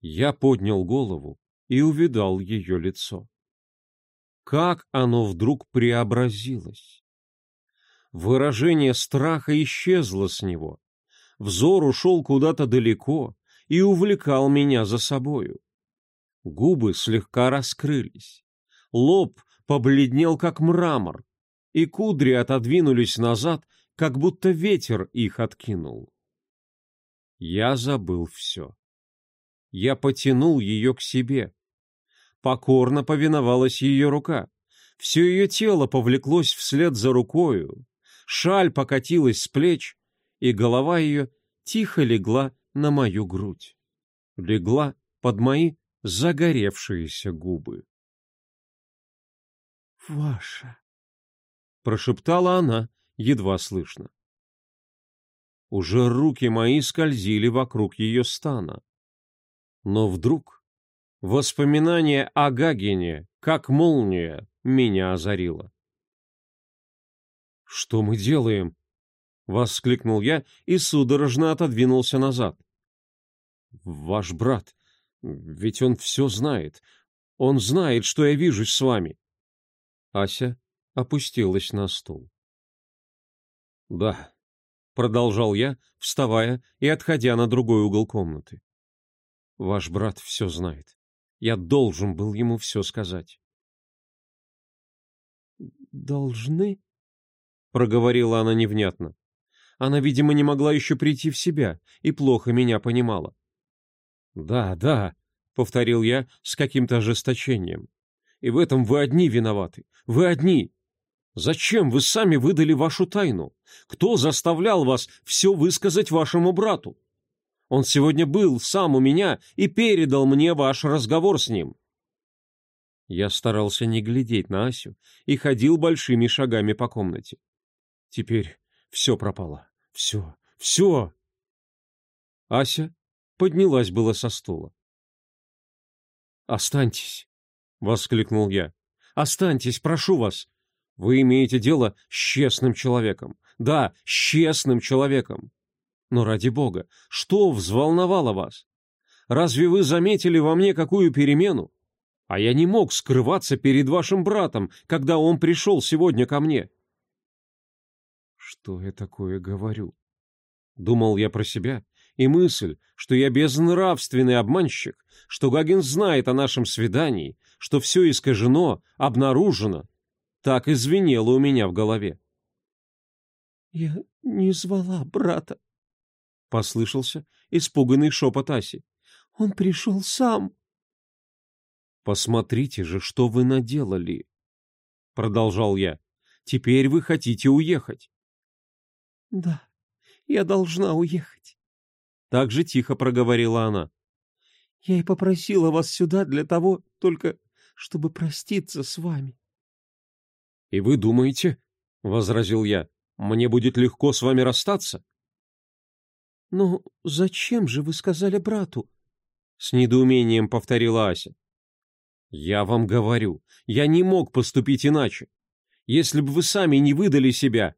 Я поднял голову и увидал ее лицо. Как оно вдруг преобразилось! Выражение страха исчезло с него. Взор ушел куда-то далеко, и увлекал меня за собою. Губы слегка раскрылись, лоб побледнел, как мрамор, и кудри отодвинулись назад, как будто ветер их откинул. Я забыл все. Я потянул ее к себе. Покорно повиновалась ее рука. Все ее тело повлеклось вслед за рукою. Шаль покатилась с плеч, и голова ее тихо легла на мою грудь. Легла под мои загоревшиеся губы. «Ваша!» — прошептала она, едва слышно. Уже руки мои скользили вокруг ее стана. Но вдруг воспоминание о Гагине, как молния, меня озарило. «Что мы делаем?» воскликнул я и судорожно отодвинулся назад. «Ваш брат, ведь он все знает. Он знает, что я вижусь с вами». Ася опустилась на стул. «Да», — продолжал я, вставая и отходя на другой угол комнаты. «Ваш брат все знает. Я должен был ему все сказать». «Должны?» — проговорила она невнятно. Она, видимо, не могла еще прийти в себя и плохо меня понимала. «Да, да», — повторил я с каким-то ожесточением. «И в этом вы одни виноваты. Вы одни. Зачем вы сами выдали вашу тайну? Кто заставлял вас все высказать вашему брату? Он сегодня был сам у меня и передал мне ваш разговор с ним». Я старался не глядеть на Асю и ходил большими шагами по комнате. Теперь все пропало. Все, все!» Ася поднялась было со стула. «Останьтесь!» — воскликнул я. «Останьтесь, прошу вас! Вы имеете дело с честным человеком. Да, с честным человеком. Но ради бога, что взволновало вас? Разве вы заметили во мне какую перемену? А я не мог скрываться перед вашим братом, когда он пришел сегодня ко мне. Что я такое говорю? Думал я про себя, и мысль, что я безнравственный обманщик, что Гагин знает о нашем свидании, что все искажено, обнаружено, так и у меня в голове. «Я не звала брата», — послышался испуганный шепот Аси. «Он пришел сам». «Посмотрите же, что вы наделали!» — продолжал я. «Теперь вы хотите уехать. «Да, я должна уехать», — так же тихо проговорила она. «Я и попросила вас сюда для того, только чтобы проститься с вами». «И вы думаете, — возразил я, — мне будет легко с вами расстаться?» «Но ну, зачем же вы сказали брату?» — с недоумением повторила Ася. «Я вам говорю, я не мог поступить иначе. Если бы вы сами не выдали себя,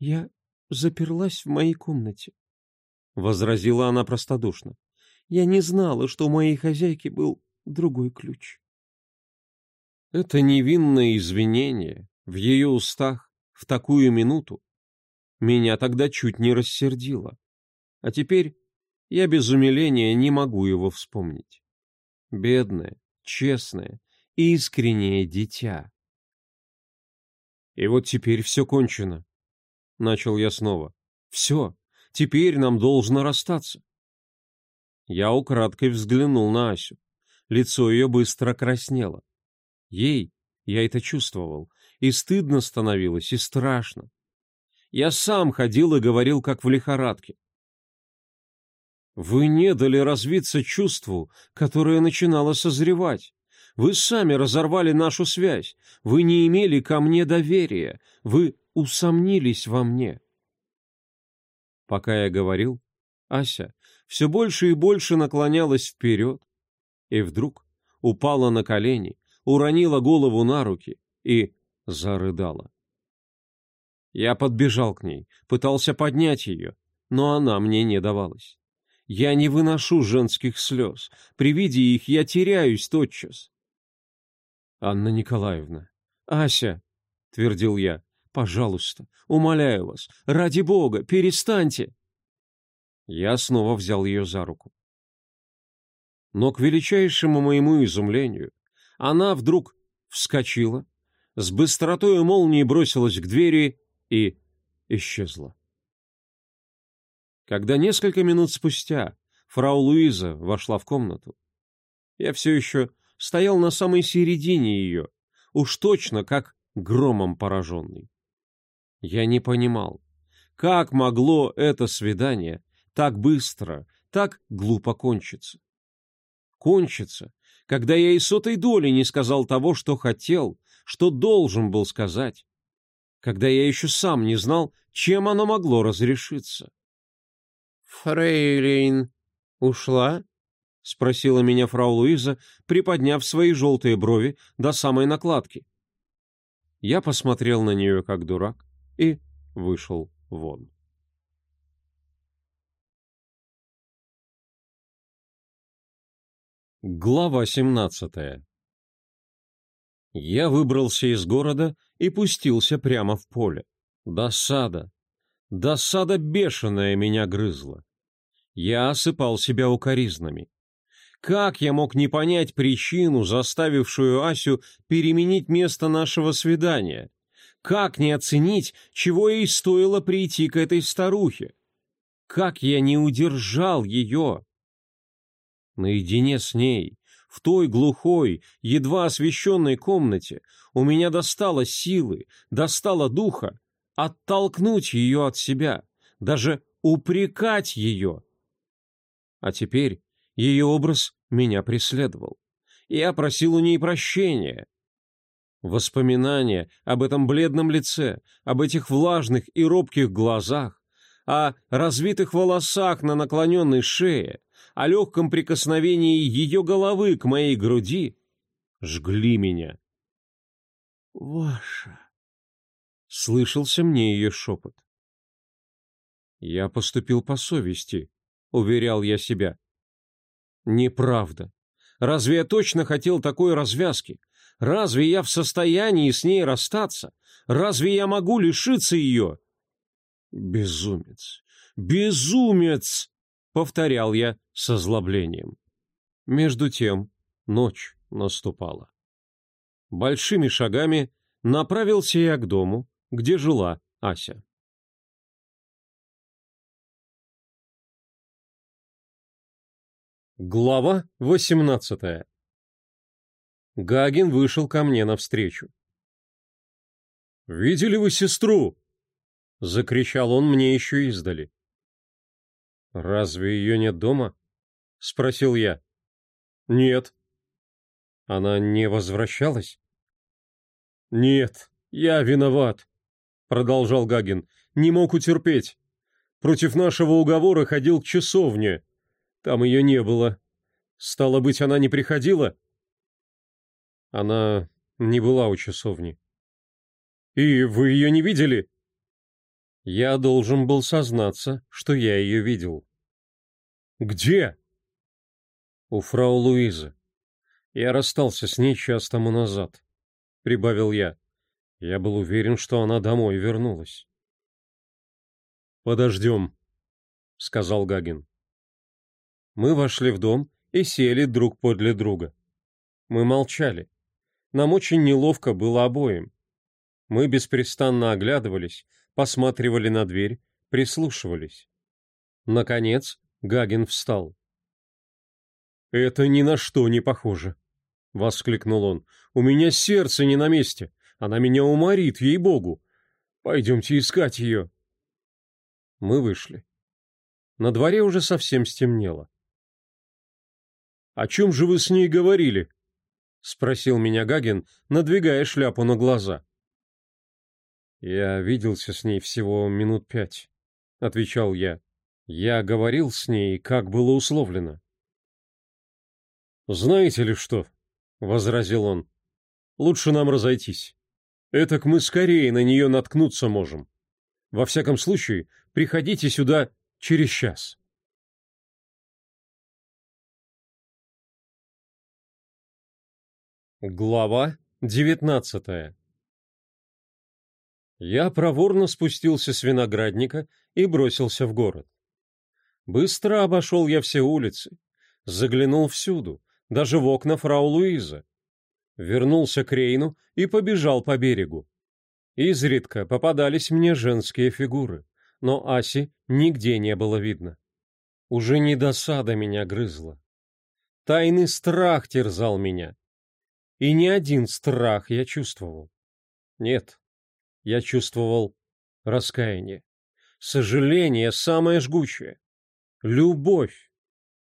я заперлась в моей комнате. Возразила она простодушно. Я не знала, что у моей хозяйки был другой ключ. Это невинное извинение в ее устах в такую минуту меня тогда чуть не рассердило. А теперь я без умиления не могу его вспомнить. Бедное, честное, и искреннее дитя. И вот теперь все кончено начал я снова. «Все, теперь нам должно расстаться». Я украдкой взглянул на Асю. Лицо ее быстро краснело. Ей, я это чувствовал, и стыдно становилось, и страшно. Я сам ходил и говорил, как в лихорадке. «Вы не дали развиться чувству, которое начинало созревать». Вы сами разорвали нашу связь. Вы не имели ко мне доверия. Вы усомнились во мне. Пока я говорил, Ася все больше и больше наклонялась вперед и вдруг упала на колени, уронила голову на руки и зарыдала. Я подбежал к ней, пытался поднять ее, но она мне не давалась. Я не выношу женских слез, при виде их я теряюсь тотчас. — Анна Николаевна, Ася, — твердил я, Пожалуйста, умоляю вас, ради бога, перестаньте!» Я снова взял ее за руку. Но к величайшему моему изумлению она вдруг вскочила, с быстротой молнии бросилась к двери и исчезла. Когда несколько минут спустя фрау Луиза вошла в комнату, я все еще стоял на самой середине ее, уж точно как громом пораженный. Я не понимал, как могло это свидание так быстро, так глупо кончиться. Кончиться, когда я и сотой доли не сказал того, что хотел, что должен был сказать, когда я еще сам не знал, чем оно могло разрешиться. «Фрейлин ушла?» — спросила меня фрау Луиза, приподняв свои желтые брови до самой накладки. Я посмотрел на нее как дурак, и вышел вон. Глава 17 Я выбрался из города и пустился прямо в поле. Досада. Досада бешеная меня грызла. Я осыпал себя укоризнами. Как я мог не понять причину, заставившую Асю переменить место нашего свидания? Как не оценить, чего ей стоило прийти к этой старухе? Как я не удержал ее? Наедине с ней, в той глухой, едва освещенной комнате, у меня достало силы, достало духа оттолкнуть ее от себя, даже упрекать ее. А теперь ее образ меня преследовал. Я просил у ней прощения, Воспоминания об этом бледном лице, об этих влажных и робких глазах, о развитых волосах на наклоненной шее, о легком прикосновении ее головы к моей груди жгли меня. «Ваша!» — слышался мне ее шепот. «Я поступил по совести», — уверял я себя. «Неправда. Разве я точно хотел такой развязки? Разве я в состоянии с ней расстаться? Разве я могу лишиться ее? Безумец! Безумец! Повторял я с озлоблением. Между тем ночь наступала. Большими шагами направился я к дому, где жила Ася. Глава восемнадцатая. Гагин вышел ко мне навстречу. «Видели вы сестру?» — закричал он мне еще издали. «Разве ее нет дома?» — спросил я. «Нет». «Она не возвращалась?» «Нет, я виноват», — продолжал Гагин. «Не мог утерпеть. Против нашего уговора ходил к часовне. Там ее не было. Стало быть, она не приходила?» Она не была у часовни. «И вы ее не видели?» Я должен был сознаться, что я ее видел. «Где?» «У фрау Луизы. Я расстался с ней час тому назад», — прибавил я. Я был уверен, что она домой вернулась. «Подождем», — сказал Гагин. Мы вошли в дом и сели друг подле друга. Мы молчали. Нам очень неловко было обоим. Мы беспрестанно оглядывались, посматривали на дверь, прислушивались. Наконец Гагин встал. «Это ни на что не похоже», — воскликнул он. «У меня сердце не на месте. Она меня уморит, ей-богу. Пойдемте искать ее». Мы вышли. На дворе уже совсем стемнело. «О чем же вы с ней говорили?» — спросил меня Гагин, надвигая шляпу на глаза. «Я виделся с ней всего минут пять», — отвечал я. «Я говорил с ней, как было условлено». «Знаете ли что?» — возразил он. «Лучше нам разойтись. Этак мы скорее на нее наткнуться можем. Во всяком случае, приходите сюда через час». Глава девятнадцатая. Я проворно спустился с виноградника и бросился в город. Быстро обошел я все улицы, заглянул всюду, даже в окна фрау Луизы. Вернулся к Рейну и побежал по берегу. Изредка попадались мне женские фигуры, но Аси нигде не было видно. Уже не досада меня грызла. Тайный страх терзал меня — и ни один страх я чувствовал. Нет, я чувствовал раскаяние. Сожаление самое жгучее. Любовь.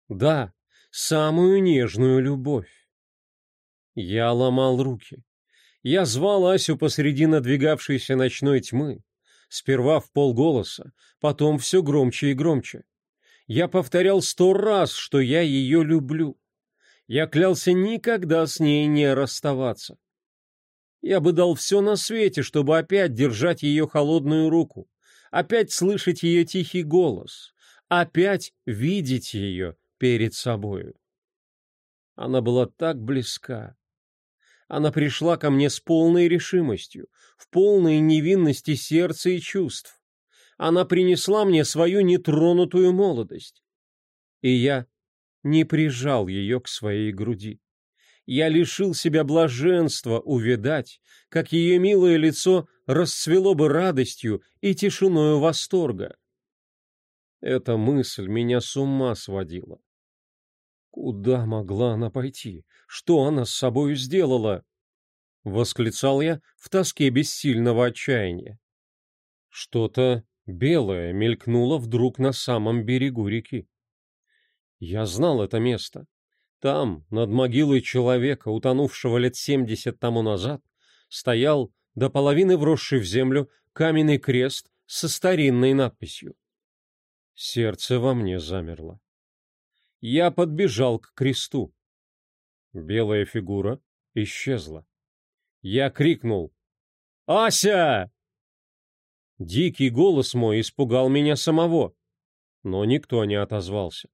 Да, самую нежную любовь. Я ломал руки. Я звал Асю посреди надвигавшейся ночной тьмы. Сперва в полголоса, потом все громче и громче. Я повторял сто раз, что я ее люблю. Я клялся никогда с ней не расставаться. Я бы дал все на свете, чтобы опять держать ее холодную руку, опять слышать ее тихий голос, опять видеть ее перед собою. Она была так близка. Она пришла ко мне с полной решимостью, в полной невинности сердца и чувств. Она принесла мне свою нетронутую молодость. И я не прижал ее к своей груди. Я лишил себя блаженства увидать, как ее милое лицо расцвело бы радостью и тишиною восторга. Эта мысль меня с ума сводила. Куда могла она пойти? Что она с собою сделала? восклицал я в тоске бессильного отчаяния. Что-то белое мелькнуло вдруг на самом берегу реки. Я знал это место. Там, над могилой человека, утонувшего лет семьдесят тому назад, стоял до половины вросший в землю каменный крест со старинной надписью. Сердце во мне замерло. Я подбежал к кресту. Белая фигура исчезла. Я крикнул «Ася!». Дикий голос мой испугал меня самого, но никто не отозвался.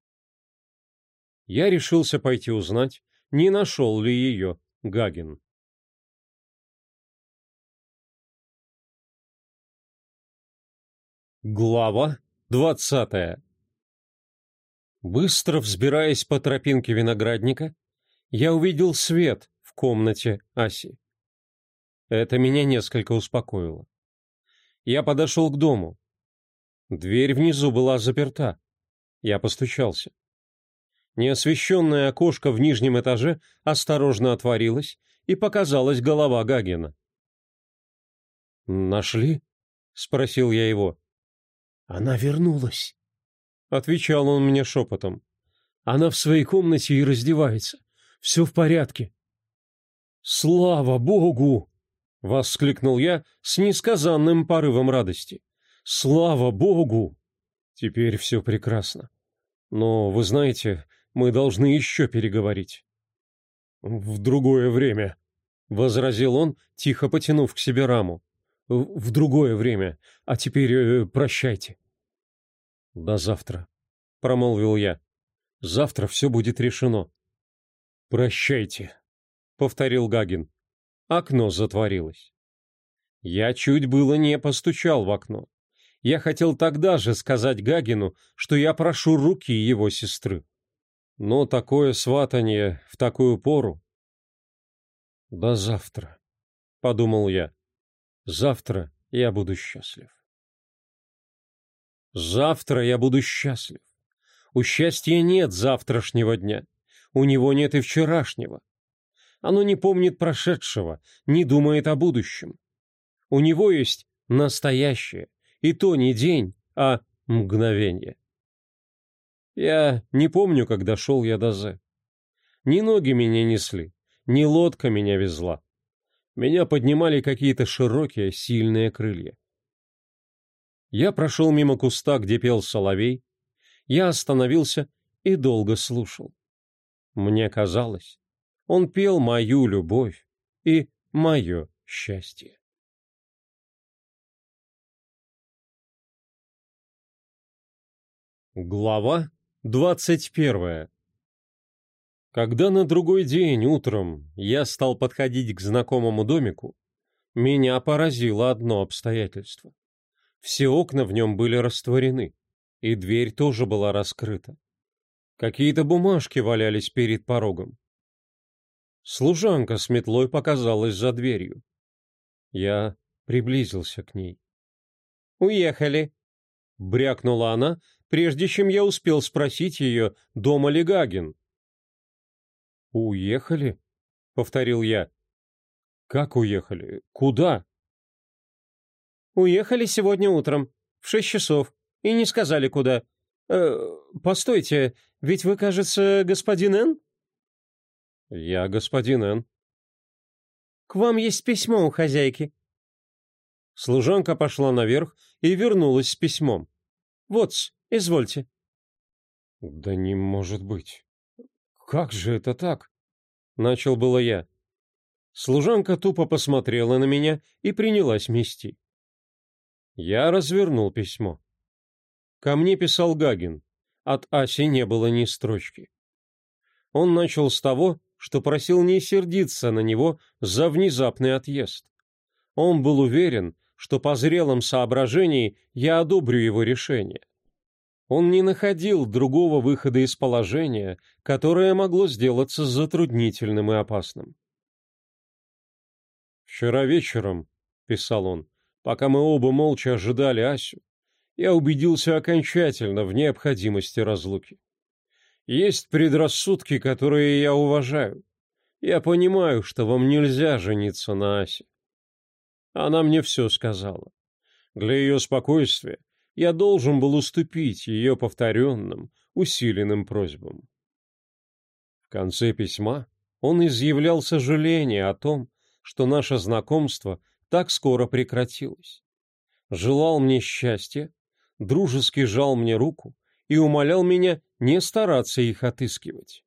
Я решился пойти узнать, не нашел ли ее Гагин. Глава двадцатая Быстро взбираясь по тропинке виноградника, я увидел свет в комнате Аси. Это меня несколько успокоило. Я подошел к дому. Дверь внизу была заперта. Я постучался. Неосвещенное окошко в нижнем этаже осторожно отворилось, и показалась голова Гагина. «Нашли?» — спросил я его. «Она вернулась», — отвечал он мне шепотом. «Она в своей комнате и раздевается. Все в порядке». «Слава Богу!» — воскликнул я с несказанным порывом радости. «Слава Богу! Теперь все прекрасно. Но, вы знаете, мы должны еще переговорить». «В другое время», — возразил он, тихо потянув к себе раму. «В другое время. А теперь э, прощайте». «До завтра», — промолвил я. «Завтра все будет решено». «Прощайте», — повторил Гагин. Окно затворилось. Я чуть было не постучал в окно. Я хотел тогда же сказать Гагину, что я прошу руки его сестры. Но такое сватание в такую пору. До завтра, подумал я. Завтра я буду счастлив. Завтра я буду счастлив. У счастья нет завтрашнего дня. У него нет и вчерашнего. Оно не помнит прошедшего, не думает о будущем. У него есть настоящее, и то не день, а мгновение. Я не помню, когда шел я до З. Ни ноги меня несли, ни лодка меня везла. Меня поднимали какие-то широкие, сильные крылья. Я прошел мимо куста, где пел соловей. Я остановился и долго слушал. Мне казалось, он пел мою любовь и мое счастье. Глава 21. Когда на другой день утром я стал подходить к знакомому домику, меня поразило одно обстоятельство. Все окна в нем были растворены, и дверь тоже была раскрыта. Какие-то бумажки валялись перед порогом. Служанка с метлой показалась за дверью. Я приблизился к ней. «Уехали!» — брякнула она — прежде чем я успел спросить ее, дома ли Гагин. «Уехали?» — повторил я. «Как уехали? Куда?» «Уехали сегодня утром, в шесть часов, и не сказали, куда. Э, постойте, ведь вы, кажется, господин Н?» «Я господин Н». «К вам есть письмо у хозяйки». Служанка пошла наверх и вернулась с письмом. «Вот-с, Извольте. Да не может быть. Как же это так? Начал было я. Служанка тупо посмотрела на меня и принялась мести. Я развернул письмо. Ко мне писал Гагин. От Аси не было ни строчки. Он начал с того, что просил не сердиться на него за внезапный отъезд. Он был уверен, что по зрелом соображении я одобрю его решение. Он не находил другого выхода из положения, которое могло сделаться затруднительным и опасным. «Вчера вечером», — писал он, — «пока мы оба молча ожидали Асю, я убедился окончательно в необходимости разлуки. Есть предрассудки, которые я уважаю. Я понимаю, что вам нельзя жениться на Асе. Она мне все сказала. Для ее спокойствия я должен был уступить ее повторенным, усиленным просьбам. В конце письма он изъявлял сожаление о том, что наше знакомство так скоро прекратилось. Желал мне счастья, дружески жал мне руку и умолял меня не стараться их отыскивать.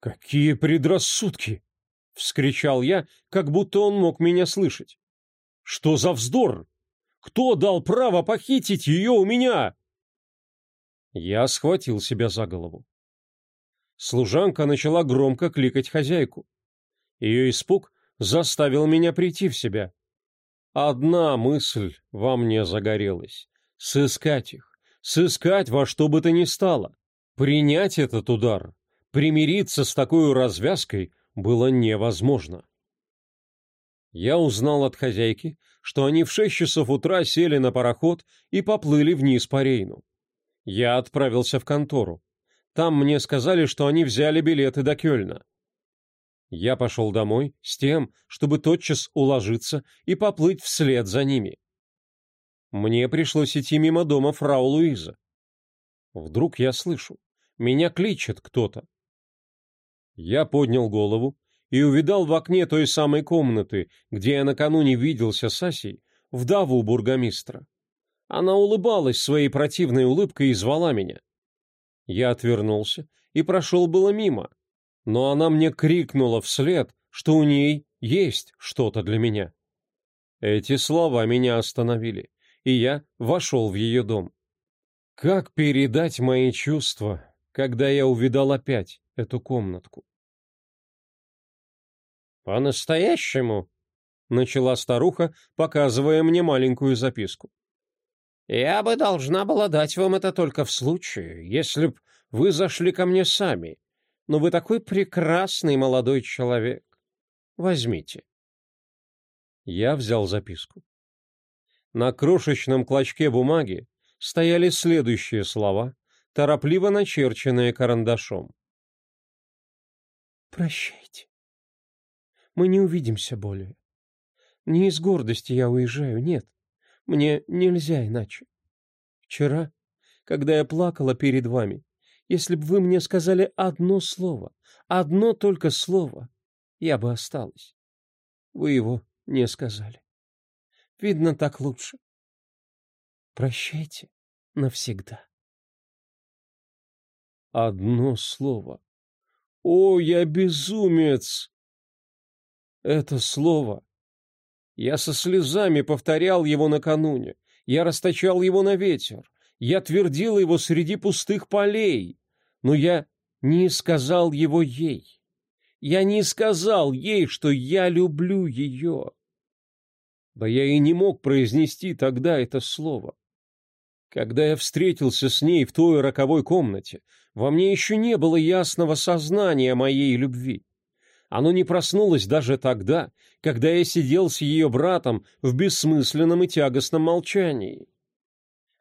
«Какие предрассудки!» — вскричал я, как будто он мог меня слышать. «Что за вздор!» Кто дал право похитить ее у меня?» Я схватил себя за голову. Служанка начала громко кликать хозяйку. Ее испуг заставил меня прийти в себя. Одна мысль во мне загорелась — сыскать их, сыскать во что бы то ни стало. Принять этот удар, примириться с такой развязкой было невозможно. Я узнал от хозяйки, что они в шесть часов утра сели на пароход и поплыли вниз по Рейну. Я отправился в контору. Там мне сказали, что они взяли билеты до Кёльна. Я пошел домой с тем, чтобы тотчас уложиться и поплыть вслед за ними. Мне пришлось идти мимо дома фрау Луиза. Вдруг я слышу, меня кличет кто-то. Я поднял голову и увидал в окне той самой комнаты, где я накануне виделся с Асей, вдову бургомистра. Она улыбалась своей противной улыбкой и звала меня. Я отвернулся и прошел было мимо, но она мне крикнула вслед, что у ней есть что-то для меня. Эти слова меня остановили, и я вошел в ее дом. Как передать мои чувства, когда я увидал опять эту комнатку? «По-настоящему?» — начала старуха, показывая мне маленькую записку. «Я бы должна была дать вам это только в случае, если б вы зашли ко мне сами. Но вы такой прекрасный молодой человек. Возьмите». Я взял записку. На крошечном клочке бумаги стояли следующие слова, торопливо начерченные карандашом. «Прощайте». Мы не увидимся более. Не из гордости я уезжаю, нет. Мне нельзя иначе. Вчера, когда я плакала перед вами, если бы вы мне сказали одно слово, одно только слово, я бы осталась. Вы его не сказали. Видно, так лучше. Прощайте навсегда. Одно слово. О, я безумец! Это слово. Я со слезами повторял его накануне. Я расточал его на ветер. Я твердил его среди пустых полей. Но я не сказал его ей. Я не сказал ей, что я люблю ее. Да я и не мог произнести тогда это слово. Когда я встретился с ней в той роковой комнате, во мне еще не было ясного сознания моей любви. Оно не проснулось даже тогда, когда я сидел с ее братом в бессмысленном и тягостном молчании.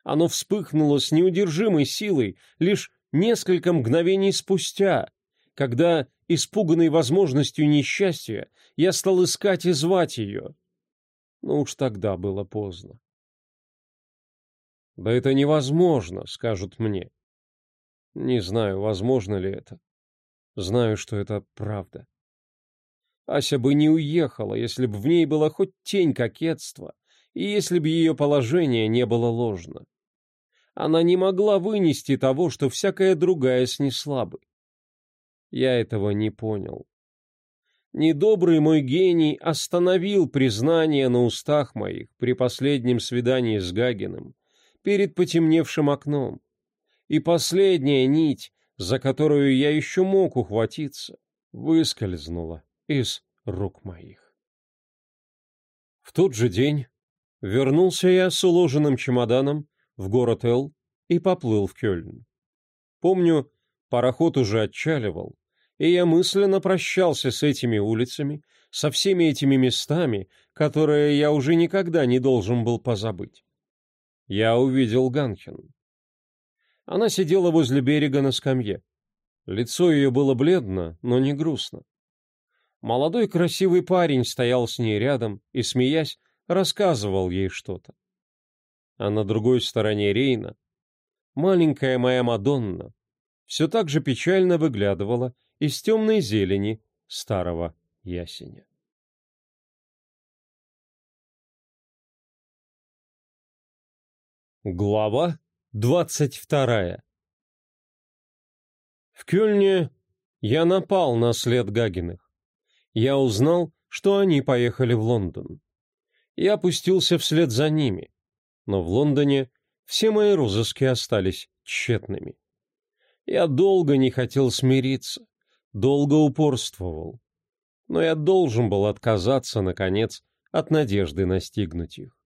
Оно вспыхнуло с неудержимой силой лишь несколько мгновений спустя, когда, испуганный возможностью несчастья, я стал искать и звать ее. Но уж тогда было поздно. «Да это невозможно», — скажут мне. Не знаю, возможно ли это. Знаю, что это правда. Ася бы не уехала, если бы в ней была хоть тень кокетства, и если бы ее положение не было ложно. Она не могла вынести того, что всякая другая снесла бы. Я этого не понял. Недобрый мой гений остановил признание на устах моих при последнем свидании с Гагиным перед потемневшим окном. И последняя нить, за которую я еще мог ухватиться, выскользнула из рук моих. В тот же день вернулся я с уложенным чемоданом в город Эл и поплыл в Кёльн. Помню, пароход уже отчаливал, и я мысленно прощался с этими улицами, со всеми этими местами, которые я уже никогда не должен был позабыть. Я увидел Ганкин. Она сидела возле берега на скамье. Лицо ее было бледно, но не грустно. Молодой красивый парень стоял с ней рядом и, смеясь, рассказывал ей что-то. А на другой стороне Рейна маленькая моя Мадонна все так же печально выглядывала из темной зелени старого ясеня. Глава двадцать вторая В Кёльне я напал на след Гагиных я узнал, что они поехали в Лондон. Я опустился вслед за ними, но в Лондоне все мои розыски остались тщетными. Я долго не хотел смириться, долго упорствовал, но я должен был отказаться, наконец, от надежды настигнуть их.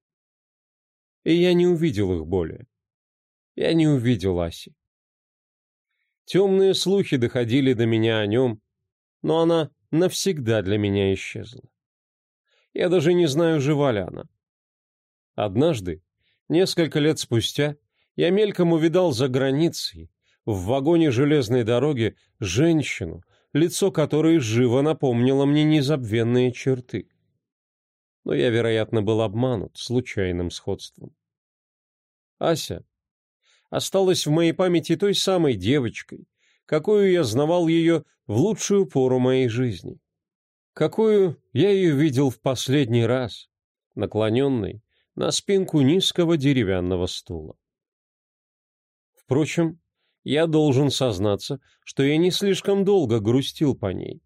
И я не увидел их более. Я не увидел Аси. Темные слухи доходили до меня о нем, но она навсегда для меня исчезла. Я даже не знаю, жива ли она. Однажды, несколько лет спустя, я мельком увидал за границей, в вагоне железной дороги, женщину, лицо которой живо напомнило мне незабвенные черты. Но я, вероятно, был обманут случайным сходством. Ася осталась в моей памяти той самой девочкой, какую я знавал ее в лучшую пору моей жизни. Какую я ее видел в последний раз, наклоненной на спинку низкого деревянного стула. Впрочем, я должен сознаться, что я не слишком долго грустил по ней.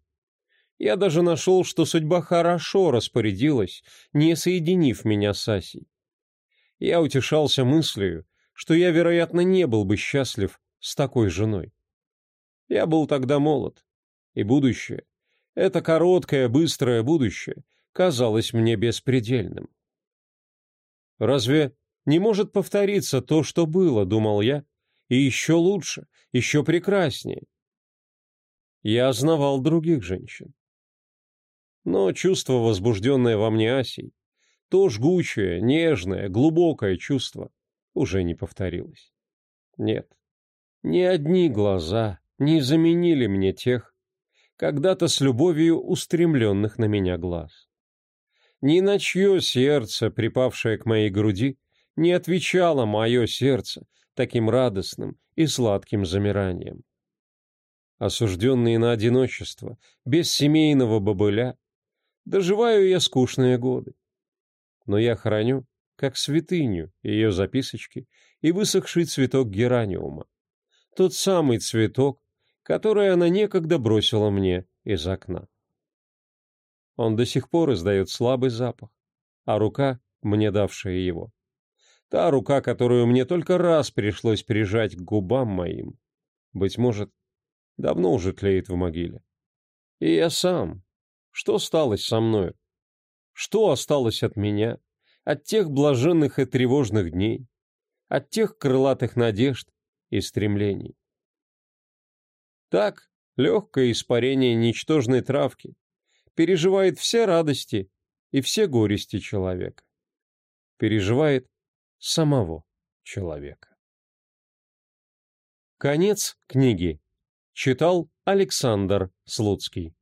Я даже нашел, что судьба хорошо распорядилась, не соединив меня с Асей. Я утешался мыслью, что я, вероятно, не был бы счастлив с такой женой. Я был тогда молод. И будущее, это короткое, быстрое будущее, казалось мне беспредельным. «Разве не может повториться то, что было?» — думал я. «И еще лучше, еще прекраснее». Я ознавал других женщин. Но чувство, возбужденное во мне Асей, то жгучее, нежное, глубокое чувство, уже не повторилось. Нет, ни одни глаза не заменили мне тех, когда-то с любовью устремленных на меня глаз. Ни на чье сердце, припавшее к моей груди, не отвечало мое сердце таким радостным и сладким замиранием. Осужденные на одиночество, без семейного бобыля, доживаю я скучные годы. Но я храню, как святыню, ее записочки и высохший цветок гераниума. Тот самый цветок, которое она некогда бросила мне из окна. Он до сих пор издает слабый запах, а рука, мне давшая его, та рука, которую мне только раз пришлось прижать к губам моим, быть может, давно уже тлеет в могиле. И я сам. Что осталось со мною? Что осталось от меня, от тех блаженных и тревожных дней, от тех крылатых надежд и стремлений? Так, легкое испарение ничтожной травки. Переживает все радости и все горести человека. Переживает самого человека. Конец книги. Читал Александр Слуцкий.